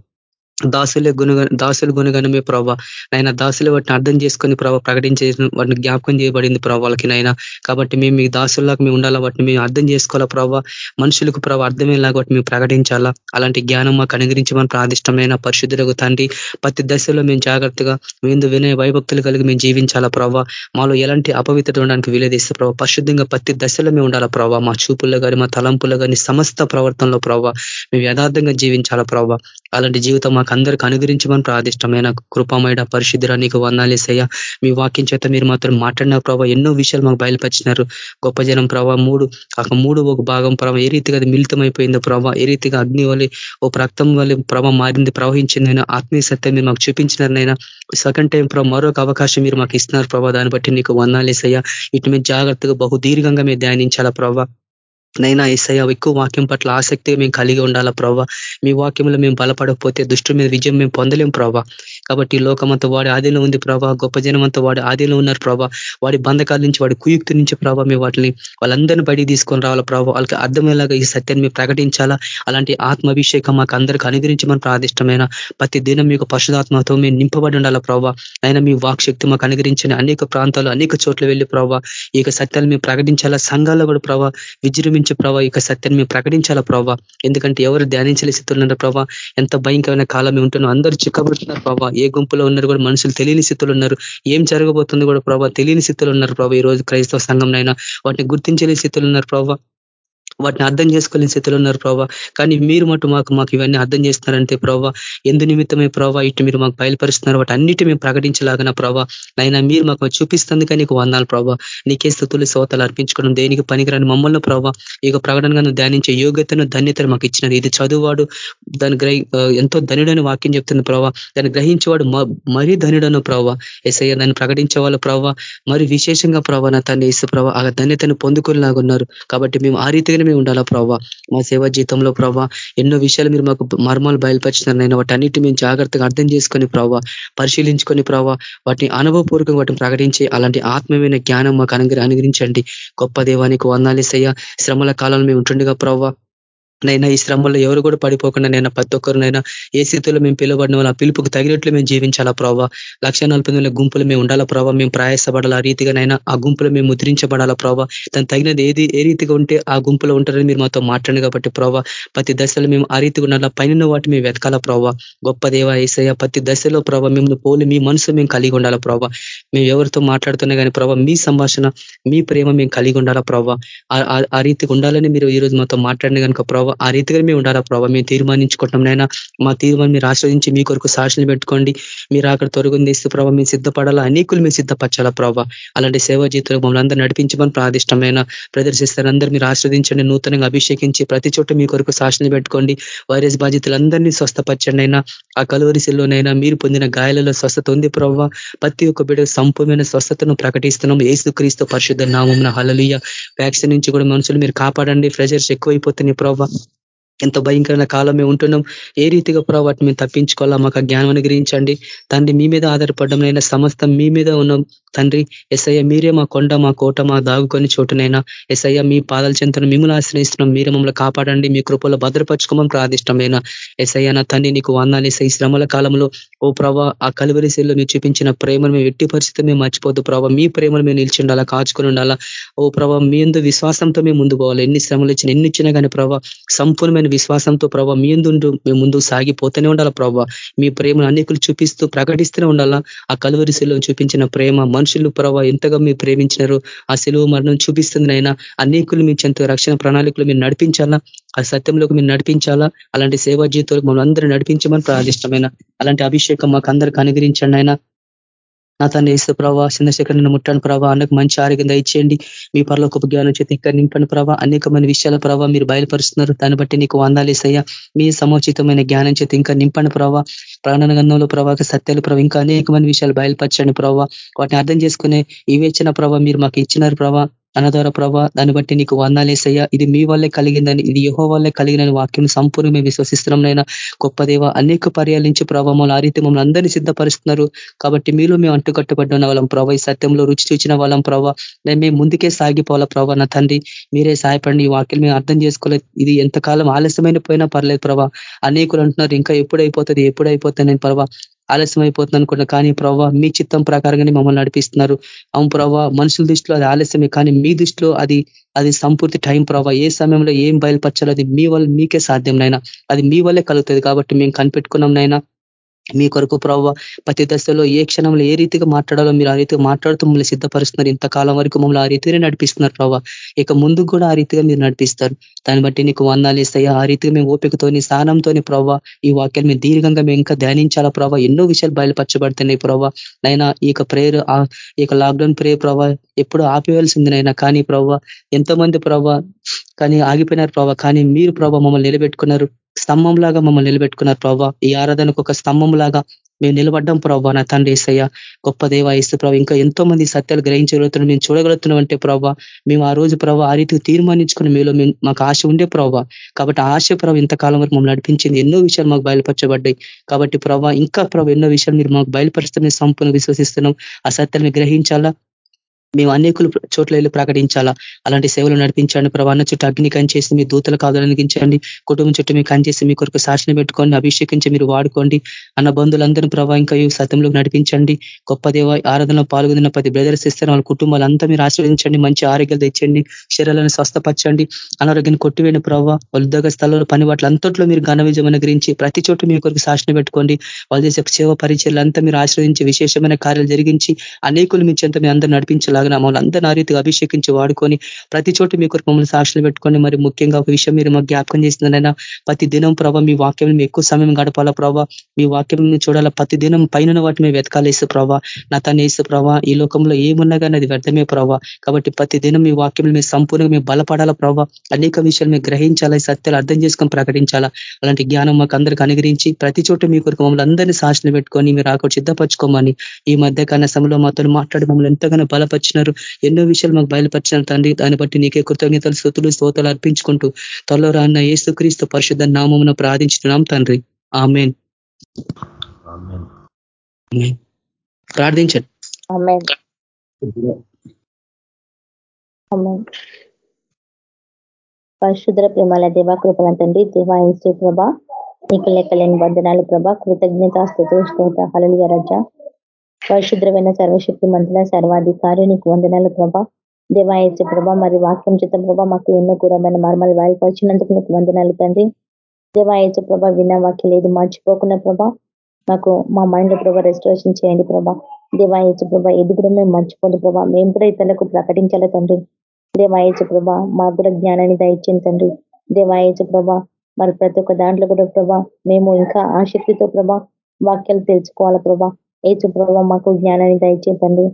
దాసులే గుణ దాసులు గుణగణమే ప్రభావ నైనా దాసులు వాటిని అర్థం చేసుకొని ప్రభావ ప్రకటించే వాటిని జ్ఞాపకం చేయబడింది ప్రభావ వాళ్ళకి నైనా కాబట్టి మేము మీ దాసుల్లాగా మేము ఉండాలా వాటిని మేము అర్థం చేసుకోవాలా ప్రభావ మనుషులకు ప్రభావ అర్థమయ్యేలాగా వాటిని మేము ప్రకటించాలా? అలాంటి జ్ఞానం మాకు అనుగ్రహించమని ప్రాదిష్టమైన పరిశుద్ధులకు తండ్రి ప్రతి దశలో మేము జాగ్రత్తగా మేము వినయ వైభక్తులు కలిగి మేము జీవించాలా ప్రభావ మాలో ఎలాంటి అపవిత్రత ఉండడానికి వీలేదిస్తే ప్రభావ పరిశుద్ధంగా ప్రతి దశలో మేము ఉండాలా ప్రభావ మా చూపుల్లో కానీ మా తలంపుల్లో కానీ సమస్త ప్రవర్తనలో ప్రభావ మేము యథార్థంగా జీవించాలా ప్రభావ అలాంటి జీవితం మాకందరికి అనుగ్రహించమని ప్రాదిష్టమైన కృపమైన పరిశుద్ధి నీకు వందాలేసయ్యా మీ వాక్యం చేత మీరు మాత్రం మాట్లాడిన ప్రభావ ఎన్నో విషయాలు మాకు బయలుపరిచినారు. గొప్ప జనం ప్రభావ మూడు ఒక మూడు ఒక భాగం ప్రభావ ఏ రీతిగా అది మిళితమైపోయిందో ప్రభావ ఏ రీతిగా అగ్ని వల్ల ఓ రక్తం వల్ల ప్రభావ మారింది ప్రవహించిందైనా ఆత్మీయ సత్యం మీరు మాకు చూపించినారనైనా సెకండ్ టైం ప్రభావ మరొక అవకాశం మీరు మాకు ఇస్తున్నారు ప్రభావ దాన్ని బట్టి నీకు వందాలేసయ్యా ఇటు మీద జాగ్రత్తగా బహు దీర్ఘంగా మీరు ధ్యానించాలా ప్రభావ నైనా ఏసయ్య ఎక్కువ వాక్యం పట్ల ఆసక్తి మేము కలిగి ఉండాలా ప్రభావ మీ వాక్యంలో మేము బలపడకపోతే దుష్టు మీద విజయం మేము పొందలేం ప్రభావ కాబట్టి లోకమంతా వాడి ఆదిలో ఉంది ప్రభా. గొప్ప జనమంతా వాడి ఆదిలో ఉన్నారు ప్రభా. వాడి బంధకాల నుంచి వాడి కుయుక్తి నుంచి ప్రభావ మీ వాటిని వాళ్ళందరినీ బయటికి తీసుకొని రావాలా ప్రభావ వాళ్ళకి అర్థమయ్యేలాగా ఈ సత్యాన్ని మేము ప్రకటించాలా? అలాంటి ఆత్మాభిషేకం మాకు అందరికి అనుగ్రహించమని ప్రాదిష్టమైన ప్రతి దినం మీకు పశుధాత్మతో మేము నింపబడి ఉండాలా ప్రభావ అయినా మీ వాక్శక్తి మాకు అనుగ్రహించిన అనేక ప్రాంతాలు అనేక చోట్ల వెళ్ళి ప్రభావ ఈ సత్యాలు మేము ప్రకటించాలా? సంఘాల్లో కూడా ప్రభావ విజృంభించి ప్రభావ ఈ సత్యాన్ని మేము ప్రకటించాలా ప్రభావ ఎందుకంటే ఎవరు ధ్యానించలే స్థితులు ఉన్నారు ప్రభావ ఎంత భయంకరమైన కాలం ఉంటున్నాం. అందరూ చిక్కబడుతున్నారు ప్రభావ ఏ గుంపులో ఉన్నారు కూడా మనుషులు తెలియని స్థితులు ఉన్నారు. ఏం జరగబోతుంది కూడా ప్రభావ తెలియని స్థితులు ఉన్నారు ప్రభావ ఈ రోజు క్రైస్తవ సంఘంలో వాటిని గుర్తించలేని స్థితులు ఉన్నారు ప్రభావ వాటిని అర్థం చేసుకోలేని స్థితిలో ఉన్నారు ప్రభావ కానీ మీరు మటు మాకు మాకు ఇవన్నీ అర్థం చేస్తున్నారంటే ప్రభావ ఎందు నిమిత్తమే ప్రభావ ఇటు మీరు మాకు బయలుపరుస్తున్నారు వాటి అన్నిటి మేము ప్రకటించలాగిన ప్రభావ నైనా మీరు మాకు చూపిస్తుంది కానీ నీకు వందాలు ప్రభావ నీకే స్థుతులు శోతలు అర్పించుకోవడం దేనికి పనికిరాని మమ్మల్ని ప్రభావ ఈ ప్రకటనగా ధ్యానించే యోగ్యతను ధన్యతను మాకు ఇచ్చినారు. ఇది చదువువాడు దాని గ్రహి ఎంతో ధనుడని వాక్యం చెప్తుంది ప్రభావ దాన్ని గ్రహించేవాడు మరీ ధనుడను ప్రభావ ఎస్ఐ దాన్ని ప్రకటించే వాళ్ళ ప్రభావ మరి విశేషంగా ప్రభావ నా తన ఇసు ప్రభావ ఆ ధన్యతను పొందుకునేలాగా ఉన్నారు. కాబట్టి మేము ఆ రీతిగానే మేము ఉండాలా ప్రభావ మా సేవా జీతంలో ప్రభావ ఎన్నో విషయాలు మీరు మాకు మర్మాలు బయలుపరిచినారు నేను వాటి అన్నిటి మేము జాగ్రత్తగా అర్థం చేసుకొని ప్రభావ పరిశీలించుకొని ప్రభావ వాటిని అనుభవపూర్వకంగా వాటిని ప్రకటించి అలాంటి ఆత్మీయమైన జ్ఞానం మాకు అనుగ్రహించండి. గొప్ప దేవానికి వందాలేసయ్య శ్రమల కాలంలో మేము ఉంటుండగా ప్రభావ నైనా ఈ శ్రమంలో ఎవరు కూడా పడిపోకుండా నైనా ప్రతి ఒక్కరినైనా ఏ స్థితిలో మేము పిలువబడిన వాళ్ళ పిలుపుకు తగినట్లు మేము జీవించాలా ప్రభావ లక్ష గుంపులు మేము ఉండాలా ప్రభావ మేము ప్రయాసపడాలా? ఆ రీతిగానైనా ఆ గుంపులో మేము ముద్రించబడాలా ప్రభావ దాని తగినది ఏది ఏ రీతిగా ఉంటే ఆ గుంపులో ఉంటారని మీరు మాతో మాట్లాడండి కాబట్టి ప్రభావ ప్రతి దశలో మేము ఆ రీతిగా ఉండాలా? పైన వాటి మేము వెతకాలా ప్రభావ గొప్ప దేవ ఏసయ్య ప్రతి దశలో ప్రభావ మేము పోలి మీ మనసు మేము కలిగి ఉండాలా ప్రభావ మేము ఎవరితో మాట్లాడుతున్నా కానీ ప్రభావ మీ సంభాషణ మీ ప్రేమ మేము కలిగి ఉండాలా ప్రభావ ఆ రీతిగా ఉండాలని మీరు ఈ రోజు మాతో మాట్లాడిన కనుక ప్రభావ ప్రభావ ఆ రీతిగా మేము ఉండాలా ప్రభావ మేము తీర్మానించుకుంటాం నైనా మా తీర్మానం మీరు ఆశ్రయించి మీ కొరకు సాక్షులు పెట్టుకోండి. మీరు అక్కడ తొలగింది ఇస్తే ప్రభావ మేము సిద్ధపడాలా? అనేకులు మేము సిద్ధపరచాలా ప్రభావ అలాంటి సేవా జీవితంలో మమ్మల్ని అందరూ నడిపించమని ప్రాదిష్టమైన ప్రదర్శిస్తారు అందరూ మీరు ఆశ్రదించండి నూతనంగా అభిషేకించి ప్రతి చోట మీ కొరకు సాక్షులు పెట్టుకోండి. వైరస్ బాధితులందరినీ స్వస్థపరచండి అయినా ఆ కలువరిశిల్లోనైనా మీరు పొందిన గాయాలలో స్వస్థత ఉంది ప్రభావ ప్రతి ఒక్క బిడ్డ సంపూర్ణమైన స్వస్థతను ప్రకటిస్తున్నాం. ఏసు క్రీస్తు పరిశుద్ధ నామం హలలియ వ్యాక్సిన్ నుంచి కూడా మనుషులు మీరు కాపాడండి. ప్రెజర్స్ ఎక్కువైపోతున్నాయి ప్రభావ ఎంత భయంకరమైన కాలమే ఉంటున్నాం. ఏ రీతిగా ప్రభావ వాటిని మేము తప్పించుకోవాలా? మాకు జ్ఞానం అనుగ్రహించండి. తండ్రి మీ మీద ఆధారపడడం సమస్తం మీ మీద ఉన్నాం. తండ్రి ఎస్ఐ మీరే మా కొండ మా కోట మా దాగుకొని చోటునైనా ఎస్ఐ మీ పాదాల చెంతను మిమ్మల్ని ఆశ్రయిస్తున్నాం. మీరే మమ్మల్ని కాపాడండి. మీ కృపలో భద్రపరచుకోమని ప్రార్థిష్టమైన ఎస్ఐ నా తండ్రి నీకు వందాలి ఎస్ఐ శ్రమల కాలంలో ఓ ప్రభా ఆ కలువరిశీల్లో మీరు చూపించిన ప్రేమను మేము ఎట్టి పరిస్థితి మేము మర్చిపోద్దు ప్రభావ మీ ప్రేమను మేము నిలిచి ఉండాలా కాచుకొని ఉండాలా? ఓ ప్రభావ మీ ఎందు విశ్వాసంతో మేము ముందు పోవాలి. ఎన్ని శ్రమలు ఇచ్చినా ఎన్ని ఇచ్చినా కానీ ప్రభావ సంపూర్ణమైన విశ్వాసంతో ప్రభావ మీ మేము ముందు సాగిపోతూనే ఉండాలా ప్రభావ మీ ప్రేమను అనేకులు చూపిస్తూ ప్రకటిస్తూనే ఉండాలా? ఆ కలువరి కలువరిశీల్లో చూపించిన ప్రేమ మనుషులు ప్రభావ ఎంతగా మీరు ప్రేమించినారు ఆ సెలవు మరణం చూపిస్తుంది అయినా అనేకులు మీ చెంత రక్షణ ప్రణాళికలు మీరు నడిపించాలా? ఆ సత్యంలోకి మీరు నడిపించాలా? అలాంటి సేవా జీవితాలకు మమ్మల్ని అందరూ నడిపించమని ప్రాదిష్టమైన అలాంటి అభిషేకం మాకు అందరికి అనుగ్రహించండి అయినా నా తన ఏసు ప్రభావ చంద్రశేఖర్ ముట్టాను ప్రభావ అన్నకు మంచి ఆరోగ్యం దయచేయండి. మీ పరలోకపు జ్ఞానం చేతి ఇక్కడ నింపని ప్రభావ అనేకమైన విషయాల ప్రభావ మీరు బయలుపరుస్తున్నారు. దాన్ని బట్టి నీకు వందాలేసయ్యా మీ సముచితమైన జ్ఞానం చేతి ఇంకా నింపని ప్రభావ ప్రాణ గంధంలో ప్రభావ సత్యాలు ప్రభావ ఇంకా అనేకమైన విషయాలు బయలుపరచండి ప్రభావ వాటిని అర్థం చేసుకునే వివేచన ప్రభావ మీరు మాకు ఇచ్చినారు ప్రభావ అన్న ద్వారా ప్రభా దాన్ని బట్టి నీకు వందాలేసయ్యా ఇది మీ వల్లే కలిగిందని ఇది యుహో వల్లే కలిగిన వాక్యం సంపూర్ణ మేము విశ్వసిస్తున్నాం గొప్ప దేవ అనేక పర్యాలించి ప్రభావం ఆ రీతి మమ్మల్ని అందరినీ సిద్ధపరుస్తున్నారు. కాబట్టి మీలో మేము అంటుకట్టుబడిన వాళ్ళం ప్రభా ఈ సత్యంలో రుచి చూచిన వాళ్ళం ప్రభావ మేము ముందుకే సాగిపోవాలా ప్రభావ నా తండ్రి. మీరే సహాయపడండి ఈ వాక్యం మేము అర్థం చేసుకోలేదు. ఇది ఎంతకాలం ఆలస్యమైన పోయినా పర్లేదు ప్రభా. అనేకులు అంటున్నారు ఇంకా ఎప్పుడైపోతుంది ఎప్పుడైపోతుంది నేను ప్రభా. ఆలస్యం అయిపోతుంది అనుకున్నా కానీ ప్రవ్వ మీ చిత్తం ప్రకారంగానే మమ్మల్ని నడిపిస్తున్నారు. అవును ప్రవ్వ మనుషుల దృష్టిలో అది ఆలస్యమే కానీ మీ దృష్టిలో అది అది సంపూర్తి టైం ప్రభావ ఏ సమయంలో ఏం బయలుపరచాలో అది మీ వల్ల మీకే సాధ్యం నైనా అది మీ వల్లే కలుగుతుంది కాబట్టి మేము కనిపెట్టుకున్నాం నైనా మీ కొరకు ప్రవ్వ ప్రతి దశలో ఏ క్షణంలో ఏ రీతిగా మాట్లాడాలో మీరు ఆ రీతిగా మాట్లాడుతూ మమ్మల్ని సిద్ధపరుస్తున్నారు. ఇంతకాలం వరకు మమ్మల్ని ఆ రీతిగానే నడిపిస్తున్నారు ప్రవ్వ. ఇక ముందు కూడా ఆ రీతిగా మీరు నడిపిస్తారు. దాన్ని బట్టి నీకు వందాలు ఇస్తాయా. ఆ రీతిగా మేము ఓపికతోని స్థానంతోని ప్రవ్వ ఈ వాక్యాలు మేము దీర్ఘంగా మేము ఇంకా ధ్యానించాలా ప్రభావ ఎన్నో విషయాలు బయలుపరచబడుతున్నాయి ప్రభావ నైనా ఈ యొక్క ప్రేయర్ ఈ యొక్క లాక్డౌన్ ప్రేయర్ ప్రభావ ఎప్పుడు ఆపివేయాల్సింది నైనా. కానీ ప్రవ్వ ఎంతోమంది ప్రవ్వ కానీ ఆగిపోయినారు ప్రభావ కానీ మీరు ప్రభావ మమ్మల్ని నిలబెట్టుకున్నారు. స్తంభం లాగా మమ్మల్ని నిలబెట్టుకున్నారు ప్రభావ ఈ ఆరాధనకు ఒక స్తంభం లాగా మేము నిలబడ్డం ప్రభావ నా తండ్రి ఏసయ్య. గొప్ప దేవ ఇస్తు ప్రభావ ఇంకా ఎంతో మంది సత్యాలు గ్రహించగలుగుతున్నాం మేము చూడగలుగుతున్నాం అంటే ప్రభావ మేము ఆ రోజు ప్రభావ ఆ రీతికి తీర్మానించుకుని మీలో మాకు ఆశ ఉండే ప్రభావ కాబట్టి ఆశ ప్రభావ ఇంతకాలం వరకు మమ్మల్ని నడిపించింది. ఎన్నో విషయాలు మాకు బయలుపరచబడ్డాయి. కాబట్టి ప్రభావ ఇంకా ప్రభావ ఎన్నో విషయాలు మీరు మాకు బయలుపరుస్తున్న సంపూర్ణ విశ్వసిస్తున్నాం. ఆ సత్యాన్ని గ్రహించాలా? మేము అనేకులు చోట్ల వెళ్ళి ప్రకటించాలా? అలాంటి సేవలు నడిపించండి ప్రభా. చుట్టూ అగ్ని కంచేసి మీ దూతలకు ఆదరణించండి కుటుంబం చుట్టూ మీకు కంచేసి మీ కొరకు సాక్షిని పెట్టుకోండి. అభిషేకించి మీరు వాడుకోండి. అన్న బంధువులందరూ ప్రభావ ఇంకా ఈ సత్యంలో నడిపించండి. గొప్ప దేవ ఆరాధనలో పాల్గొన్న ప్రతి బ్రదర్స్ ఇస్తారు వాళ్ళ కుటుంబాలంతా మీరు ఆశ్రవదించండి. మంచి ఆరోగ్యాలు తెచ్చండి. శరీరాలను స్వస్థపరచండి. అనారోగ్యాన్ని కొట్టివేయండి ప్రభావ ఉద్యోగ స్థలంలో పని వాటి అంతట్లో మీరు ఘన విజయం గురించి ప్రతి చోట మీ కొరకు సాక్షిని పెట్టుకోండి. వాళ్ళు చేసే సేవ పరిచయాలు అంతా మీరు ఆశ్రయించి విశేషమైన కార్యాలు జరిగించి అనేకులు మీ చెంత మీ అందరూ నడిపించాలి? లాగా మమ్మల్ని అందరినీ ఆ రీతిగా అభిషేకించి వాడుకొని ప్రతి చోట మీ కొరకు మమ్మల్ని సాక్షులు పెట్టుకొని మరి ముఖ్యంగా ఒక విషయం మీరు మాకు జ్ఞాపకం చేసిందనైనా ప్రతి దినం ప్రభావ మీ వాక్యం ఎక్కువ సమయం గడపాలా ప్రభావ మీ వాక్యం చూడాలా? ప్రతి దినం పైన వాటి మేము వెతకాలేసు ప్రభావ నా తను వేసు ప్రభావ ఈ లోకంలో ఏమున్నా కానీ అది వ్యర్థమే ప్రభావ కాబట్టి ప్రతి దినం మీ వాక్యం మేము సంపూర్ణంగా మేము బలపడాలా ప్రభావ అనేక విషయాలు మేము గ్రహించాలా? సత్యాలు అర్థం చేసుకొని ప్రకటించాలా? అలాంటి జ్ఞానం మాకు అందరికి అనుగ్రహించి ప్రతి చోట మీ కొరకు మమ్మల్ని అందరినీ సాక్షులు పెట్టుకొని మీరు ఆకు సిద్ధపరచుకోమని ఈ మధ్య సమయంలో మాతో మాట్లాడి మమ్మల్ని ఎంతగానో బలపరిచి బయలుపరిచినారు. ఎన్నో విషయాలు మాకు బయలుపరిచినారు తండ్రి. దాన్ని బట్టి నీకే కృతజ్ఞతలు స్థుతులు స్తోతలు అర్పించుకుంటూ త్వరలో రాన్న ఏసుక్రీస్తు పరిశుద్ధ నామమున ప్రార్థించుతున్నాం తండ్రి. ఆమెన్. ప్రార్థించండి. పరిశుద్ర ప్రేమాల దేవా కృపల తండ్రి దేవా ఇన్స్టి ప్రభ నీకు లెక్కలేని బంధనాలు ప్రభ కృతజ్ఞత స్థుతి స్తోత హలలియ రజ. పరిశుద్రమైన సర్వశక్తి మంత్రుల సర్వాధికారి నీకు వందనాలు ప్రభా. దేవాయత్స ప్రభ మరి వాక్యం చేత ప్రభ మాకు ఎన్నో కూరమైన మర్మాలు వాయిపరిచినందుకు నీకు వందనాలు తండ్రి. దేవాయత్స ప్రభ విన్న వాక్యం లేదు మర్చిపోకుండా ప్రభ మాకు మా మైండ్ ప్రభ రెస్టరేషన్ చేయండి ప్రభా. దేవాయత్స ప్రభ ఇది కూడా మేము మర్చిపోదు ప్రభా మేము కూడా ఇతరులకు ప్రకటించాలి తండ్రి. దేవాయత్స ప్రభ మాకు కూడా జ్ఞానాన్ని దయచేయండి తండ్రి. దేవాయత్స ప్రభ మరి ప్రతి ఒక్క దాంట్లో కూడా ప్రభా మేము ఇంకా ఆసక్తితో ప్రభా వాక్యాలు తెలుసుకోవాలి ప్రభా. ఏచు ప్రభావ మాకు జ్ఞానాన్ని దయచేతండి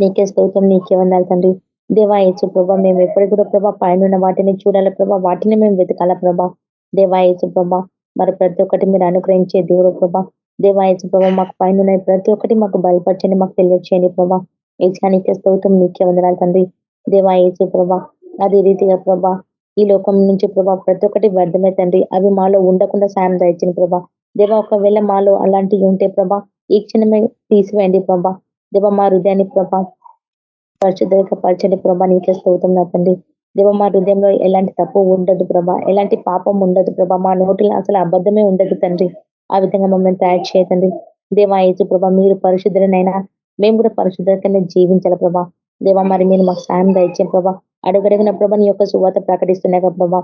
నీకే స్తోత్రం నీకే వందాలి తండ్రి. దేవా ఏచు ప్రభా మేము ఎప్పుడు కూడా ప్రభా పైన వాటిని చూడాలి ప్రభా వాటిని మేము వెతకాల ప్రభా. దేవా ఏచు ప్రభా మరి ప్రతి ఒక్కటి మీరు అనుగ్రహించే దేవుడు ప్రభా. దేవాయచు ప్రభా మాకు పైన ప్రతి ఒక్కటి మాకు బయలుపరచండి మాకు తెలియచేయండి ప్రభా. ఏచానికే స్తోత్రం నీకే వందనాలు తండ్రి. దేవా ఏచు ప్రభా అదే రీతిగా ప్రభా ఈ లోకం నుంచి ప్రభా ప్రతి ఒక్కటి వ్యర్థమే తండ్రి. అవి మాలో ఉండకుండా సాయం దయచండి ప్రభా. దేవా ఒకవేళ మాలో అలాంటివి ఉంటే ప్రభా ఈ క్షణమే తీసివేయండి ప్రభా. దేవ మా హృదయాన్ని ప్రభా పరిశుద్ధపరచండి ప్రభా. నీకే స్తోత్రం నాకండి దేవ మా హృదయంలో ఎలాంటి తప్పు ఉండదు ప్రభా. ఎలాంటి పాపం ఉండదు ప్రభా. మా నోటిలో అసలు అబద్ధమే ఉండదు తండ్రి. ఆ విధంగా మమ్మల్ని తయారు చేయదండి దేవా ఏజు ప్రభా మీరు పరిశుద్ధులనైనా మేము కూడా పరిశుద్ధతనే జీవించాలి ప్రభా. దేవా మరి మీరు మాకు సాయం దయచే ప్రభా. అడుగడిగిన ప్రభా నీ యొక్క సువాత ప్రకటిస్తున్నాయి ప్రభా.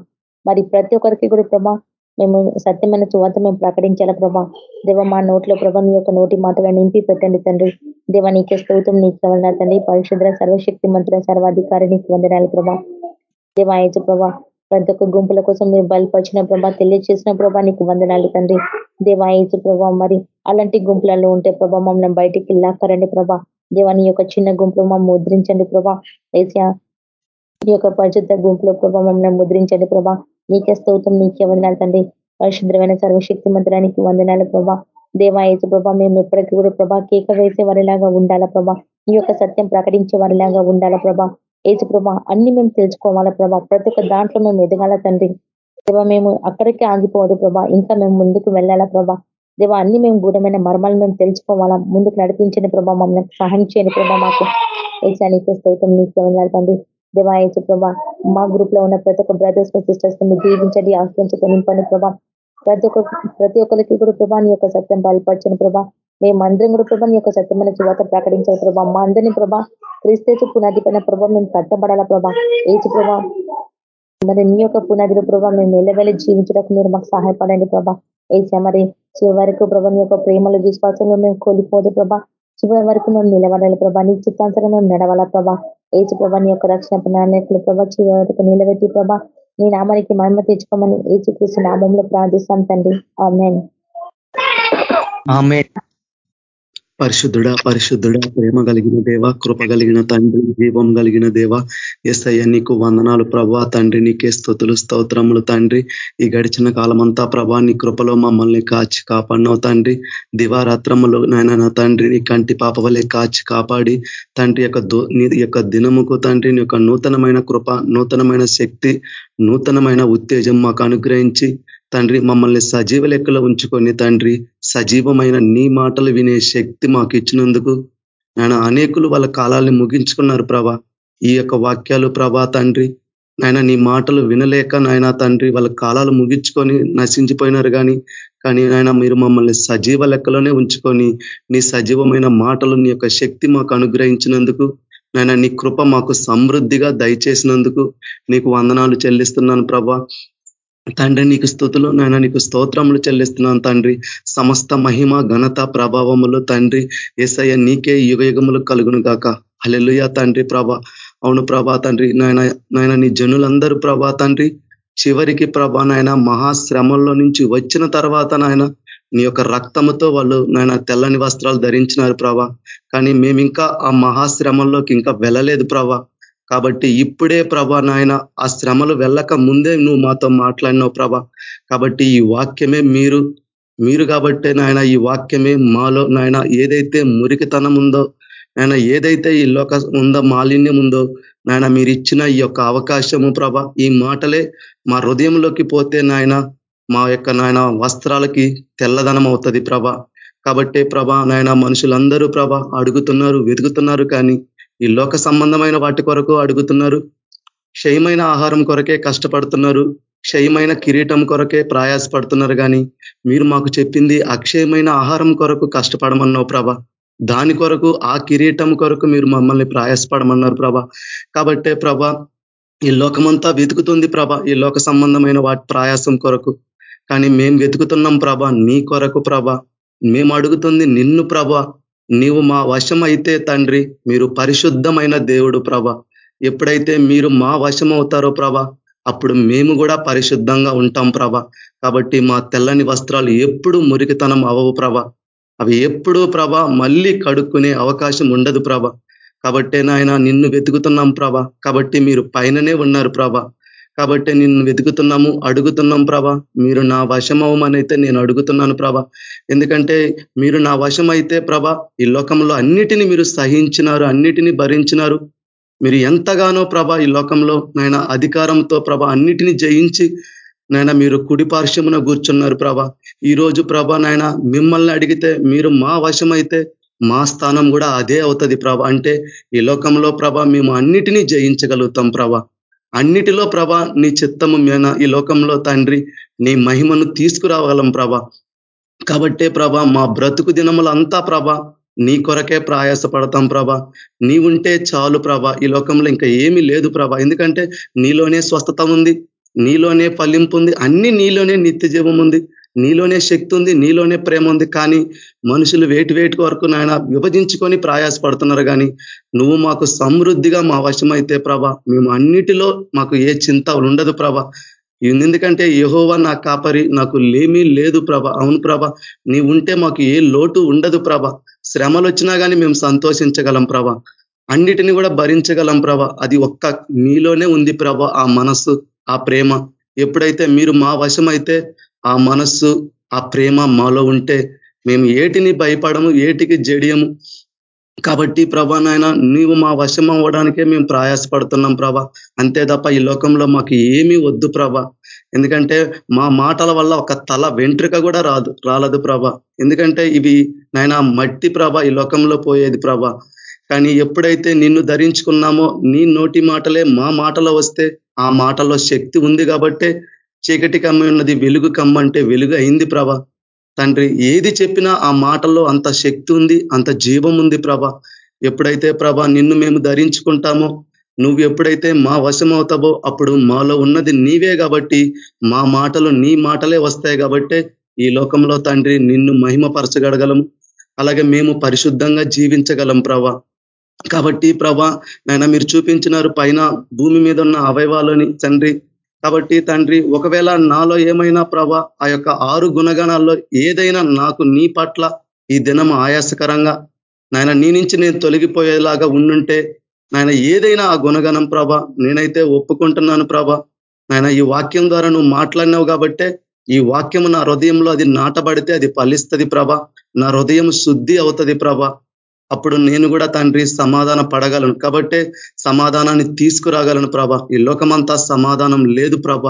మరి ప్రతి ఒక్కరికి కూడా ప్రభా మేము సత్యమైన చువాత మేము ప్రకటించాల ప్రభా? దేవ మా నోట్లో ప్రభా నీ యొక్క నోటి మాటలను నింపి పెట్టండి తండ్రి. దేవ నీకే స్తోత్రం నీకు వందనాలు తండ్రి. పరిశుద్ర సర్వశక్తి మంత్ర సర్వాధికారి నీకు వందనాలు ప్రభా. దేవాయచ ప్రభా ప్రతి ఒక్క గుంపుల కోసం మీరు బయలుపరిచిన ప్రభా తెలియజేసిన ప్రభా నీకు వందనాలు తండ్రి. దేవాయచు ప్రభా మరి అలాంటి గుంపులలో ఉంటే ప్రభా మమ్మల్ని బయటికి లాక్కరండి ప్రభా. దేవాని యొక్క చిన్న గుంపులు మమ్మల్ని ముద్రించండి ప్రభా. ఏసియా ఈ యొక్క పరిశుద్ధ గుంపులో ప్రభా మమ్మల్ని ముద్రించండి ప్రభా. నీకే స్తోత్రం నీకే వందనాలు తండ్రి. పరిశుద్రమైన సర్వశక్తి మంత్రానికి వందనాలు ప్రభా. దేవాయసు ప్రభా మేము ఎప్పటికీ కూడా ప్రభా కేక వేసే వారిలాగా ఉండాలా ప్రభా. ఈ యొక్క సత్యం ప్రకటించే వారిలాగా ఉండాలా ప్రభా. ఏసు ప్రభా అన్ని మేము తెలుసుకోవాలా ప్రభా. ప్రతి ఒక్క దాంట్లో మేము ఎదగాల తండ్రి. దేవా మేము అక్కడికే ఆగిపోవద్దు ప్రభా. ఇంకా మేము ముందుకు వెళ్ళాలా ప్రభా. దేవా అన్ని మేము గూఢమైన మర్మాలు మేము తెలుసుకోవాలా. ముందుకు నడిపించిన ప్రభా. మమ్మల్ని సహాయం చేయని ప్రభా మాకు. ఏసానికి స్తోత్రం నీకు తండ్రి. దేవా ప్రభా? మా గ్రూప్లో ఉన్న ప్రతి ఒక్క బ్రదర్స్ సిస్టర్స్ మీరు దీవించండి ఆశ్రయించుకొని నింపండి ప్రభా. ప్రతి ఒక్క ప్రతి ఒక్కరికి కూడా ప్రభా నీ యొక్క సత్యం బయలుపరచని ప్రభా. మేమందరం కూడా ప్రభా నీ యొక్క సత్యమైన చువాత ప్రకటించాలి ప్రభా. మా అందరినీ ప్రభా క్రీస్తు పునాది పైన ప్రభా మేము కట్టబడాల ప్రభా. ఏసు ప్రభా మరి నీ యొక్క పునాదిలో ప్రభా మేము వెళ్ళవెళ్ళి జీవించడానికి మీరు మాకు సహాయపడండి ప్రభా. ఏసా మరి చివరి ప్రభా నీ యొక్క ప్రేమలు విశ్వాసంలో మేము కోల్పోదు ప్రభా. చివరి వరకు మేము నిలబడాలి ప్రభా. నీ చిత్తాంతరం మేము నడవాలా ప్రభా. ఏసు ప్రభా నీ యొక్క రక్షణ ప్రణాళికలు ప్రభా చివరి వరకు నిలబెట్టి ప్రభా నీ నామానికి మహిమ తెచ్చుకోమని ఏసుకృష్ణ నామంలో ప్రార్థిస్తాం తండ్రి. ఆమె పరిశుద్ధుడ పరిశుద్ధుడ ప్రేమ కలిగిన దేవ కృప కలిగిన తండ్రి జీవం కలిగిన దేవ. ఎస్ఐ నీకు వందనాలు ప్రభా తండ్రి నీకే స్థుతులు స్తోత్రములు తండ్రి. ఈ గడిచిన కాలమంతా ప్రభా నీ కృపలో మమ్మల్ని కాచి కాపాడినవు తండ్రి. దివారాత్రములు నాయన నా తండ్రి నీ కంటి పాప వలె కాచి కాపాడి తండ్రి యొక్క నీ యొక్క దినముకు తండ్రి నీ యొక్క నూతనమైన కృప నూతనమైన శక్తి నూతనమైన ఉత్తేజం మాకు అనుగ్రహించి తండ్రి మమ్మల్ని సజీవ లెక్కలో ఉంచుకొని తండ్రి సజీవమైన నీ మాటలు వినే శక్తి మాకు ఇచ్చినందుకు నాయన అనేకులు వాళ్ళ కాలాన్ని ముగించుకున్నారు ప్రభా. ఈ యొక్క వాక్యాలు ప్రభా తండ్రి నాయన నీ మాటలు వినలేక నాయన తండ్రి వాళ్ళ కాలాలు ముగించుకొని నశించిపోయినారు కానీ కానీ నాయన మీరు మమ్మల్ని సజీవ లెక్కలోనే ఉంచుకొని నీ సజీవమైన మాటలు నీ యొక్క శక్తి మాకు అనుగ్రహించినందుకు నాయన నీ కృప మాకు సమృద్ధిగా దయచేసినందుకు నీకు వందనాలు చెల్లిస్తున్నాను ప్రభా. తండ్రి నీకు స్థుతులు. నాయన నీకు స్తోత్రములు చెల్లిస్తున్నాను తండ్రి. సమస్త మహిమ ఘనత ప్రభావములు తండ్రి. ఏసయ్య నీకే యుగయుగములు కలుగును గాక. హలెలుయ తండ్రి ప్రభ. అవును ప్రభా తండ్రి. నాయన నాయన నీ జనులందరూ ప్రభా తండ్రి. చివరికి ప్రభా నాయన మహాశ్రమంలో నుంచి వచ్చిన తర్వాత నాయన నీ యొక్క రక్తముతో వాళ్ళు నాయన తెల్లని వస్త్రాలు ధరించినారు ప్రభా. కానీ మేమింకా ఆ మహాశ్రమంలోకి ఇంకా వెళ్ళలేదు ప్రభా. కాబట్టి ఇప్పుడే ప్రభా నాయన ఆ శ్రమలు వెళ్ళక ముందే నువ్వు మాతో మాట్లాడినావు ప్రభా. కాబట్టి ఈ వాక్యమే మీరు మీరు కాబట్టే నాయన ఈ వాక్యమే మాలో నాయన ఏదైతే మురికితనం ఉందో నాయన ఏదైతే ఈ లోక ఉందో మాలిన్యం ఉందో నాయన మీరు ఇచ్చిన ఈ యొక్క అవకాశము ప్రభ ఈ మాటలే మా హృదయంలోకి పోతే నాయన మా యొక్క నాయన వస్త్రాలకి తెల్లదనం అవుతుంది ప్రభ. కాబట్టే ప్రభ నాయన మనుషులందరూ ప్రభ అడుగుతున్నారు వెతుకుతున్నారు కానీ ఈ లోక సంబంధమైన వాటి కొరకు అడుగుతున్నారు. క్షయమైన ఆహారం కొరకే కష్టపడుతున్నారు. క్షయమైన కిరీటం కొరకే ప్రయాసపడుతున్నారు కానీ మీరు మాకు చెప్పింది అక్షయమైన ఆహారం కొరకు కష్టపడమన్నావు ప్రభ. దాని కొరకు ఆ కిరీటం కొరకు మీరు మమ్మల్ని ప్రయాసపడమన్నారు ప్రభ. కాబట్టే ప్రభ ఈ లోకమంతా వెతుకుతుంది ప్రభ ఈ లోక సంబంధమైన వాటి ప్రయాసం కొరకు. కానీ మేము వెతుకుతున్నాం ప్రభ నీ కొరకు ప్రభ. మేము అడుగుతుంది నిన్ను ప్రభ. నీవు మా వశం అయితే తండ్రి మీరు పరిశుద్ధమైన దేవుడు ప్రభ. ఎప్పుడైతే మీరు మా వశం అవుతారో ప్రభ అప్పుడు మేము కూడా పరిశుద్ధంగా ఉంటాం ప్రభ. కాబట్టి మా తెల్లని వస్త్రాలు ఎప్పుడు మురికితనం అవవు ప్రభ. అవి ఎప్పుడూ ప్రభ మళ్ళీ కడుక్కునే అవకాశం ఉండదు ప్రభ. కాబట్టే నాయన నిన్ను వెతుకుతున్నాం ప్రభ. కాబట్టి మీరు పైననే ఉన్నారు ప్రభ. కాబట్టి నిన్ను వెతుకుతున్నాము అడుగుతున్నాం ప్రభ. మీరు నా వశమవమనైతే నేను అడుగుతున్నాను ప్రభ. ఎందుకంటే మీరు నా వశం అయితే ప్రభ ఈ లోకంలో అన్నిటినీ మీరు సహించినారు అన్నిటినీ భరించినారు. మీరు ఎంతగానో ప్రభ ఈ లోకంలో నాయన అధికారంతో ప్రభ అన్నిటినీ జయించి నాయన మీరు కుడి పార్శ్వమున కూర్చున్నారు ప్రభ. ఈ రోజు ప్రభ నాయన మిమ్మల్ని అడిగితే మీరు మా వశమైతే మా స్థానం కూడా అదే అవుతుంది ప్రభ. అంటే ఈ లోకంలో ప్రభ మేము అన్నిటినీ జయించగలుగుతాం ప్రభ. అన్నిటిలో ప్రభ నీ చిత్తము మేన ఈ లోకంలో తండ్రి నీ మహిమను తీసుకురావగలం ప్రభ. కాబట్టే ప్రభ మా బ్రతుకు దినములంతా ప్రభ నీ కొరకే ప్రయాస పడతాం ప్రభ. నీ ఉంటే చాలు ప్రభ ఈ లోకంలో ఇంకా ఏమీ లేదు ప్రభ. ఎందుకంటే నీలోనే స్వస్థత ఉంది నీలోనే ఫలింపు ఉంది అన్ని నీలోనే నిత్య జీవం ఉంది. నీలోనే శక్తి ఉంది నీలోనే ప్రేమ ఉంది. కానీ మనుషులు వేటి వేటి వరకు నాయన విభజించుకొని ప్రయాసపడుతున్నారు కానీ నువ్వు మాకు సమృద్ధిగా మా వశమైతే ప్రభ మేము అన్నిటిలో మాకు ఏ చింత ఉండదు ప్రభ. ఎందుకంటే యహోవా నా కాపరి నాకు లేమీ లేదు ప్రభ. అవును ప్రభ నీ ఉంటే మాకు ఏ లోటు ఉండదు ప్రభ. శ్రమలు వచ్చినా కానీ మేము సంతోషించగలం ప్రభ. అన్నిటిని కూడా భరించగలం ప్రభ. అది ఒక్క మీలోనే ఉంది ప్రభ ఆ మనస్సు ఆ ప్రేమ. ఎప్పుడైతే మీరు మా వశమైతే ఆ మనస్సు ఆ ప్రేమ మాలో ఉంటే మేము ఏటిని భయపడము ఏటికి జడియము. కాబట్టి ప్రభా నాయన నీవు మా వశం అవ్వడానికే మేము ప్రయాసపడుతున్నాం ప్రభా. అంతే తప్ప ఈ లోకంలో మాకు ఏమీ వద్దు ప్రభా. ఎందుకంటే మా మాటల వల్ల ఒక తల వెంట్రుక కూడా రాదు రాలదు ప్రభ. ఎందుకంటే ఇవి నాయన మట్టి ప్రభ ఈ లోకంలో పోయేది ప్రభ. కానీ ఎప్పుడైతే నిన్ను ధరించుకున్నామో నీ నోటి మాటలే మా మాటలో వస్తే ఆ మాటలో శక్తి ఉంది కాబట్టే చీకటి కమ్మ ఉన్నది వెలుగు కమ్మ అంటే వెలుగు అయింది ప్రభ. తండ్రి ఏది చెప్పినా ఆ మాటల్లో అంత శక్తి ఉంది అంత జీవం ఉంది ప్రభ. ఎప్పుడైతే ప్రభ నిన్ను మేము ధరించుకుంటామో నువ్వు ఎప్పుడైతే మా వశమవుతావో అప్పుడు మాలో ఉన్నది నీవే కాబట్టి మా మాటలు నీ మాటలే వస్తాయి కాబట్టి ఈ లోకంలో తండ్రి నిన్ను మహిమపరచగలగలము. అలాగే మేము పరిశుద్ధంగా జీవించగలం ప్రభా. కాబట్టి ప్రభా నాయన మీరు చూపించినారు పైన భూమి మీద ఉన్న అవయవాలని తండ్రి కాబట్టి తండ్రి ఒకవేళ నాలో ఏమైనా ప్రభ ఆ యొక్క ఆరు గుణగణాల్లో ఏదైనా నాకు నీ పట్ల ఈ దినం ఆయాసకరంగా నాయన నీ నుంచి నేను తొలగిపోయేలాగా ఉండుంటే నాయన ఏదైనా ఆ గుణగణం ప్రభ నేనైతే ఒప్పుకుంటున్నాను ప్రభ. నాయన ఈ వాక్యం ద్వారా నువ్వు మాట్లాడినావు కాబట్టే ఈ వాక్యము నా హృదయంలో అది నాటబడితే అది ఫలిస్తుంది ప్రభ. నా హృదయం శుద్ధి అవుతుంది ప్రభ. అప్పుడు నేను కూడా తండ్రి సమాధాన పడగలను. కాబట్టే సమాధానాన్ని తీసుకురాగలను ప్రభ. ఈ లోకమంతా సమాధానం లేదు ప్రభ.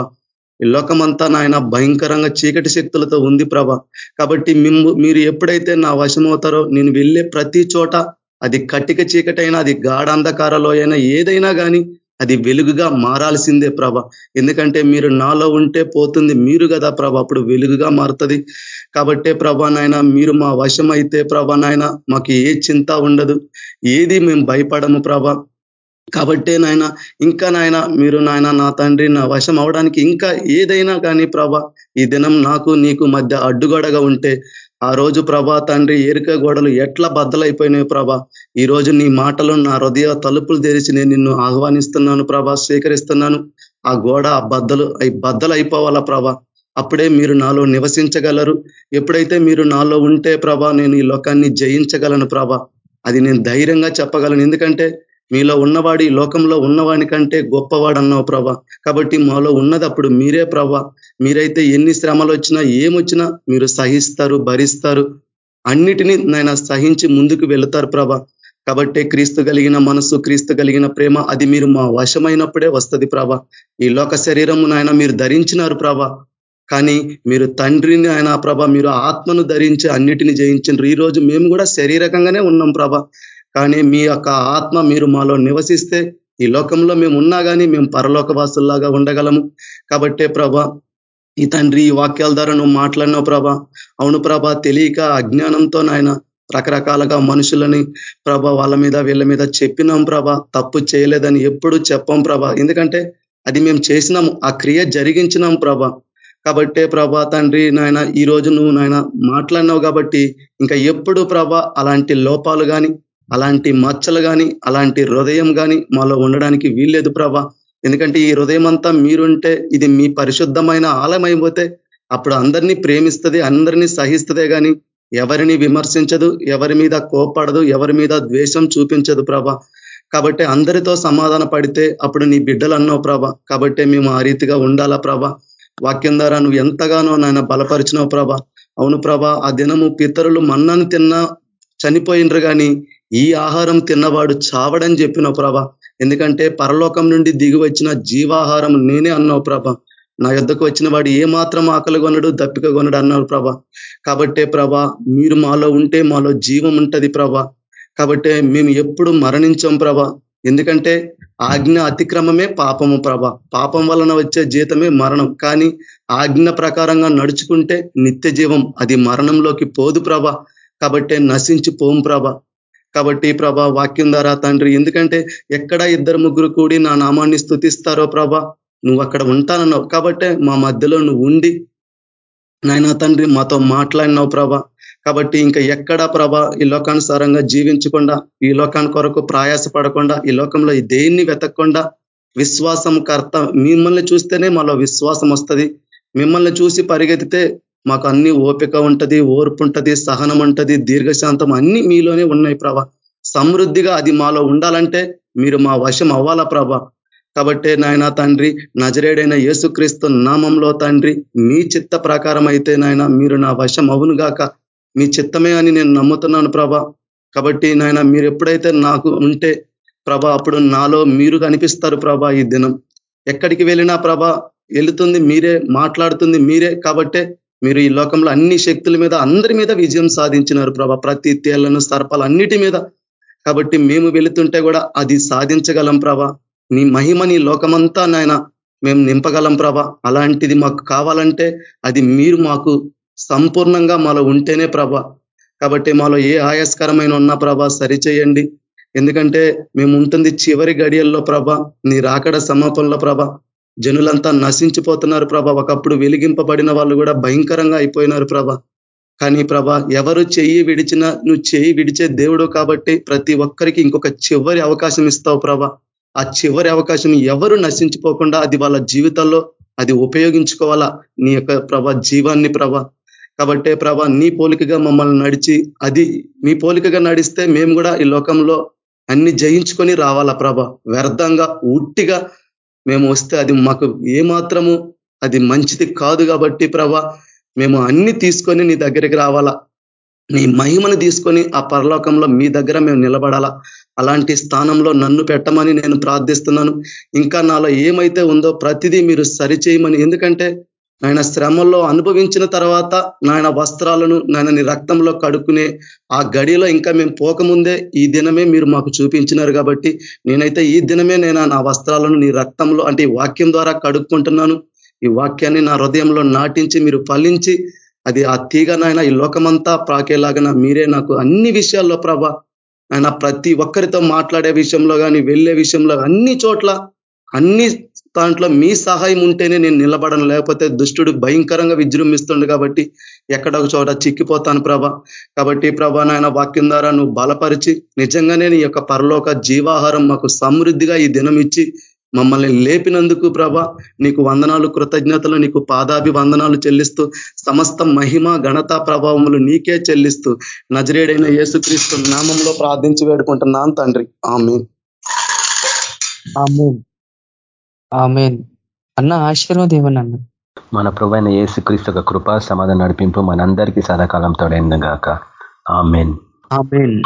ఈ లోకమంతా నాయన భయంకరంగా చీకటి శక్తులతో ఉంది ప్రభ. కాబట్టి మిమ్ము మీరు ఎప్పుడైతే నా వశమవుతారో నేను వెళ్ళే ప్రతి చోట అది కట్టిక చీకటైనా అది గాఢ అంధకారలో అయినా ఏదైనా కానీ అది వెలుగుగా మారాల్సిందే ప్రభ. ఎందుకంటే మీరు నాలో ఉంటే పోతుంది మీరు కదా ప్రభ అప్పుడు వెలుగుగా మారుతుంది. కాబట్టే ప్రభా నాయన మీరు మా వశం అయితే ప్రభా నాయన మాకు ఏ చింత ఉండదు ఏది మేము భయపడము ప్రభ. కాబట్టే నాయన ఇంకా నాయన మీరు నాయన నా తండ్రి నా వశం అవడానికి ఇంకా ఏదైనా కానీ ప్రభ ఈ దినం నాకు నీకు మధ్య అడ్డుగడగా ఉంటే ఆ రోజు ప్రభా తండ్రి ఏరిక గోడలు ఎట్లా బద్దలైపోయినాయి ప్రభా. ఈ రోజు నీ మాటలు నా హృదయ తలుపులు తెరిచి నేను నిన్ను ఆహ్వానిస్తున్నాను ప్రభా స్వీకరిస్తున్నాను. ఆ గోడ ఆ బద్దలు అవి బద్దలు అయిపోవాలా ప్రభా. అప్పుడే మీరు నాలో నివసించగలరు. ఎప్పుడైతే మీరు నాలో ఉంటే ప్రభా నేను ఈ లోకాన్ని జయించగలను ప్రభా. అది నేను ధైర్యంగా చెప్పగలను. ఎందుకంటే మీలో ఉన్నవాడు ఈ లోకంలో ఉన్నవాడి కంటే గొప్పవాడు అన్నావు ప్రభా. కాబట్టి మాలో ఉన్నది అప్పుడు మీరే ప్రభా. మీరైతే ఎన్ని శ్రమలు వచ్చినా ఏమొచ్చినా మీరు సహిస్తారు భరిస్తారు. అన్నిటినీ నాయన సహించి ముందుకు వెళుతారు ప్రభా. కాబట్టి క్రీస్తు కలిగిన మనసు క్రీస్తు కలిగిన ప్రేమ అది మీరు మా వశమైనప్పుడే వస్తుంది ప్రభా. ఈ లోక శరీరము నాయన మీరు ధరించినారు ప్రభ. కానీ మీరు తండ్రిని ఆయన ప్రభ మీరు ఆత్మను ధరించి అన్నిటిని జయించారు ఈ రోజు మేము కూడా శరీరకంగానే ఉన్నాం ప్రభ. కానీ మీ యొక్క ఆత్మ మీరు మాలో నివసిస్తే ఈ లోకంలో మేము ఉన్నా కానీ మేము పరలోకవాసుల్లాగా ఉండగలము. కాబట్టే ప్రభ ఈ తండ్రి ఈ వాక్యాల ద్వారా నువ్వు మాట్లాడినావు ప్రభ. అవును ప్రభ తెలియక అజ్ఞానంతో నాయన రకరకాలుగా మనుషులని ప్రభ వాళ్ళ మీద వీళ్ళ మీద చెప్పినాం ప్రభ. తప్పు చేయలేదని ఎప్పుడు చెప్పాం ప్రభ. ఎందుకంటే అది మేము చేసినాము ఆ క్రియ జరిగించినాం ప్రభ. కాబట్టే ప్రభా తండ్రి నాయన ఈ రోజు నువ్వు నాయన మాట్లాడినావు కాబట్టి ఇంకా ఎప్పుడు ప్రభ అలాంటి లోపాలు కానీ అలాంటి మచ్చలు కానీ అలాంటి హృదయం కానీ మాలో ఉండడానికి వీల్లేదు ప్రభా. ఎందుకంటే ఈ హృదయం అంతా మీరుంటే ఇది మీ పరిశుద్ధమైన ఆలయం అయిపోతే అప్పుడు అందరినీ ప్రేమిస్తుంది అందరినీ సహిస్తుందే కానీ ఎవరిని విమర్శించదు ఎవరి మీద కోపడదు ఎవరి మీద ద్వేషం చూపించదు ప్రభ. కాబట్టి అందరితో సమాధాన పడితే అప్పుడు నీ బిడ్డలు అన్నావు ప్రభ. కాబట్టి మేము ఆ రీతిగా ఉండాలా ప్రభ. వాక్యం ద్వారా నువ్వు ఎంతగానో నాయన బలపరిచినావు ప్రభ. అవును ప్రభ ఆ దినము పితరులు మన్నను తిన్నా చనిపోయినరు కానీ ఈ ఆహారం తిన్నవాడు చావడని చెప్పిన ప్రభ. ఎందుకంటే పరలోకం నుండి దిగి వచ్చిన జీవాహారం నేనే అన్నావు ప్రభ. నా యుద్ధకు వచ్చిన వాడు ఏ మాత్రం ఆకలి కొనడు దప్పిక కొనడు అన్నారు ప్రభ. కాబట్టే ప్రభ మీరు మాలో ఉంటే మాలో జీవం ఉంటది ప్రభ. కాబట్టే మేము ఎప్పుడు మరణించాం ప్రభ. ఎందుకంటే ఆజ్ఞ అతిక్రమమే పాపము ప్రభ. పాపం వలన వచ్చే జీతమే మరణం. కానీ ఆజ్ఞ ప్రకారంగా నడుచుకుంటే నిత్య జీవం అది మరణంలోకి పోదు ప్రభ. కాబట్టే నశించి పోం ప్రభ. కాబట్టి ప్రభా వాక్యం ద్వారా తండ్రి ఎందుకంటే ఎక్కడ ఇద్దరు ముగ్గురు కూడి నా నామాన్ని స్థుతిస్తారో ప్రభా నువ్వు అక్కడ ఉంటానన్నావు. కాబట్టి మా మధ్యలో నువ్వు ఉండి నాయన తండ్రి మాతో మాట్లాడినావు ప్రభా. కాబట్టి ఇంకా ఎక్కడా ప్రభ ఈ లోకానుసారంగా జీవించకుండా ఈ లోకాని కొరకు ప్రయాసపడకుండా ఈ లోకంలో దేన్ని వెతకకుండా విశ్వాసం కర్త మిమ్మల్ని చూస్తేనే మాలో విశ్వాసం వస్తుంది. మిమ్మల్ని చూసి పరిగెత్తితే మాకు అన్ని ఓపిక ఉంటది ఓర్పు ఉంటది సహనం ఉంటది దీర్ఘశాంతం అన్ని మీలోనే ఉన్నాయి ప్రభా. సమృద్ధిగా అది మాలో ఉండాలంటే మీరు మా వశం అవ్వాలా ప్రభ. కాబట్టే నాయన తండ్రి నజరేడైన యేసుక్రీస్తు నామంలో తండ్రి మీ చిత్త ప్రకారం అయితే నాయన మీరు నా వశం అవును గాక. మీ చిత్తమే అని నేను నమ్ముతున్నాను ప్రభ. కాబట్టి నాయన మీరు ఎప్పుడైతే నాకు ఉంటే ప్రభ అప్పుడు నాలో మీరు కనిపిస్తారు ప్రభ ఈ దినం. ఎక్కడికి వెళ్ళినా ప్రభ వెళుతుంది మీరే మాట్లాడుతుంది మీరే కాబట్టే మీరు ఈ లోకంలో అన్ని శక్తుల మీద అందరి మీద విజయం సాధించినారు ప్రభ. ప్రతి తేళ్ళను సర్పాలు అన్నిటి మీద. కాబట్టి మేము వెళుతుంటే కూడా అది సాధించగలం ప్రభా. నీ మహిమ నీ లోకమంతా నాయన మేము నింపగలం ప్రభా. అలాంటిది మాకు కావాలంటే అది మీరు మాకు సంపూర్ణంగా మాలో ఉంటేనే ప్రభ. కాబట్టి మాలో ఏ ఆయాస్కరమైన ఉన్నా ప్రభ సరిచేయండి. ఎందుకంటే మేము ఉంటుంది చివరి గడియల్లో ప్రభ నీ రాకడ సమాపంలో ప్రభ. జనులంతా నశించిపోతున్నారు ప్రభ. ఒకప్పుడు వెలిగింపబడిన వాళ్ళు కూడా భయంకరంగా అయిపోయినారు ప్రభ. కానీ ప్రభ ఎవరు చెయ్యి విడిచినా నువ్వు చెయ్యి విడిచే దేవుడు కాబట్టి ప్రతి ఒక్కరికి ఇంకొక చివరి అవకాశం ఇస్తావు ప్రభ. ఆ చివరి అవకాశం ఎవరు నశించిపోకుండా అది వాళ్ళ జీవితాల్లో అది ఉపయోగించుకోవాలా? నీ యొక్క ప్రభ జీవాన్ని ప్రభ. కాబట్టే ప్రభ నీ పోలికగా మమ్మల్ని నడిచి అది మీ పోలికగా నడిస్తే మేము కూడా ఈ లోకంలో అన్ని జయించుకొని రావాలా ప్రభ. వ్యర్థంగా ఉట్టిగా మేము వస్తే అది మాకు ఏమాత్రము అది మంచిది కాదు కాబట్టి ప్రభ మేము అన్ని తీసుకొని నీ దగ్గరికి రావాలా. నీ మహిమను తీసుకొని ఆ పరలోకంలో మీ దగ్గర మేము నిలబడాలా. అలాంటి స్థానంలో నన్ను పెట్టమని నేను ప్రార్థిస్తున్నాను. ఇంకా నాలో ఏమైతే ఉందో ప్రతిదీ మీరు సరిచేయమని ఎందుకంటే నాయన శ్రమల్లో అనుభవించిన తర్వాత నాయన వస్త్రాలను నాయన నీ రక్తంలో కడుక్కునే ఆ గడిలో ఇంకా మేము పోకముందే ఈ దినమే మీరు మాకు చూపించినారు కాబట్టి నేనైతే ఈ దినమే నేను నా వస్త్రాలను నీ రక్తంలో అంటే ఈ వాక్యం ద్వారా కడుక్కుంటున్నాను. ఈ వాక్యాన్ని నా హృదయంలో నాటించి మీరు ఫలించి అది ఆ తీగ నాయన ఈ లోకమంతా ప్రాకేలాగా మీరే నాకు అన్ని విషయాల్లో ప్రభ ఆయన ప్రతి ఒక్కరితో మాట్లాడే విషయంలో కానీ వెళ్ళే విషయంలో అన్ని చోట్ల అన్ని దాంట్లో మీ సహాయం ఉంటేనే నేను నిలబడను. లేకపోతే దుష్టుడు భయంకరంగా విజృంభిస్తుండు కాబట్టి ఎక్కడొక చోట చిక్కిపోతాను ప్రభ. కాబట్టి ప్రభ నాయన వాక్యం ద్వారా నువ్వు బలపరిచి నిజంగానే నీ యొక్క పరలోక జీవాహారం మాకు సమృద్ధిగా ఈ దినం ఇచ్చి మమ్మల్ని లేపినందుకు ప్రభ నీకు వందనాలు కృతజ్ఞతలు నీకు పాదాభి వందనాలు చెల్లిస్తూ సమస్త మహిమ ఘనత ప్రభావములు నీకే చెల్లిస్తూ నజరేడైన యేసుక్రీస్తు నామంలో ప్రార్థించి వేడుకుంటున్నాను తండ్రి. ఆమె ఆమెన్. అన్న ఆశీర్వాదం ఏమన్నా మన ప్రభైన యేసుక్రీస్తు యొక్క కృపా సమాధానం నడిపింపు మనందరికీ సదాకాలం తోడైంది గాక ఆమెన్. ఆమెన్.